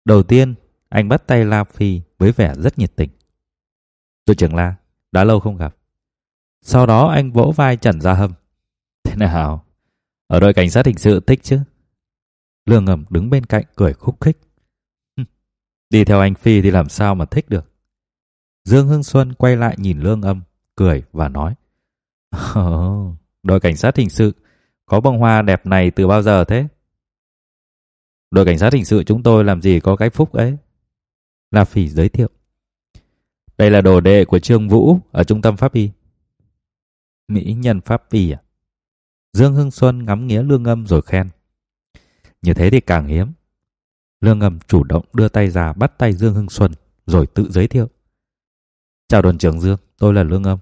Đầu tiên, anh bắt tay La Phi với vẻ rất nhiệt tình. tôi trưởng La, đã lâu không gặp. Sau đó anh vỗ vai Trần Gia Hâm. Thế nào? Ở đội cảnh sát hình sự thích chứ? Lương ngầm đứng bên cạnh cười khúc khích. Đi theo anh Phi thì làm sao mà thích được. Dương Hưng Xuân quay lại nhìn Lương Âm, cười và nói. đội cảnh sát hình sự, có bông hoa đẹp này từ bao giờ thế? Đội cảnh sát hình sự chúng tôi làm gì có cái phúc ấy? La Phỉ giới thiệu. Đây là đồ đệ của Trương Vũ ở trung tâm pháp y. Mỹ nhân pháp y à? Dương Hưng Xuân ngắm nghía Lương Âm rồi khen. Như thế thì càng hiếm. Lương Âm chủ động đưa tay ra bắt tay Dương Hưng Xuân rồi tự giới thiệu. Chào đồn trưởng Dương, tôi là Lương Âm.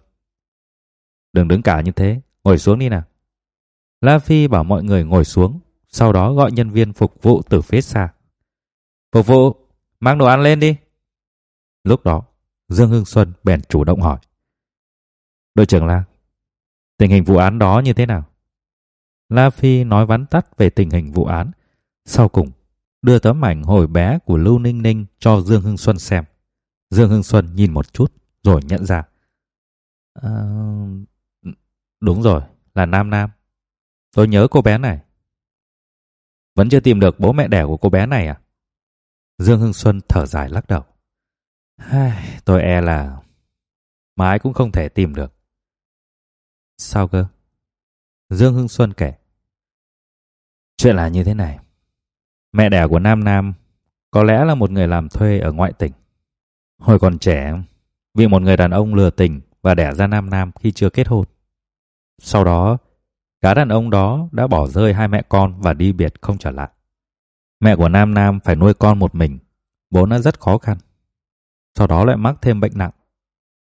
Đừng đứng cả như thế, ngồi xuống đi nào. La Phi bảo mọi người ngồi xuống, sau đó gọi nhân viên phục vụ từ phía xa. Phục vụ, mang đồ ăn lên đi. Lúc đó, Dương Hưng Xuân bèn chủ động hỏi. Đội trưởng La, tình hình vụ án đó như thế nào? La Phi nói vắn tắt về tình hình vụ án. Sau cùng, đưa tấm ảnh hồi bé của Lưu Ninh Ninh cho Dương Hưng Xuân xem. Dương Hưng Xuân nhìn một chút rồi nhận ra. À, đúng rồi, là Nam Nam. Tôi nhớ cô bé này. Vẫn chưa tìm được bố mẹ đẻ của cô bé này à? Dương Hưng Xuân thở dài lắc đầu. Tôi e là mãi cũng không thể tìm được. Sao cơ? Dương Hưng Xuân kể. Chuyện là như thế này. Mẹ đẻ của Nam Nam có lẽ là một người làm thuê ở ngoại tỉnh. Hồi còn trẻ, vì một người đàn ông lừa tình và đẻ ra Nam Nam khi chưa kết hôn. Sau đó, cả đàn ông đó đã bỏ rơi hai mẹ con và đi biệt không trở lại. Mẹ của Nam Nam phải nuôi con một mình, vốn đã rất khó khăn. Sau đó lại mắc thêm bệnh nặng,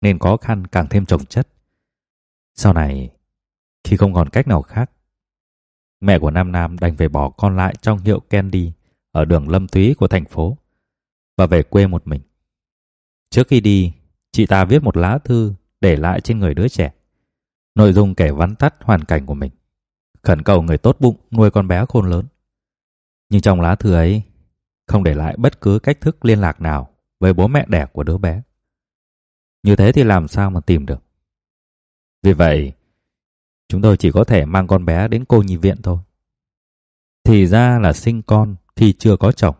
nên khó khăn càng thêm chồng chất. Sau này, khi không còn cách nào khác, mẹ của Nam Nam đành phải bỏ con lại trong hiệu Candy ở đường Lâm Túy của thành phố và về quê một mình. Trước khi đi, chị ta viết một lá thư để lại trên người đứa trẻ. Nội dung kể vắn tắt hoàn cảnh của mình, khẩn cầu người tốt bụng nuôi con bé khôn lớn. Nhưng trong lá thư ấy, không để lại bất cứ cách thức liên lạc nào với bố mẹ đẻ của đứa bé. Như thế thì làm sao mà tìm được? Vì vậy, chúng tôi chỉ có thể mang con bé đến cô nhi viện thôi. Thì ra là sinh con khi chưa có chồng,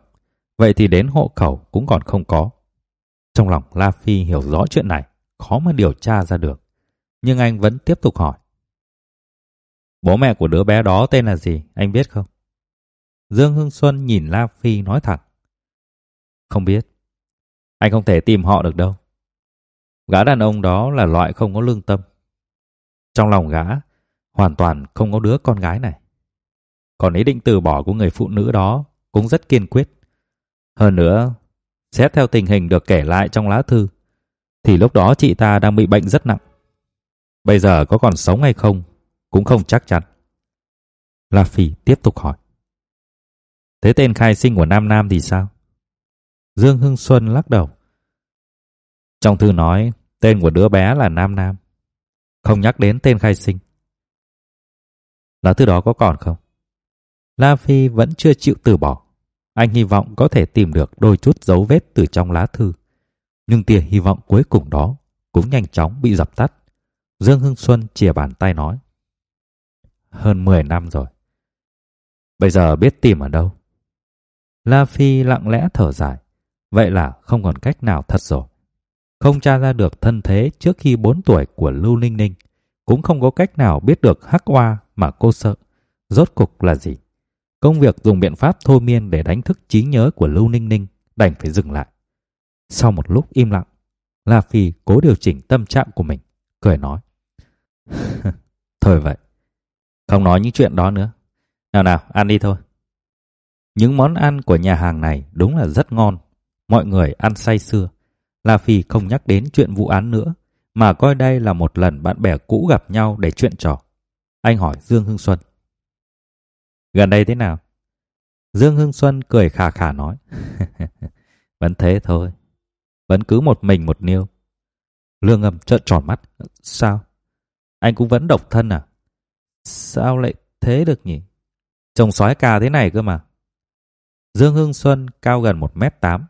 vậy thì đến hộ khẩu cũng còn không có. Trong lòng La Phi hiểu rõ chuyện này, khó mà điều tra ra được. Nhưng anh vẫn tiếp tục hỏi. Bố mẹ của đứa bé đó tên là gì, anh biết không? Dương Hưng Xuân nhìn La Phi nói thẳng. Không biết. Anh không thể tìm họ được đâu. Gã đàn ông đó là loại không có lương tâm. Trong lòng gã, hoàn toàn không có đứa con gái này. Còn ý định từ bỏ của người phụ nữ đó cũng rất kiên quyết. Hơn nữa, xét theo tình hình được kể lại trong lá thư, thì lúc đó chị ta đang bị bệnh rất nặng. Bây giờ có còn sống hay không cũng không chắc chắn. La Phi tiếp tục hỏi. Thế tên khai sinh của Nam Nam thì sao? Dương Hưng Xuân lắc đầu. Trong thư nói, tên của đứa bé là Nam Nam. Không nhắc đến tên khai sinh. Lá thư đó có còn không? La Phi vẫn chưa chịu từ bỏ. Anh hy vọng có thể tìm được đôi chút dấu vết từ trong lá thư. Nhưng tia hy vọng cuối cùng đó cũng nhanh chóng bị dập tắt. Dương Hưng Xuân chìa bàn tay nói. Hơn 10 năm rồi. Bây giờ biết tìm ở đâu? La Phi lặng lẽ thở dài. Vậy là không còn cách nào thật rồi. Không tra ra được thân thế trước khi 4 tuổi của Lưu Ninh Ninh. Cũng không có cách nào biết được hắc oa mà cô sợ. Rốt cục là gì? Công việc dùng biện pháp thôi miên để đánh thức trí nhớ của Lưu Ninh Ninh đành phải dừng lại. Sau một lúc im lặng, La Phi cố điều chỉnh tâm trạng của mình, cười nói. Thôi vậy, không nói những chuyện đó nữa. Nào nào, ăn đi thôi. Những món ăn của nhà hàng này đúng là rất ngon. Mọi người ăn say sưa. La Phi không nhắc đến chuyện vụ án nữa, mà coi đây là một lần bạn bè cũ gặp nhau để chuyện trò. Anh hỏi Dương Hưng Xuân. Gần đây thế nào? Dương Hưng Xuân cười khà khà nói. Vẫn thế thôi. Vẫn cứ một mình một niêu. Lương ngầm trợn tròn mắt. Sao? Anh cũng vẫn độc thân à? Sao lại thế được nhỉ? trông sói cà thế này cơ mà. Dương Hưng Xuân cao gần 1m8,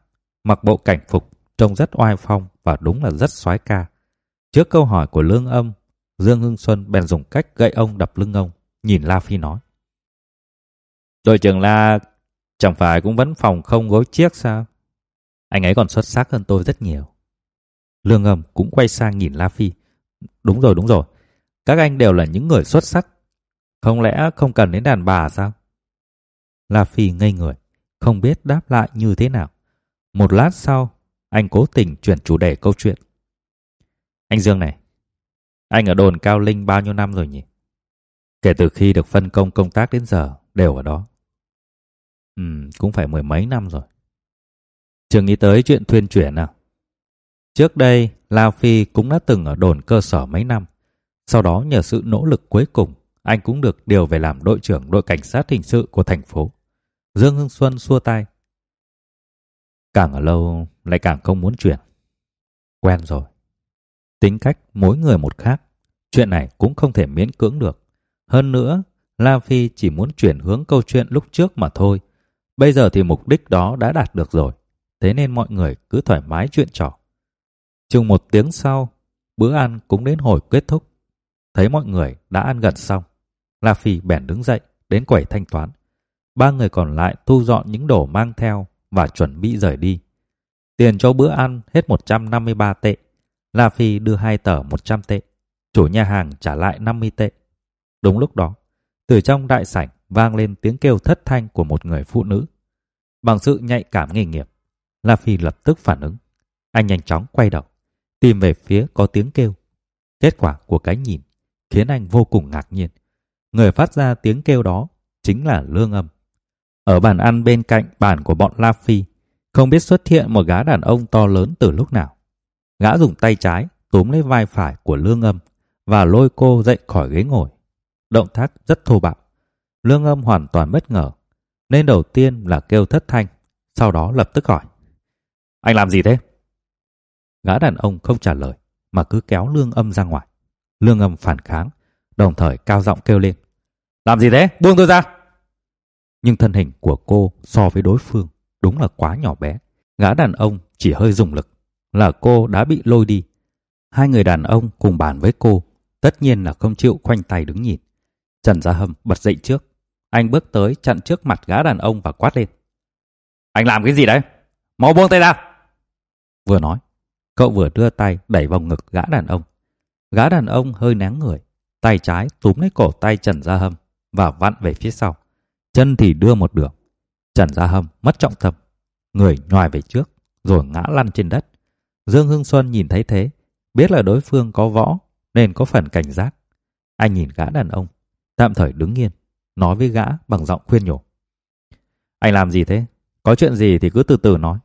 mặc bộ cảnh phục, trông rất oai phong và đúng là rất sói ca. Trước câu hỏi của Lương Âm, Dương Hưng Xuân bèn dùng cách gậy ông đập lưng ông, nhìn La Phi nói. Đội trưởng La chẳng phải cũng vẫn phòng không gối chiếc sao? Anh ấy còn xuất sắc hơn tôi rất nhiều. Lương âm cũng quay sang nhìn La Phi. Đúng rồi, đúng rồi. Các anh đều là những người xuất sắc. Không lẽ không cần đến đàn bà sao? La Phi ngây người, không biết đáp lại như thế nào. Một lát sau, anh cố tình chuyển chủ đề câu chuyện. Anh Dương này, anh ở đồn Cao Linh bao nhiêu năm rồi nhỉ? Kể từ khi được phân công công tác đến giờ, đều ở đó. Ừ, cũng phải mười mấy năm rồi. Chưa nghĩ tới chuyện thuyên chuyển nào. Trước đây, La Phi cũng đã từng ở đồn cơ sở mấy năm. Sau đó nhờ sự nỗ lực cuối cùng, anh cũng được điều về làm đội trưởng đội cảnh sát hình sự của thành phố. Dương Hưng Xuân xua tay. Càng ở lâu lại càng không muốn chuyển. Quen rồi. Tính cách mỗi người một khác. Chuyện này cũng không thể miễn cưỡng được. Hơn nữa, La Phi chỉ muốn chuyển hướng câu chuyện lúc trước mà thôi. Bây giờ thì mục đích đó đã đạt được rồi. Thế nên mọi người cứ thoải mái chuyện trò. Chừng một tiếng sau, bữa ăn cũng đến hồi kết thúc. Thấy mọi người đã ăn gần xong. La Phi bèn đứng dậy, đến quầy thanh toán. Ba người còn lại thu dọn những đồ mang theo và chuẩn bị rời đi. Tiền cho bữa ăn hết 153 tệ. La Phi đưa hai tờ 100 tệ. Chủ nhà hàng trả lại 50 tệ. Đúng lúc đó, từ trong đại sảnh vang lên tiếng kêu thất thanh của một người phụ nữ. Bằng sự nhạy cảm nghề nghiệp, La Phi lập tức phản ứng. Anh nhanh chóng quay đầu, tìm về phía có tiếng kêu. Kết quả của cái nhìn khiến anh vô cùng ngạc nhiên. Người phát ra tiếng kêu đó chính là Lương Âm. Ở bàn ăn bên cạnh bàn của bọn La Phi, không biết xuất hiện một gã đàn ông to lớn từ lúc nào. Gã dùng tay trái túm lấy vai phải của Lương Âm và lôi cô dậy khỏi ghế ngồi. Động tác rất thô bạo. Lương Âm hoàn toàn bất ngờ, nên đầu tiên là kêu thất thanh, sau đó lập tức hỏi. Anh làm gì thế? Gã đàn ông không trả lời, mà cứ kéo Lương Âm ra ngoài. Lương Âm phản kháng, đồng thời cao giọng kêu lên. Làm gì thế? Buông tôi ra! Nhưng thân hình của cô so với đối phương đúng là quá nhỏ bé. Gã đàn ông chỉ hơi dùng lực là cô đã bị lôi đi. Hai người đàn ông cùng bàn với cô, tất nhiên là không chịu khoanh tay đứng nhìn. Trần Gia Hâm bật dậy trước. Anh bước tới chặn trước mặt gã đàn ông và quát lên. Anh làm cái gì đấy? Mau buông tay ra! Vừa nói, cậu vừa đưa tay đẩy vào ngực gã đàn ông. Gã đàn ông hơi nén người, tay trái túm lấy cổ tay Trần Gia Hâm và vặn về phía sau. Chân thì đưa một đường. Trần Gia Hâm mất trọng tâm, người nhòi về trước rồi ngã lăn trên đất. Dương Hưng Xuân nhìn thấy thế, biết là đối phương có võ nên có phần cảnh giác. Anh nhìn gã đàn ông, tạm thời đứng yên, nói với gã bằng giọng khuyên nhủ. Anh làm gì thế? Có chuyện gì thì cứ từ từ nói.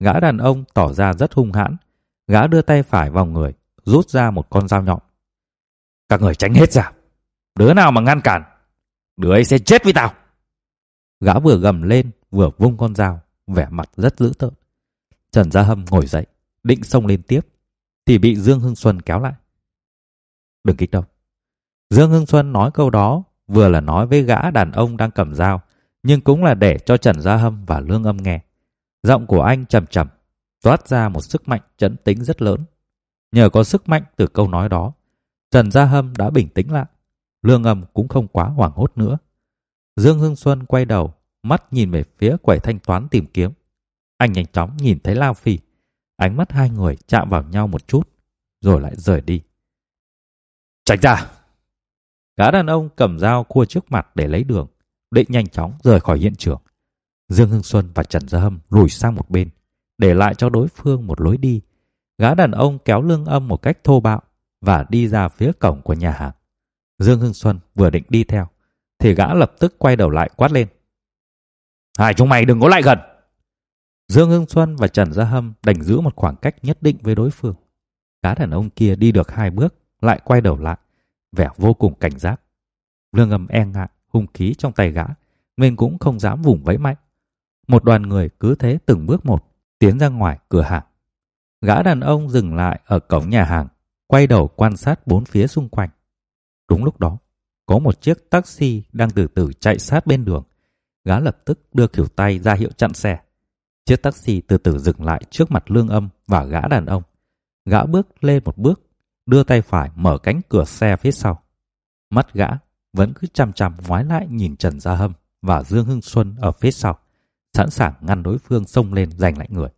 Gã đàn ông tỏ ra rất hung hãn, gã đưa tay phải vào người, rút ra một con dao nhọn. Các người tránh hết ra. Đứa nào mà ngăn cản, đứa ấy sẽ chết với tao. Gã vừa gầm lên, vừa vung con dao, vẻ mặt rất dữ tợn. Trần Gia Hâm ngồi dậy, định xông lên tiếp, thì bị Dương Hưng Xuân kéo lại. Đừng kích động. Dương Hưng Xuân nói câu đó vừa là nói với gã đàn ông đang cầm dao, nhưng cũng là để cho Trần Gia Hâm và Lương Âm nghe. Giọng của anh trầm trầm, toát ra một sức mạnh trấn tĩnh rất lớn. Nhờ có sức mạnh từ câu nói đó, Trần Gia Hâm đã bình tĩnh lại. Lương Âm cũng không quá hoảng hốt nữa. Dương Hưng Xuân quay đầu, mắt nhìn về phía quầy thanh toán tìm kiếm. Anh nhanh chóng nhìn thấy Lao Phi. Ánh mắt hai người chạm vào nhau một chút, rồi lại rời đi. Tránh ra! Gã đàn ông cầm dao cua trước mặt để lấy đường, định nhanh chóng rời khỏi hiện trường. Dương Hưng Xuân và Trần Gia Hâm lùi sang một bên, để lại cho đối phương một lối đi. Gã đàn ông kéo lương âm một cách thô bạo và đi ra phía cổng của nhà hàng. Dương Hưng Xuân vừa định đi theo, thì gã lập tức quay đầu lại quát lên. Hai chúng mày đừng có lại gần! Dương Hưng Xuân và Trần Gia Hâm đành giữ một khoảng cách nhất định với đối phương. Gã đàn ông kia đi được hai bước, lại quay đầu lại, vẻ vô cùng cảnh giác. Lương âm e ngại, hung khí trong tay gã, nên cũng không dám vùng vẫy mạnh. Một đoàn người cứ thế từng bước một, tiến ra ngoài cửa hàng. Gã đàn ông dừng lại ở cổng nhà hàng, quay đầu quan sát bốn phía xung quanh. Đúng lúc đó, có một chiếc taxi đang từ từ chạy sát bên đường. Gã lập tức đưa kiểu tay ra hiệu chặn xe. Chiếc taxi từ từ dừng lại trước mặt lương âm và gã đàn ông. Gã bước lên một bước, đưa tay phải mở cánh cửa xe phía sau. Mắt gã vẫn cứ chăm chăm ngoái lại nhìn Trần Gia Hâm và Dương Hưng Xuân ở phía sau, sẵn sàng ngăn đối phương xông lên giành lại người.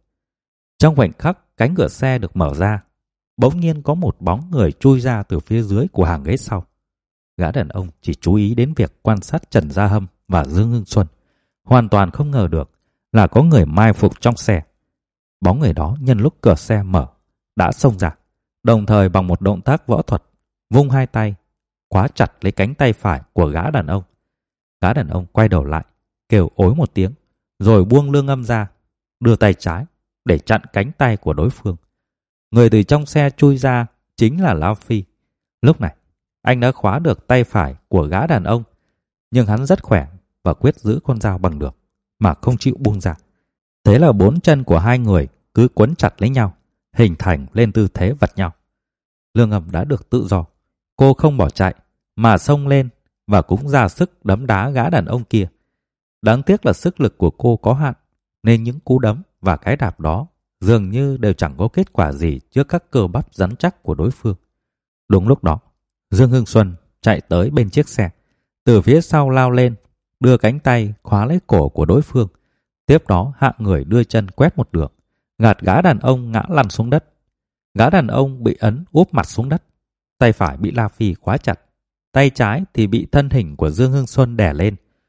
Trong khoảnh khắc cánh cửa xe được mở ra. Bỗng nhiên có một bóng người chui ra từ phía dưới của hàng ghế sau. Gã đàn ông chỉ chú ý đến việc quan sát Trần Gia Hâm và Dương Hưng Xuân. Hoàn toàn không ngờ được là có người mai phục trong xe. Bóng người đó nhân lúc cửa xe mở, đã xông ra, đồng thời bằng một động tác võ thuật, vung hai tay, khóa chặt lấy cánh tay phải của gã đàn ông. Gã đàn ông quay đầu lại, kêu ối một tiếng, rồi buông lương âm ra, đưa tay trái để chặn cánh tay của đối phương. Người từ trong xe chui ra chính là Lao Phi. Lúc này, anh đã khóa được tay phải của gã đàn ông, nhưng hắn rất khỏe và quyết giữ con dao bằng được, mà không chịu buông ra. Thế là bốn chân của hai người cứ quấn chặt lấy nhau, hình thành lên tư thế vật nhau. Lương Ngầm đã được tự do. Cô không bỏ chạy, mà xông lên và cũng ra sức đấm đá gã đàn ông kia. Đáng tiếc là sức lực của cô có hạn, nên những cú đấm và cái đạp đó dường như đều chẳng có kết quả gì trước các cơ bắp rắn chắc của đối phương. Đúng lúc đó, Dương Hưng Xuân chạy tới bên chiếc xe, từ phía sau lao lên, đưa cánh tay khóa lấy cổ của đối phương. Tiếp đó hạ người đưa chân quét một đường, gạt gã đàn ông ngã lăn xuống đất. Gã đàn ông bị ấn úp mặt xuống đất, tay phải bị La Phi khóa chặt, tay trái thì bị thân hình của Dương Hưng Xuân đè lên,